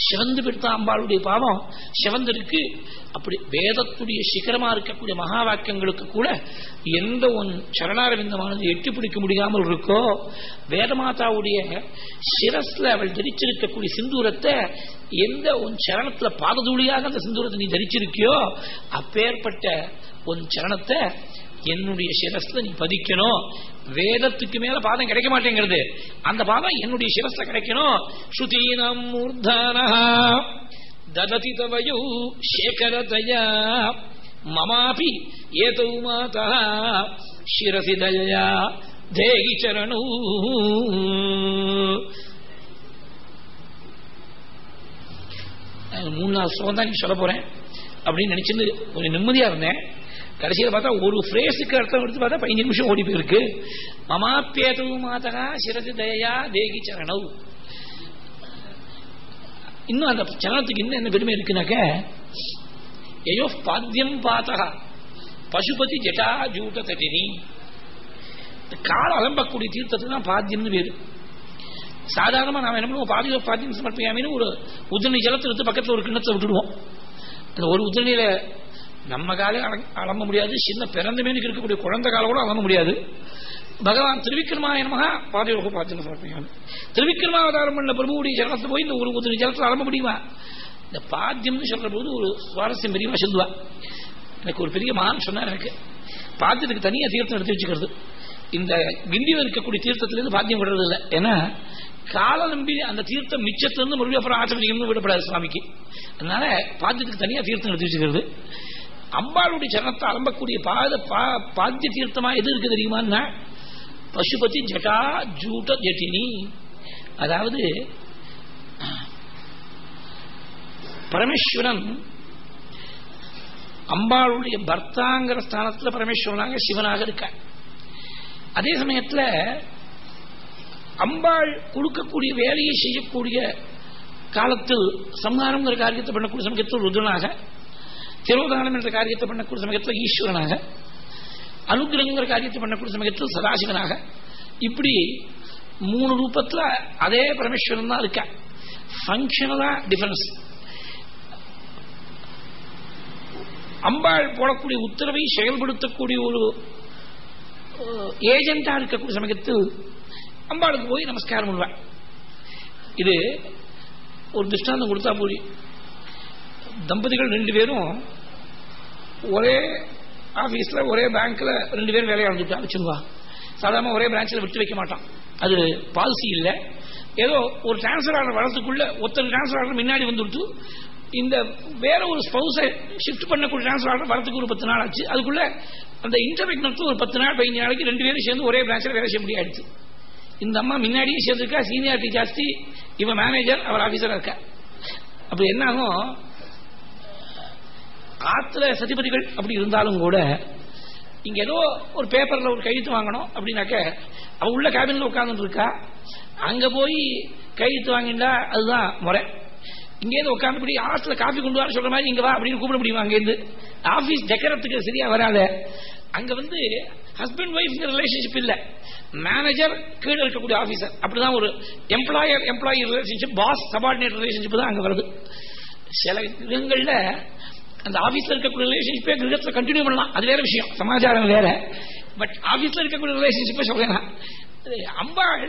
சிவந்து பெடுத்த அம்பாளுடைய பாவம் சிவந்திருக்கு. அப்படி வேதத்துடைய சிகரமா இருக்கக்கூடிய மகா வாக்கியங்களுக்கு கூட எந்த ஒன் சரணாரவிந்தமானது எட்டி பிடிக்க முடியாமல் இருக்கோ வேதமாதாவுடைய சிரஸ்ல அவள் தரிச்சிருக்கக்கூடிய சிந்தூரத்தை எந்த உன் சரணத்துல பாததூளியாக அந்த சிந்தூரத்தை நீ தரிச்சிருக்கியோ அப்பேற்பட்ட உன் சரணத்தை என்னுடைய சிரஸ்ல நீ பதிக்கணும். வேதத்துக்கு மேல பாதம் கிடைக்க மாட்டேங்கிறது. அந்த பாதம் என்னுடைய சிரஸ்ல கிடைக்கணும். ஸ்ருதீனம் மூர்தானா தததி தவயோ சேகரதயா மமாபி ஏதோ மாதா சிரசி தயா தேகி சரணு. மூணு நாள் தான் நீ சொல்ல போறேன். அப்படின்னு நினைச்சிருந்து கொஞ்சம் நிம்மதியா இருந்தேன். கடைசியில் பார்த்தா ஒரு ஃப்ரேஸுக்கு அர்த்தம் எடுத்து பார்த்தா பதினஞ்சு நிமிஷம் ஓடி போயிருக்கு மமாப்பேதவு மாதகா சிறது தயா தேகி சரணவ் இன்னும் அந்த சரணத்துக்கு இன்னும் என்ன பெருமை இருக்குனாக்க ஐயோ பாத்தியம் பாத்தகா பசுபதி ஜட்டா ஜூட்ட தட்டினி. கால அலம்பக்கூடிய தீர்த்தத்துக்கு தான் பாத்தியம்னு பேரு. சாதாரணமா நாம என்ன பண்ணுவோம்? பாதியோ பாத்தியம் சமர்ப்பியாமின்னு ஒரு உதிரணி ஜலத்தை எடுத்து பக்கத்தில் ஒரு கிண்ணத்தை விட்டுடுவோம். அந்த ஒரு உதிரணியில நம்ம காலே அலம்ப முடியாது. சின்ன பிறந்த மீனுக்கு இருக்கக்கூடிய குழந்தை கால கூட அலம்ப முடியாது. பகவான் திருவிக்கிரமாயனமாக பாதயோக பார்த்துன்னு சமர்ப்பிக்காங்க திருவிக்கிரமாவதாரம் பண்ண பிரபுடைய ஜலத்தை போய் இந்த ஒரு உதிரி ஜலத்தில் அலம்ப முடியுமா? இந்த பாத்தியம்னு சொல்ற போது ஒரு சுவாரஸ்யம் பெரியவா சொல்லுவா. எனக்கு ஒரு பெரிய மகான் சொன்னார் எனக்கு. பாத்தியத்துக்கு தனியாக தீர்த்தம் எடுத்து வச்சுக்கிறது. இந்த கிண்டியில் இருக்கக்கூடிய தீர்த்தத்திலிருந்து பாத்தியம் விடுறது இல்லை ஏன்னா கால நம்பி அந்த தீர்த்தம் மிச்சத்திலிருந்து மறுபடியும் அப்புறம் ஆச்சரியம் விடப்படாது சுவாமிக்கு. அதனால பாத்தியத்துக்கு தனியாக தீர்த்தம் எடுத்து வச்சுக்கிறது. அம்பாளுடைய சரணத்தை அலம்பக்கூடிய பாத பாத்திய தீர்த்தமா எது இருக்கு தெரியுமா பசுபதி ஜட்டா ஜூட்ட ஜட்டினி. அதாவது பரமேஸ்வரன் அம்பாளுடைய பர்த்தாங்கிற ஸ்தானத்தில் பரமேஸ்வரனாக சிவனாக இருக்க அதே சமயத்தில் அம்பாள் கொடுக்கக்கூடிய வேலையை செய்யக்கூடிய காலத்தில் சம்ஹாரங்கிற காரியத்தை பண்ணக்கூடிய சமயத்தில் ருத்ரனாக திரோதானம் என்ற காரியத்தை பண்ணக்கூடிய சமயத்தில் ஈஸ்வரனாக அனுகிரகங்கிற காரியத்தை பண்ணக்கூடிய சமயத்தில் சதாசிவனாக இப்படி மூணு ரூபத்தில் அதே பரமேஸ்வரன் தான் இருக்க. ஃபங்க்ஷனலாக டிஃபரன்ஸ் அம்பாள் போடக்கூடிய உத்தரவை செயல்படுத்தக்கூடிய ஒரு ஏஜென்டா இருக்கக்கூடிய சமயத்தில் அம்பாளுக்கு போய் நமஸ்காரம் பண்ணுவேன் இது ஒரு திருஷ்டாந்தம் கொடுத்தா போய் தம்பதிகள் ரெண்டு பேரும் ஒரே ஆபீஸ்ல ஒரே பேங்க்ல ரெண்டு பேரும் வேலையை வந்துட்டா வச்சுங்க சாதாரண ஒரே பிரான்ச்சில் விட்டு வைக்க மாட்டான். அது பாலிசி இல்லை. ஏதோ ஒரு டிரான்ஸ்ஃபர் ஆர்டர் வரதுக்குள்ள ஒருத்தர் டிரான்ஸ்ஃபர் ஆர்டர் முன்னாடி வந்துவிட்டு இந்த வேற ஒரு ஸ்பௌஸை ஷிஃப்ட் பண்ணக்கூடிய டிரான்ஸ்ஃபர் ஆர்டர் வரதுக்கு ஒரு பத்து நாள் ஆச்சு. அதுக்குள்ள அந்த இன்டர்வெக்ட் ஒரு பத்து நாள் பதினஞ்சு நாளைக்கு ரெண்டு பேரும் சேர்ந்து ஒரே பிரான்ச்சில் வேலை செய்ய முடியாது இந்த அம்மா முன்னாடியே சேர்ந்துருக்கா சீனியாரிட்டி ஜாஸ்தி. இவன் மேனேஜர் அவர் ஆபீசரா இருக்கா. அப்படி என்ன ஆகும்? ஆத்துல சதிபதிகள் அப்படி இருந்தாலும் கூட இங்க ஏதோ ஒரு பேப்பர்ல ஒரு கையெழுத்து வாங்கணும் அப்படின்னாக்க அவ உள்ள கேபின்ல உட்கார்ந்துட்டு இருக்கா? அங்க போய் கையெழுத்து வாங்கிண்டா அதுதான் முறை. இங்கேருந்து உட்காந்துபடி ஆற்றுல காஃபி கொண்டு வர சொல்ற மாதிரி இங்க வா அப்படின்னு கூப்பிட முடியுமா அங்கேருந்து ஆபீஸ் டெக்கரத்துக்கு சரியா வராத. அங்க வந்து ஹஸ்பண்ட் ஒய்ஃப் ரிலேஷன்ஷிப் இல்ல. மேனேஜர் கீழே இருக்கக்கூடிய ஆபீசர் அப்படிதான் ஒரு employer employee relationship boss subordinate relationship தான் அங்க வருது. சில இடங்கள்ல அந்த ஆபீஸ்ல இருக்கக்கூடிய ரிலேஷன்ஷிப்பே கிரகத்தில் கண்டினியூ பண்ணலாம். அது வேற விஷயம். சமாச்சாரம் வேற. பட் ஆபீஸ்ல இருக்கக்கூடிய ரிலேஷன்ஷிப்பை சொல்றேன் அம்பாள்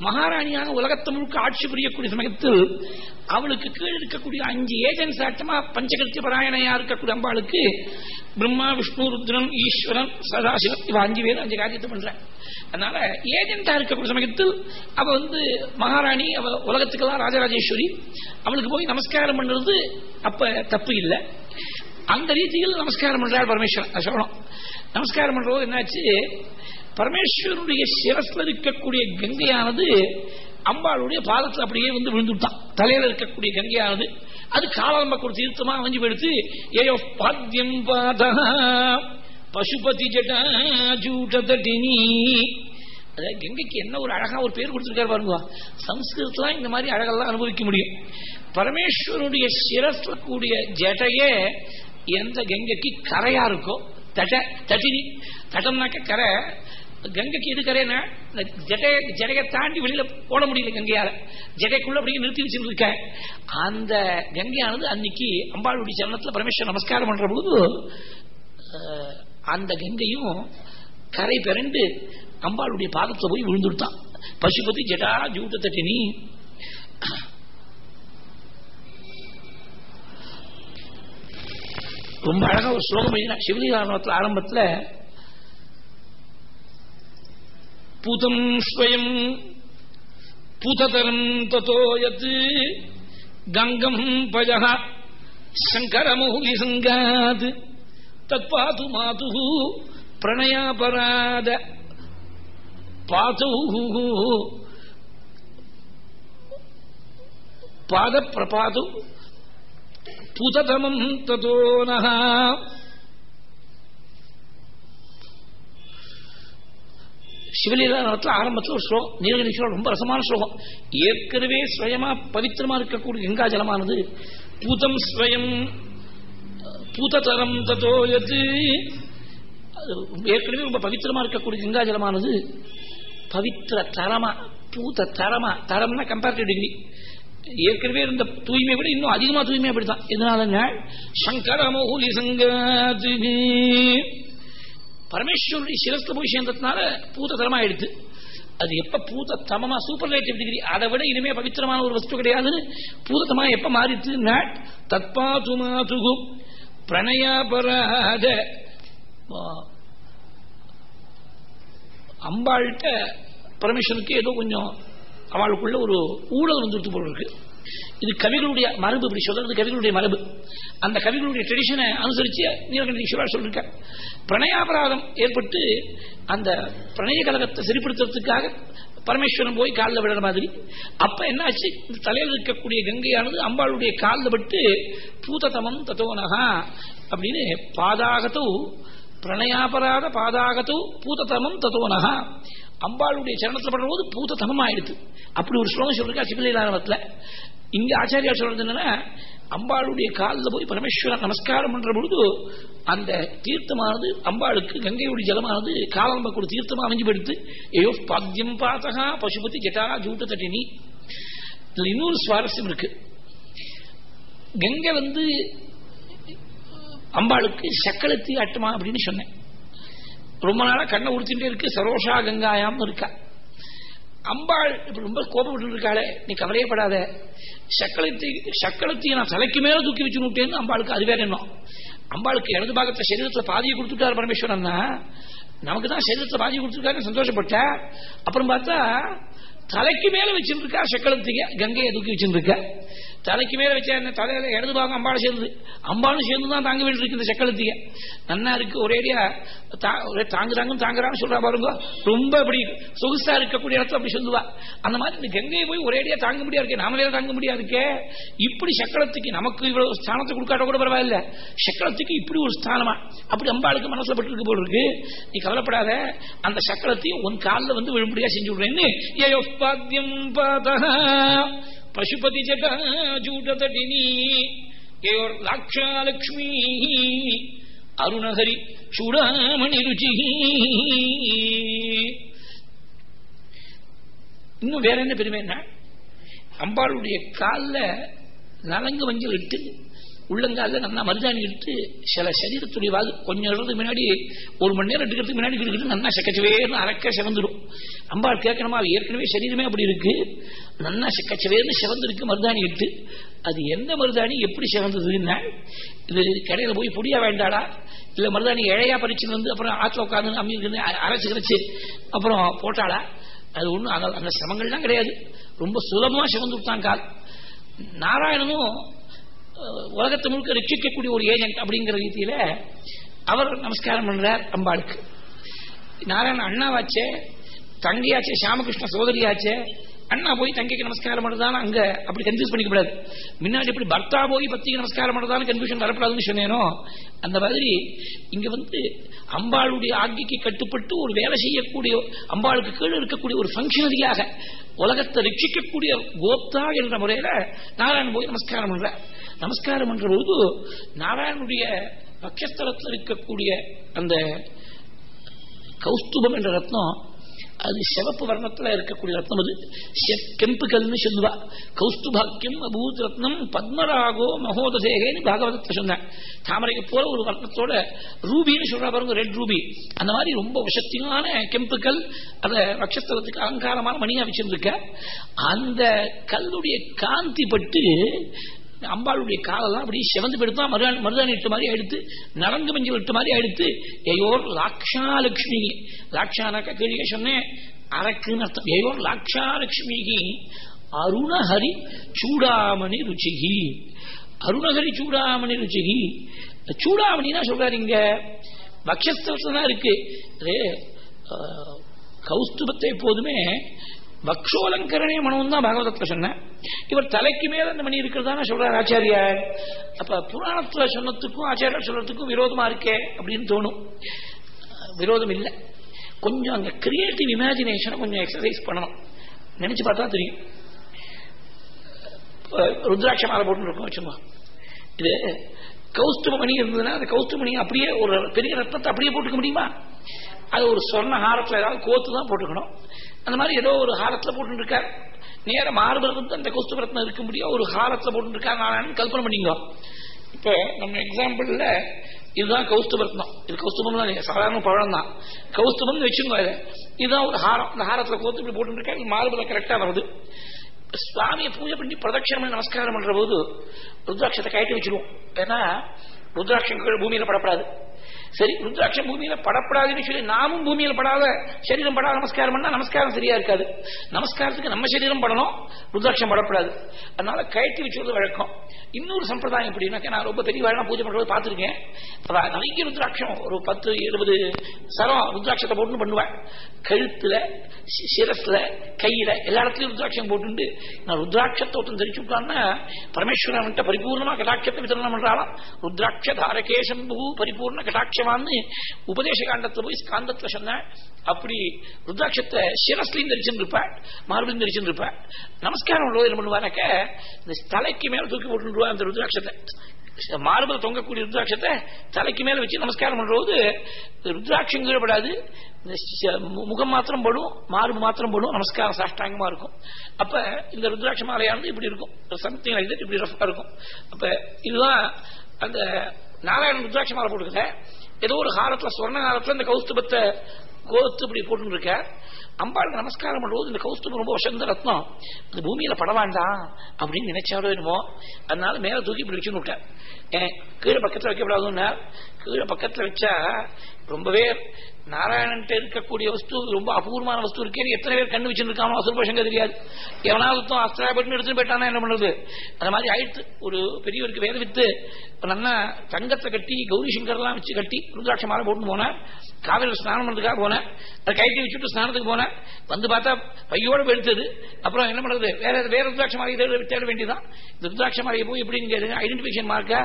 மகாராணியாக உலகத்தை முழுக்க ஆட்சி புரியக்கூடிய சமயத்தில் அவளுக்கு கீழ் இருக்கக்கூடிய அஞ்சு ஏஜென்ட்ஸ் ஆட்டமா பஞ்சகத்திய பராயணையா இருக்கக்கூடிய அம்பாளுக்கு பிரம்மா விஷ்ணு ருத்ரன் ஈஸ்வரன் சதாசிவன் இவ அஞ்சு பேரும் அஞ்சு காரியத்தை பண்ற. அதனால ஏஜென்டா இருக்கக்கூடிய சமயத்தில் அவ வந்து மகாராணி அவ உலகத்துக்கெல்லாம் ராஜராஜேஸ்வரி. அவளுக்கு போய் நமஸ்காரம் பண்றது அப்ப தப்பு இல்லை. அந்த ரீதியில் நமஸ்காரம் பண்றாள் பரமேஸ்வரன். சொல்லணும். நமஸ்காரம் பண்றது என்னாச்சு? பரமேஸ்வருடைய சிரஸ்ல இருக்கக்கூடிய கங்கையானது அம்பாளுடைய பாதத்தில் அப்படியே வந்து விழுந்துட்டான். தலையில இருக்கக்கூடிய கங்கையானது. அது காலம்ப கொடுத்து தீர்த்தமா அமைஞ்சு போயிடுத்து ஏயோ பாத்தியம் பாதா பசுபதி ஜட்டா ஜூட்டதட்டினி அதாவது கங்கைக்கு என்ன ஒரு அழகா ஒரு பேர் கொடுத்திருக்காரு பாருங்க. சம்ஸ்கிருதத்துல இந்த மாதிரி அழகெல்லாம் அனுபவிக்க முடியும். பரமேஸ்வருடைய சிரஸ்ல கூடிய ஜட்டையே எந்த கங்கைக்கு கரையா இருக்கோ தட தட்டினி தட்டம்னாக்க கரை. கங்கைக்கு எது கரைனா ஜடைய ஜடையை தாண்டி வெளியில போட முடியல கங்கையால. ஜடைக்குள்ள அப்படியே நிறுத்தி வச்சிருக்க அந்த கங்கையானது அன்னைக்கு அம்பாளுடைய சரணத்துல பரமேஸ்வரர் நமஸ்காரம் பண்ற போது அந்த கங்கையும் கரை பிறண்டு அம்பாளுடைய பாதத்துல போய் விழுந்துடுத்தான். பசுபதி ஜடா ஜூட்ட தட்டினி ரொம்ப அழகா ஒரு ஸ்லோகம் எழுதினா சிவலிகாரணத்தில் ஆரம்பத்தில் பூதம் ஸ்வயம் பூததரம் தத்தோயத் கங்கம் பஜ சங்கரமௌலி சங்காத் தத்பாது மாது பிரணயாபராத பாது பாத பிரபாது பூததமம் ததோனஹ சிவலீலாத்தில் ஆரம்பத்தில் ஒரு ஸ்லோகம் நீலகிரி ஸ்லோகம் ரொம்ப ரசமான ஸ்லோகம். ஏற்கனவே ஸ்வயமா பவித்திரமா இருக்கக்கூடிய கங்கா ஜலமானது பூதம் ஸ்வயம் பூததரம் ததோ எது ஏற்கனவே ரொம்ப பவித்திரமா இருக்கக்கூடிய கங்கா ஜலமானது பவித்திர தரமா பூத தரமா தரம்னா கம்பேரிட்டிவ் டிகிரி ஏற்கனவே இருந்த தூய்மை விட இன்னும் அதிகமா தூய்மை அப்படித்தான். இதனால சங்கரமௌலி சங்காதி பரமேஸ்வருடைய சிரஸ்த போய் சேர்ந்ததுனால பூதத்தரமா தரமா எடுத்து அது எப்ப பூத தமமா சூப்பர்லேட்டிவ் டிகிரி அதை விட இனிமே பவித்திரமான ஒரு வஸ்து கிடையாதுன்னு பூதத்தமா எப்ப மாறித்து நாட் தத்பா துமா மாதுகு பிரணயாபராத. அம்பாள்கிட்ட பரமேஸ்வருக்கு ஏதோ கொஞ்சம் அவளுக்குள்ள ஒரு ஊழல் வந்துட்டு போல இருக்கு. இது கவிகளுடைய மரபு இப்படி சொல்றது கவிகளுடைய மரபு. அந்த கவிகளுடைய ட்ரெடிஷனை அனுசரிச்சு நீலகண்ட ஈஸ்வரா சொல்லிருக்க பிரணயாபராதம் ஏற்பட்டு அந்த பிரணய கழகத்தை சரிப்படுத்துறதுக்காக பரமேஸ்வரன் போய் காலில் விடுற மாதிரி. அப்ப என்னாச்சு? தலையில் இருக்கக்கூடிய கங்கையானது அம்பாளுடைய காலில் பட்டு பூததமம் தத்தோனகா அப்படின்னு பாதாகத்தோ பிரணயாபராத பாதாகத்து பூததமம் தத்தோனகா அம்பாளுடைய சரணத்தில் படுறபோது பூததமம் ஆயிடுது அப்படி ஒரு ஸ்லோகம் சொல்லிருக்கா சிவலீலானவத்தில் இங்க ஆச்சாரியா சொல்றது என்னன்னா அம்பாளுடைய காலில் போய் பரமேஸ்வரன் நமஸ்காரம் பண்ற பொழுது அந்த தீர்த்தமானது அம்பாளுக்கு கங்கையுடைய ஜலமானது காலம்ப கூட தீர்த்தமா அமைஞ்சு படுத்து ஏயோ பாத்தியம் பாத்தகா பசுபதி ஜட்டா ஜூட்ட தட்டினி. இன்னொரு சுவாரஸ்யம் இருக்கு. கங்கை வந்து அம்பாளுக்கு சக்கலத்தி அட்டுமா அப்படின்னு சொன்னேன். ரொம்ப நாளா கண்ணை உடுத்திட்டு இருக்கு சரோஷா கங்காயாம் இருக்கா. அம்பாள் இப்ப ரொம்ப கோபப்பட்டு இருக்காளே நீ கவலையப்படாத. சக்களத்தை சக்களத்தை நான் தலைக்கு மேல தூக்கி வச்சு விட்டேன்னு அம்பாளுக்கு அது வேற என்ன அம்பாளுக்கு இடது பாகத்தை சரீரத்துல பாதியை கொடுத்துட்டாரு பரமேஸ்வரன் நமக்கு தான் சரீரத்துல பாதியை கொடுத்துருக்காரு சந்தோஷப்பட்ட. அப்புறம் பார்த்தா தலைக்கு மேல வச்சிருக்கா சக்கலத்திய கங்கையை தூக்கி வச்சிருக்க தலைக்கு மேல வச்சா என்ன? தலையில இடது பாகம் அம்பாளை சேர்ந்து. அம்பாளும் சேர்ந்து தான் தாங்க வேண்டி இருக்கு இந்த சக்களத்துக்கு நன்னா இருக்கு ஒரேடியா ஒரே தாங்கு தாங்கும் தாங்குறான்னு சொல்றா பாருங்க. ரொம்ப அப்படி சொகுசா இருக்கக்கூடிய இடத்துல அப்படி சொல்லுவா. அந்த மாதிரி இந்த கங்கையை போய் ஒரேடியா தாங்க முடியாது இருக்கே. நாமளே தாங்க முடியாது இருக்கே. இப்படி சக்களத்துக்கு நமக்கு இவ்வளவு ஸ்தானத்தை கொடுக்காட்ட கூட பரவாயில்ல. சக்கலத்துக்கு இப்படி ஒரு ஸ்தானமா? அப்படி அம்பாளுக்கு மனசுல பட்டு இருக்கு இருக்கு. நீ கவலைப்படாத. அந்த சக்கரத்தையும் உன் காலில் வந்து விழும்படியா செஞ்சு விடுறேன்னு. பாத்தியம் பசுபதி ஜடாஜூடதடினி ஜூடதடினி லாட்சாலக்ஷ்மி அருணஹரி சூடாமணி ருச்சி இன்னும் வேற என்ன பெருமை என்ன அம்பாளுடைய காலில் நலங்கு மஞ்சள் இட்டு உள்ளங்கால நல்லா மருதாணி எடுத்து சில சரீரத்துடைய வாது கொஞ்சம் இடத்துக்கு முன்னாடி ஒரு மணி நேரம் எடுக்கிறதுக்கு முன்னாடி இருக்குது நல்லா செக்கச்சவேர்னு அறக்க சிவந்துடும் அம்பாள் கேட்கணுமா ஏற்கனவே சரீரமே அப்படி இருக்கு. நல்லா செக்கச்சவேர்னு சிவந்திருக்கு மருதாணி இட்டு அது எந்த மருதாணி எப்படி சிவந்ததுன்னா இது கடையில போய் புடியா வேண்டாடா இல்ல மருதாணி இழையா பறிச்சுன்னு வந்து அப்புறம் ஆத்துல உட்காந்து அம்மி அரைச்சு கரைச்சு அப்புறம் போட்டாளா? அது ஒன்றும் அந்த சிரமங்கள்லாம் கிடையாது. ரொம்ப சுலபமாக சிவந்து விட்டான் கால். நாராயணனும் உலகத்தை முழுக்க ரட்சிக்கக்கூடிய ஒரு ஏஜென்ட் அப்படிங்கிற ரீதியில அவர் நமஸ்காரம் பண்றார் அம்பாளுக்கு. நாராயண அண்ணாவாச்சே தங்கியாச்சே சாமகிருஷ்ண சோதரியாச்சே அண்ணா போய் தங்கைக்கு நமஸ்காரம் பண்ணுறதான அங்க? அப்படி கன்ஃபியூஸ் பண்ணிக்கப்படாது. முன்னாடி எப்படி பர்த்தா போய் பத்திக்கு நமஸ்காரம் பண்ணுறதான கன்ஃபியூஷன் வரப்படாதுன்னு சொன்னேனோ அந்த மாதிரி இங்க வந்து அம்பாளுடைய ஆக்கிக்கு கட்டுப்பட்டு ஒரு வேலை செய்யக்கூடிய அம்பாளுக்கு கீழே இருக்கக்கூடிய ஒரு ஃபங்க்ஷனரியாக உலகத்தை ரட்சிக்கக்கூடிய கோப்தா என்ற முறையில நாராயணன் போய் நமஸ்காரம் பண்ணுறேன் நமஸ்காரம் என்ற பொழுது நாராயணனுடைய பட்சஸ்தலத்தில் இருக்கக்கூடிய அந்த கௌஸ்துபம் என்ற ரத்னம் அது சிவப்பு வர்ணத்தில் இருக்கக்கூடிய ரத்னம் அது. கெம்புகள்னு சொல்லுவா. கௌஸ்துபாக்கியம் அபூத் ரத்னம் பத்மராகோ மகோதசேகேன்னு பாகவதத்தை சொன்னேன் தாமரைக்கு போல ஒரு வர்ணத்தோட ரூபின்னு சொல்றா பாருங்க ரெட் ரூபி அந்த மாதிரி ரொம்ப விஷத்தியான கெம்பு கல் அதை நட்சத்திரத்துக்கு அலங்காரமான மணியா வச்சிருந்துருக்க அந்த கல்லுடைய காந்தி பட்டு அம்பாளுடைய காலெல்லாம் அப்படி சிவந்து பெடுத்தா மருதாணி மருதாணி இட்ட மாதிரி எடுத்து நரங்கு மஞ்சள் விட்டு மாதிரி எடுத்து ஏயோர் லாக்ஷாலட்சுமி லாக்ஷானாக்கா கேள்வி சொன்னேன். அரக்குன்னு அர்த்தம். ஏயோர் லாக்ஷாலட்சுமிகி அருணஹரி சூடாமணி ருச்சிகி. அருணஹரி சூடாமணி ருச்சிகி. சூடாமணினா சொல்றாரு இங்க. பக்ஷஸ்தான் தான் இருக்கு. கௌஸ்துபத்தை எப்போதுமே பக்ஷோலங்கரணே மனம் தான் பாகவதத்தில் சொன்னேன் இவர் தலைக்கு மேல அந்த மணி இருக்கிறதான சொல்றார் ஆச்சாரியார். அப்ப புராணத்துல சொன்னதுக்கும் ஆச்சாரியர் சொல்றதுக்கும் விரோதமா இருக்கே அப்படின்னு தோணும். விரோதம் இல்லை. கொஞ்சம் அங்க கிரியேட்டிவ் இமேஜினேஷனை கொஞ்சம் எக்ஸசைஸ் பண்ணணும். நினைச்சு பார்த்தா தெரியும். ருத்ராட்ச மாலை போட்டு இருக்கோம் வச்சுமா இது கௌஸ்துமணி இருந்ததுன்னா அந்த கௌஸ்துமணி அப்படியே ஒரு பெரிய ரத்னத்தை அப்படியே போட்டுக்க முடியுமா? அது ஒரு சொன்ன ஹாரத்தில் ஏதாவது கோத்து தான் போட்டுக்கணும். அந்த மாதிரி ஏதோ ஒரு ஹாரத்தில் போட்டுருக்கார். நேர வந்து அந்த கௌஸ்துவரத்னம் இருக்க முடியும். ஒரு ஹாரத்தில் போட்டுருக்கார் நான் கல்பனை பண்ணிங்க இப்போ நம்ம எக்ஸாம்பிளில் இதுதான் கௌஸ்துபரத்னம் இது கௌஸ்துபம் தான் சாதாரண பழம் தான். கௌஸ்துபம்னு வச்சுங்க இதை இதுதான் ஒரு ஹாரம். இந்த ஹாரத்தில் கோத்து இப்படி போட்டுருக்காரு. இருக்கா கரெக்டாக வருது சுவாமியை பூஜை பண்ணி பிரதட்சணம் நமஸ்காரம் பண்ற போது ருத்ராட்சத்தை கயட்டி வச்சிருவோம். ஏன்னா ருத்ராட்சம் கீழே பூமியில படப்படாது. சரி ருத்ராட்சம் பூமியில படப்படாதுன்னு சொல்லி நாமும் பூமியில படாத சரீரம் படாத நமஸ்காரம் பண்ணா நமஸ்காரம் சரியா இருக்காது. நமஸ்காரத்துக்கு நம்ம சரீரம் படணும் ருத்ராட்சம் படப்படாது. அதனால கயற்றி வச்சுறது வழக்கம். இன்னொரு சம்பிரதாயம் எப்படின்னாக்க நான் ரொம்ப பெரிய வேலை பூஜை பண்றது பார்த்துருக்கேன். நிறைய ருத்ராட்சம் ஒரு பத்து இருபது சரம் ருத்ராட்சத்தை போட்டு பண்ணுவேன். கழுத்துல சிரஸ்ல கையில எல்லா இடத்துலயும் ருத்ராட்சம் போட்டு நான் ருத்ராட்சத்தை ஒருத்தன் தெரிச்சு விட்டான்னா பரமேஸ்வரன் பரிபூர்ணமா கடாட்சத்தை வித்தரணம் பண்றாளாம். ருத்ராட்ச தாரகேசம் பரிபூர்ண ருத்ராட்சமான்னு உபதேச காண்டத்துல போய் ஸ்காந்தத்துல சொன்ன அப்படி ருத்ராட்சத்தை சிரஸ்லையும் தரிச்சுட்டு இருப்பேன் மார்பிளையும் இருப்பேன் நமஸ்காரம் உள்ளவங்க என்ன பண்ணுவானாக்க இந்த தலைக்கு மேல தூக்கி போட்டுருவா அந்த ருத்ராட்சத்தை. மார்பில் தொங்கக்கூடிய ருத்ராட்சத்தை தலைக்கு மேல வச்சு நமஸ்காரம் பண்றது ருத்ராட்சம் கீழப்படாது முகம் மாத்திரம் படும் மார்பு மாத்திரம் படும் நமஸ்காரம் சாஷ்டாங்கமா இருக்கும். அப்ப இந்த ருத்ராட்ச மாலையானது இப்படி இருக்கும். சம்திங் லைக் இப்படி ரஃபா இருக்கும். அப்ப இதுதான் அந்த நாராயணன் ருத்ராட்ச மாலை போட்டுக்கிறேன் ஏதோ ஒரு காலத்துல சொர்ண காலத்துல இந்த கௌஸ்துபத்தை கோத்து இப்படி போட்டு இருக்க அம்பாளுக்கு நமஸ்காரம் பண்ணும்போது இந்த கௌஸ்துபம் ரொம்ப வசந்த ரத்னம். இந்த பூமியில பட வேண்டாம் அப்படின்னு நினைச்சாரோ என்னமோ. அதனால மேல தூக்கி இப்படி வச்சுன்னு விட்டேன். கீழே பக்கத்துல வைக்கப்படாதுன்னா கீழே பக்கத்துல வச்சா ரொம்பவே நாராயணன்ட்ட இருக்கக்கூடிய வஸ்து ரொம்ப அபூர்வமான வஸ்து இருக்கேன்னு எத்தனை பேர் கண்ணு வச்சிருக்காமோ அசுரபசங்க தெரியாது. எவனாவது அஸ்திராபட்டு எடுத்துட்டு போயிட்டானா என்ன பண்றது அந்த மாதிரி ஆயிடுத்து. ஒரு பெரியவருக்கு வேத வித்து. நல்லா தங்கத்தை கட்டி கௌரி சங்கர்லாம் வச்சு கட்டி ருத்ராட்ச மாலை போட்டு போனேன். காவிரியில் ஸ்நானம் பண்றதுக்காக போனேன். அதை கைட்டி வச்சுட்டு ஸ்நானத்துக்கு போனேன். வந்து பார்த்தா பையோட எடுத்தது அப்புறம் என்ன பண்றது வேற வேற ருத்ராட்ச மாலை தேட தேட வேண்டியதான் இந்த ருத்ராட்ச மாலையை போய் எப்படின்னு கேளுங்க. ஐடென்டிபிகேஷன் மார்க்கா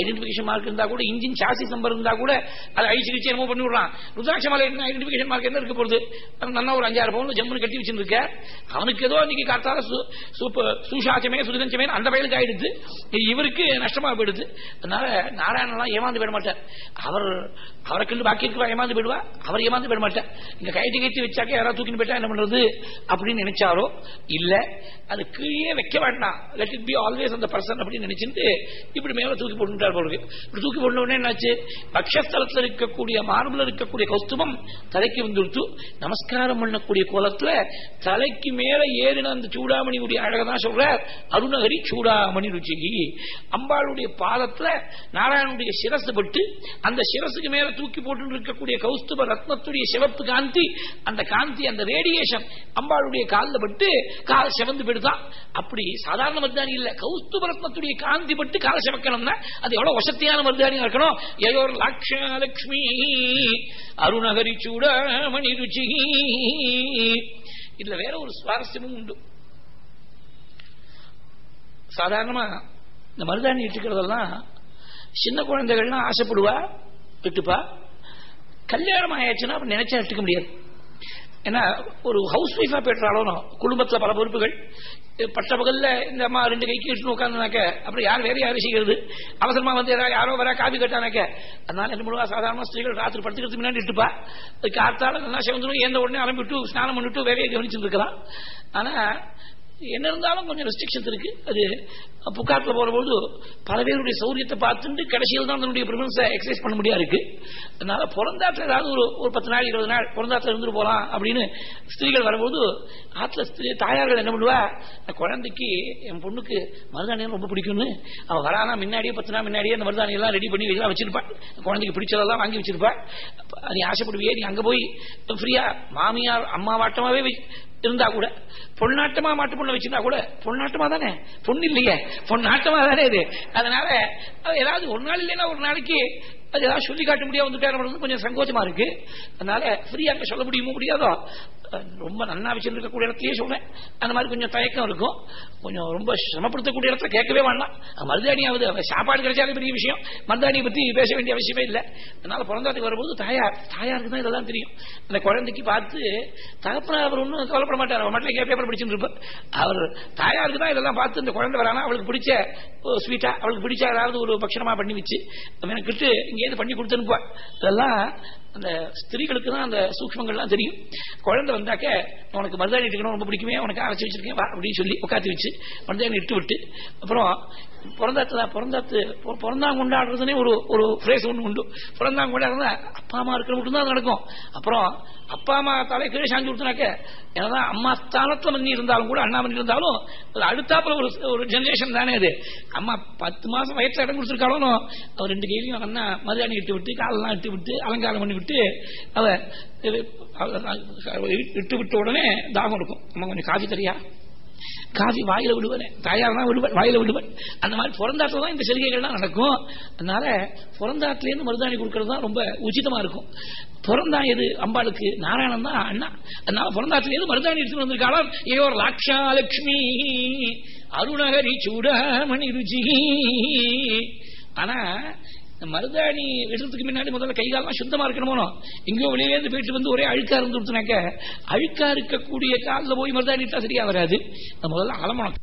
ஐடென்டிபிகேஷன் மார்க் இருந்தா கூட இன்ஜின் சாசி நம்பர் இருந்தா கூட அதை அழிச்சு கிழிச்சு என்னமோ பண்ணி விடுறான். ருத்ராட்ச மாலை என்ன ஐடென்டிபிகேஷன் மார்க் என்ன இருக்க போகுது? நல்லா ஒரு அஞ்சாறு பவுன் ஜம்முன்னு கட்டி வச்சிருக்க அவனுக்கு ஏதோ இன்னைக்கு காத்தால சு- சூஷாச்சமே சுதிதஞ்சமே அந்த பயலுக்கு ஆயிடுது. இவருக்கு நஷ்டமா போயிடுது. அதனால நாராயணெல்லாம் ஏமாந்து போயிட மாட்டார். அவர் அவரை கண்டு பாக்கி இருக்கிற ஏமாந்து போயிடுவா? அவர் ஏமாந்து போயிட மாட்டார். இங்க கைட்டு கைத்து வச்சாக்க யாராவது தூக்கின்னு போயிட்டா என்ன பண்றது? அப்படின்னு நினைச்சாரோ? இல்ல அது கீழே வைக்க வேண்டாம். லெட் இட் பி ஆல்வேஸ் அந்த பர்சன் அப்படின்னு நினைச்சிட்டு இப்படி மேல தூக்கி போட்டுட்டார் போலுக்கு இப்படி தூக்கி போட்ட உடனே என்னாச்சு? பக்ஷஸ்தலத்தில் இருக்கக்கூடிய மார்பில் இருக்கக்கூடிய கௌஸ்துபம் தலைக்கு வந்துடுத்து நமஸ்காரம் பண்ணக்கூடிய கோலத்துல தலைக்கு மேல ஏறின அந்த சூடாமணியுடைய அழகதான் சொல்ற அருணகரி சூடாமணி ருச்சிகி அம்பாளுடைய பாதத்துல நாராயணனுடைய சிரசு பட்டு அந்த சிரசுக்கு மேல தூக்கி போட்டு இருக்கக்கூடிய கௌஸ்துப ரத்னத்துடைய சிவப்பு காந்தி அந்த காந்தி அந்த ரேடியேஷன் அம்பாளுடைய காலில் பட்டு கால சிவந்து போயிடுதான் அப்படி சாதாரண மருதாணி இல்ல. கௌஸ்துப ரத்னத்துடைய காந்தி பட்டு கால சிவக்கணும்னா அது எவ்வளவு வசத்தியான மருதாணியா இருக்கணும்? ஏயோர் லாட்சலட்சுமி அருணகரி சூடாமணி ருச்சி. இதுல வேற ஒரு சுவாரஸ்யமும் உண்டு. சாதாரணமா இந்த மருதாணி இட்டுக்கிறதெல்லாம் சின்ன குழந்தைகள்லாம் ஆசைப்படுவா இட்டுப்பா கல்யாணம் ஆயாச்சுன்னா அப்ப நினைச்சா இட்டுக்க முடியாது. ஏன்னா ஒரு ஹவுஸ் ஒய்ஃபா போயிட்டாலும் குடும்பத்தில் பல பொறுப்புகள். பட்ட பகல்ல இந்த அம்மா ரெண்டு கைக்கு இட்டு உட்காந்துனாக்க அப்புறம் யார் வேற யாரும் செய்கிறது? அவசரமா வந்து யாரா- யாரோ வர காபி கட்டானாக்க அதனால என்ன பண்ணுவா சாதாரண ஸ்திரீகள் ராத்திரி படுத்துக்கிறதுக்கு முன்னாடி இட்டுப்பா. காத்தால நல்லா சேர்ந்துடும் ஏந்த உடனே அலம்பிட்டு ஸ்நானம் பண்ணிட்டு வேலையை கவனிச்சுருக்கலாம் ஆனா என்ன இருந்தாலும் கொஞ்சம் ரெஸ்ட்ரிக்ஷன்ஸ் இருக்கு. அது புக்காட்டில் போகிறபோது பல பேருடைய சௌரியத்தை பார்த்துட்டு கடைசியில் தான் தன்னுடைய ப்ரிஃபரன்ஸை எக்ஸசைஸ் பண்ண முடியாது இருக்கு. அதனால பிறந்தாத்துல ஏதாவது ஒரு ஒரு பத்து நாள் இருபது நாள் பிறந்தாத்துல இருந்துட்டு போகலாம் அப்படின்னு ஸ்திரீகள் வரும்போது ஆற்றுல ஸ்திரீ தாயார்கள் என்ன பண்ணுவா? குழந்தைக்கு என் பொண்ணுக்கு மருதாணியம் ரொம்ப பிடிக்கும்னு அவன் வரானா முன்னாடியே பத்து நாள் முன்னாடியே அந்த மருதாணியெல்லாம் ரெடி பண்ணி வைக்கலாம் வச்சிருப்பாள் குழந்தைக்கு பிடிச்சதெல்லாம் வாங்கி வச்சிருப்பா. நீ ஆசைப்படுவியே நீ அங்கே போய் ஃப்ரீயாக மாமியார் அம்மா வாட்டமாகவே இருந்தா கூட பொன்னாட்டமா மாட்டு பொண்ணு வச்சிருந்தா கூட பொன்னாட்டமா தானே? பொண்ணு இல்லையே. பொன்னாட்டமா தானே இது? அதனால அது ஏதாவது ஒரு நாள் இல்லைன்னா ஒரு நாளைக்கு அது ஏதாவது சொல்லி காட்ட முடியாது வந்துட்டாரு கொஞ்சம் சங்கோச்சமா இருக்கு. அதனால ஃப்ரீயா சொல்ல முடியுமோ முடியாதோ ரொம்ப ரொம்ப நன்னா வச்சிருக்கக்கூடிய இடத்துலயே சொல்றேன். அந்த மாதிரி கொஞ்சம் தயக்கம் இருக்கும். கொஞ்சம் ரொம்ப சிரமப்படுத்தக்கூடிய இடத்துல கேட்கவே வேண்டாம். மருதாணி மருதாணியாவது சாப்பாடு கிடைச்சாலே பெரிய விஷயம். மருதாணியை பத்தி பேச வேண்டிய அவசியமே இல்லை. அதனால பிறந்தாட்டுக்கு வரும்போது தாயார் தாயாருக்கு தான் இதெல்லாம் தெரியும். அந்த குழந்தைக்கு பார்த்து தகப்பன அவர் ஒன்றும் கவலைப்பட மாட்டார். அவர் மட்டும் பேப்பர் படிச்சுட்டு இருப்பார். அவர் தாயாருக்கு தான் இதெல்லாம் பார்த்து இந்த குழந்தை வரானா? அவளுக்கு பிடிச்ச ஸ்வீட்டா அவளுக்கு பிடிச்ச ஏதாவது ஒரு பட்சணமா பண்ணி வச்சு எனக்கு இங்கேருந்து பண்ணி கொடுத்து அனுப்புவா இதெல்லாம் அந்த ஸ்திரீகளுக்கு தான் அந்த சூக்மங்கள்லாம் தெரியும். குழந்தை வந்தாக்க உனக்கு மருதாணி இருக்கணும் ரொம்ப பிடிக்குமே உனக்கு அரைச்சி வச்சிருக்கேன் அப்படின்னு சொல்லி உட்காந்து வச்சு மருதாணி இட்டு விட்டு அப்புறம் பிறந்தாத்துல பிறந்தாத்து பிறந்தாங்க கொண்டாடுறதுனே ஒரு ஒரு பிரேஸ் ஒன்று உண்டு பிறந்தாங்க கொண்டாடுறதா அப்பா அம்மா இருக்கிற மட்டும்தான் நடக்கும் அப்புறம் அப்பா அம்மா தலை கீழே சாஞ்சு கொடுத்தனாக்க என்னதான் அம்மா ஸ்தானத்தில் மண்ணி இருந்தாலும் கூட அண்ணா மண்ணி இருந்தாலும் அது அடுத்தாப்புல ஒரு ஒரு ஜென்ரேஷன் தானே அது அம்மா பத்து மாசம் வயசுல இடம் கொடுத்துருக்காலும் அவர் ரெண்டு கையிலையும் அண்ணா மதுராணி இட்டு விட்டு காலெல்லாம் இட்டு விட்டு அலங்காரம் பண்ணி விட்டு அவ இட்டு விட்ட உடனே தாகம் இருக்கும் அம்மா கொஞ்சம் காஃபி தரியா காஃபி வாயில விடுவேன். தாயார் தான் விடுவேன் வாயில விடுவேன். அந்த மாதிரி பிறந்தாட்டில் தான் இந்த சலுகைகள்லாம் நடக்கும். அதனால பிறந்தாட்டிலேருந்து மருதாணி கொடுக்கறது தான் ரொம்ப உச்சிதமா இருக்கும். பிறந்தா எது? அம்பாளுக்கு நாராயணன் தான் அண்ணா. அதனால பிறந்தாட்டிலேருந்து மருதாணி எடுத்துட்டு வந்திருக்காளாம். ஒரு லாட்சா லட்சுமி அருணகரி சூடாமணி ருச்சி. ஆனா மருதாணி விடுறதுக்கு முன்னாடி முதல்ல கைகாலாம் சுத்தமா இருக்கணுமோ எங்கேயோ வெளியிலேருந்து போயிட்டு வந்து ஒரே அழுக்கா இருந்துருச்சுனாக்க அழுக்கா இருக்கக்கூடிய காலில் போய் மருதாணி இட்டா சரியா வராது. முதல்ல அலமணம்.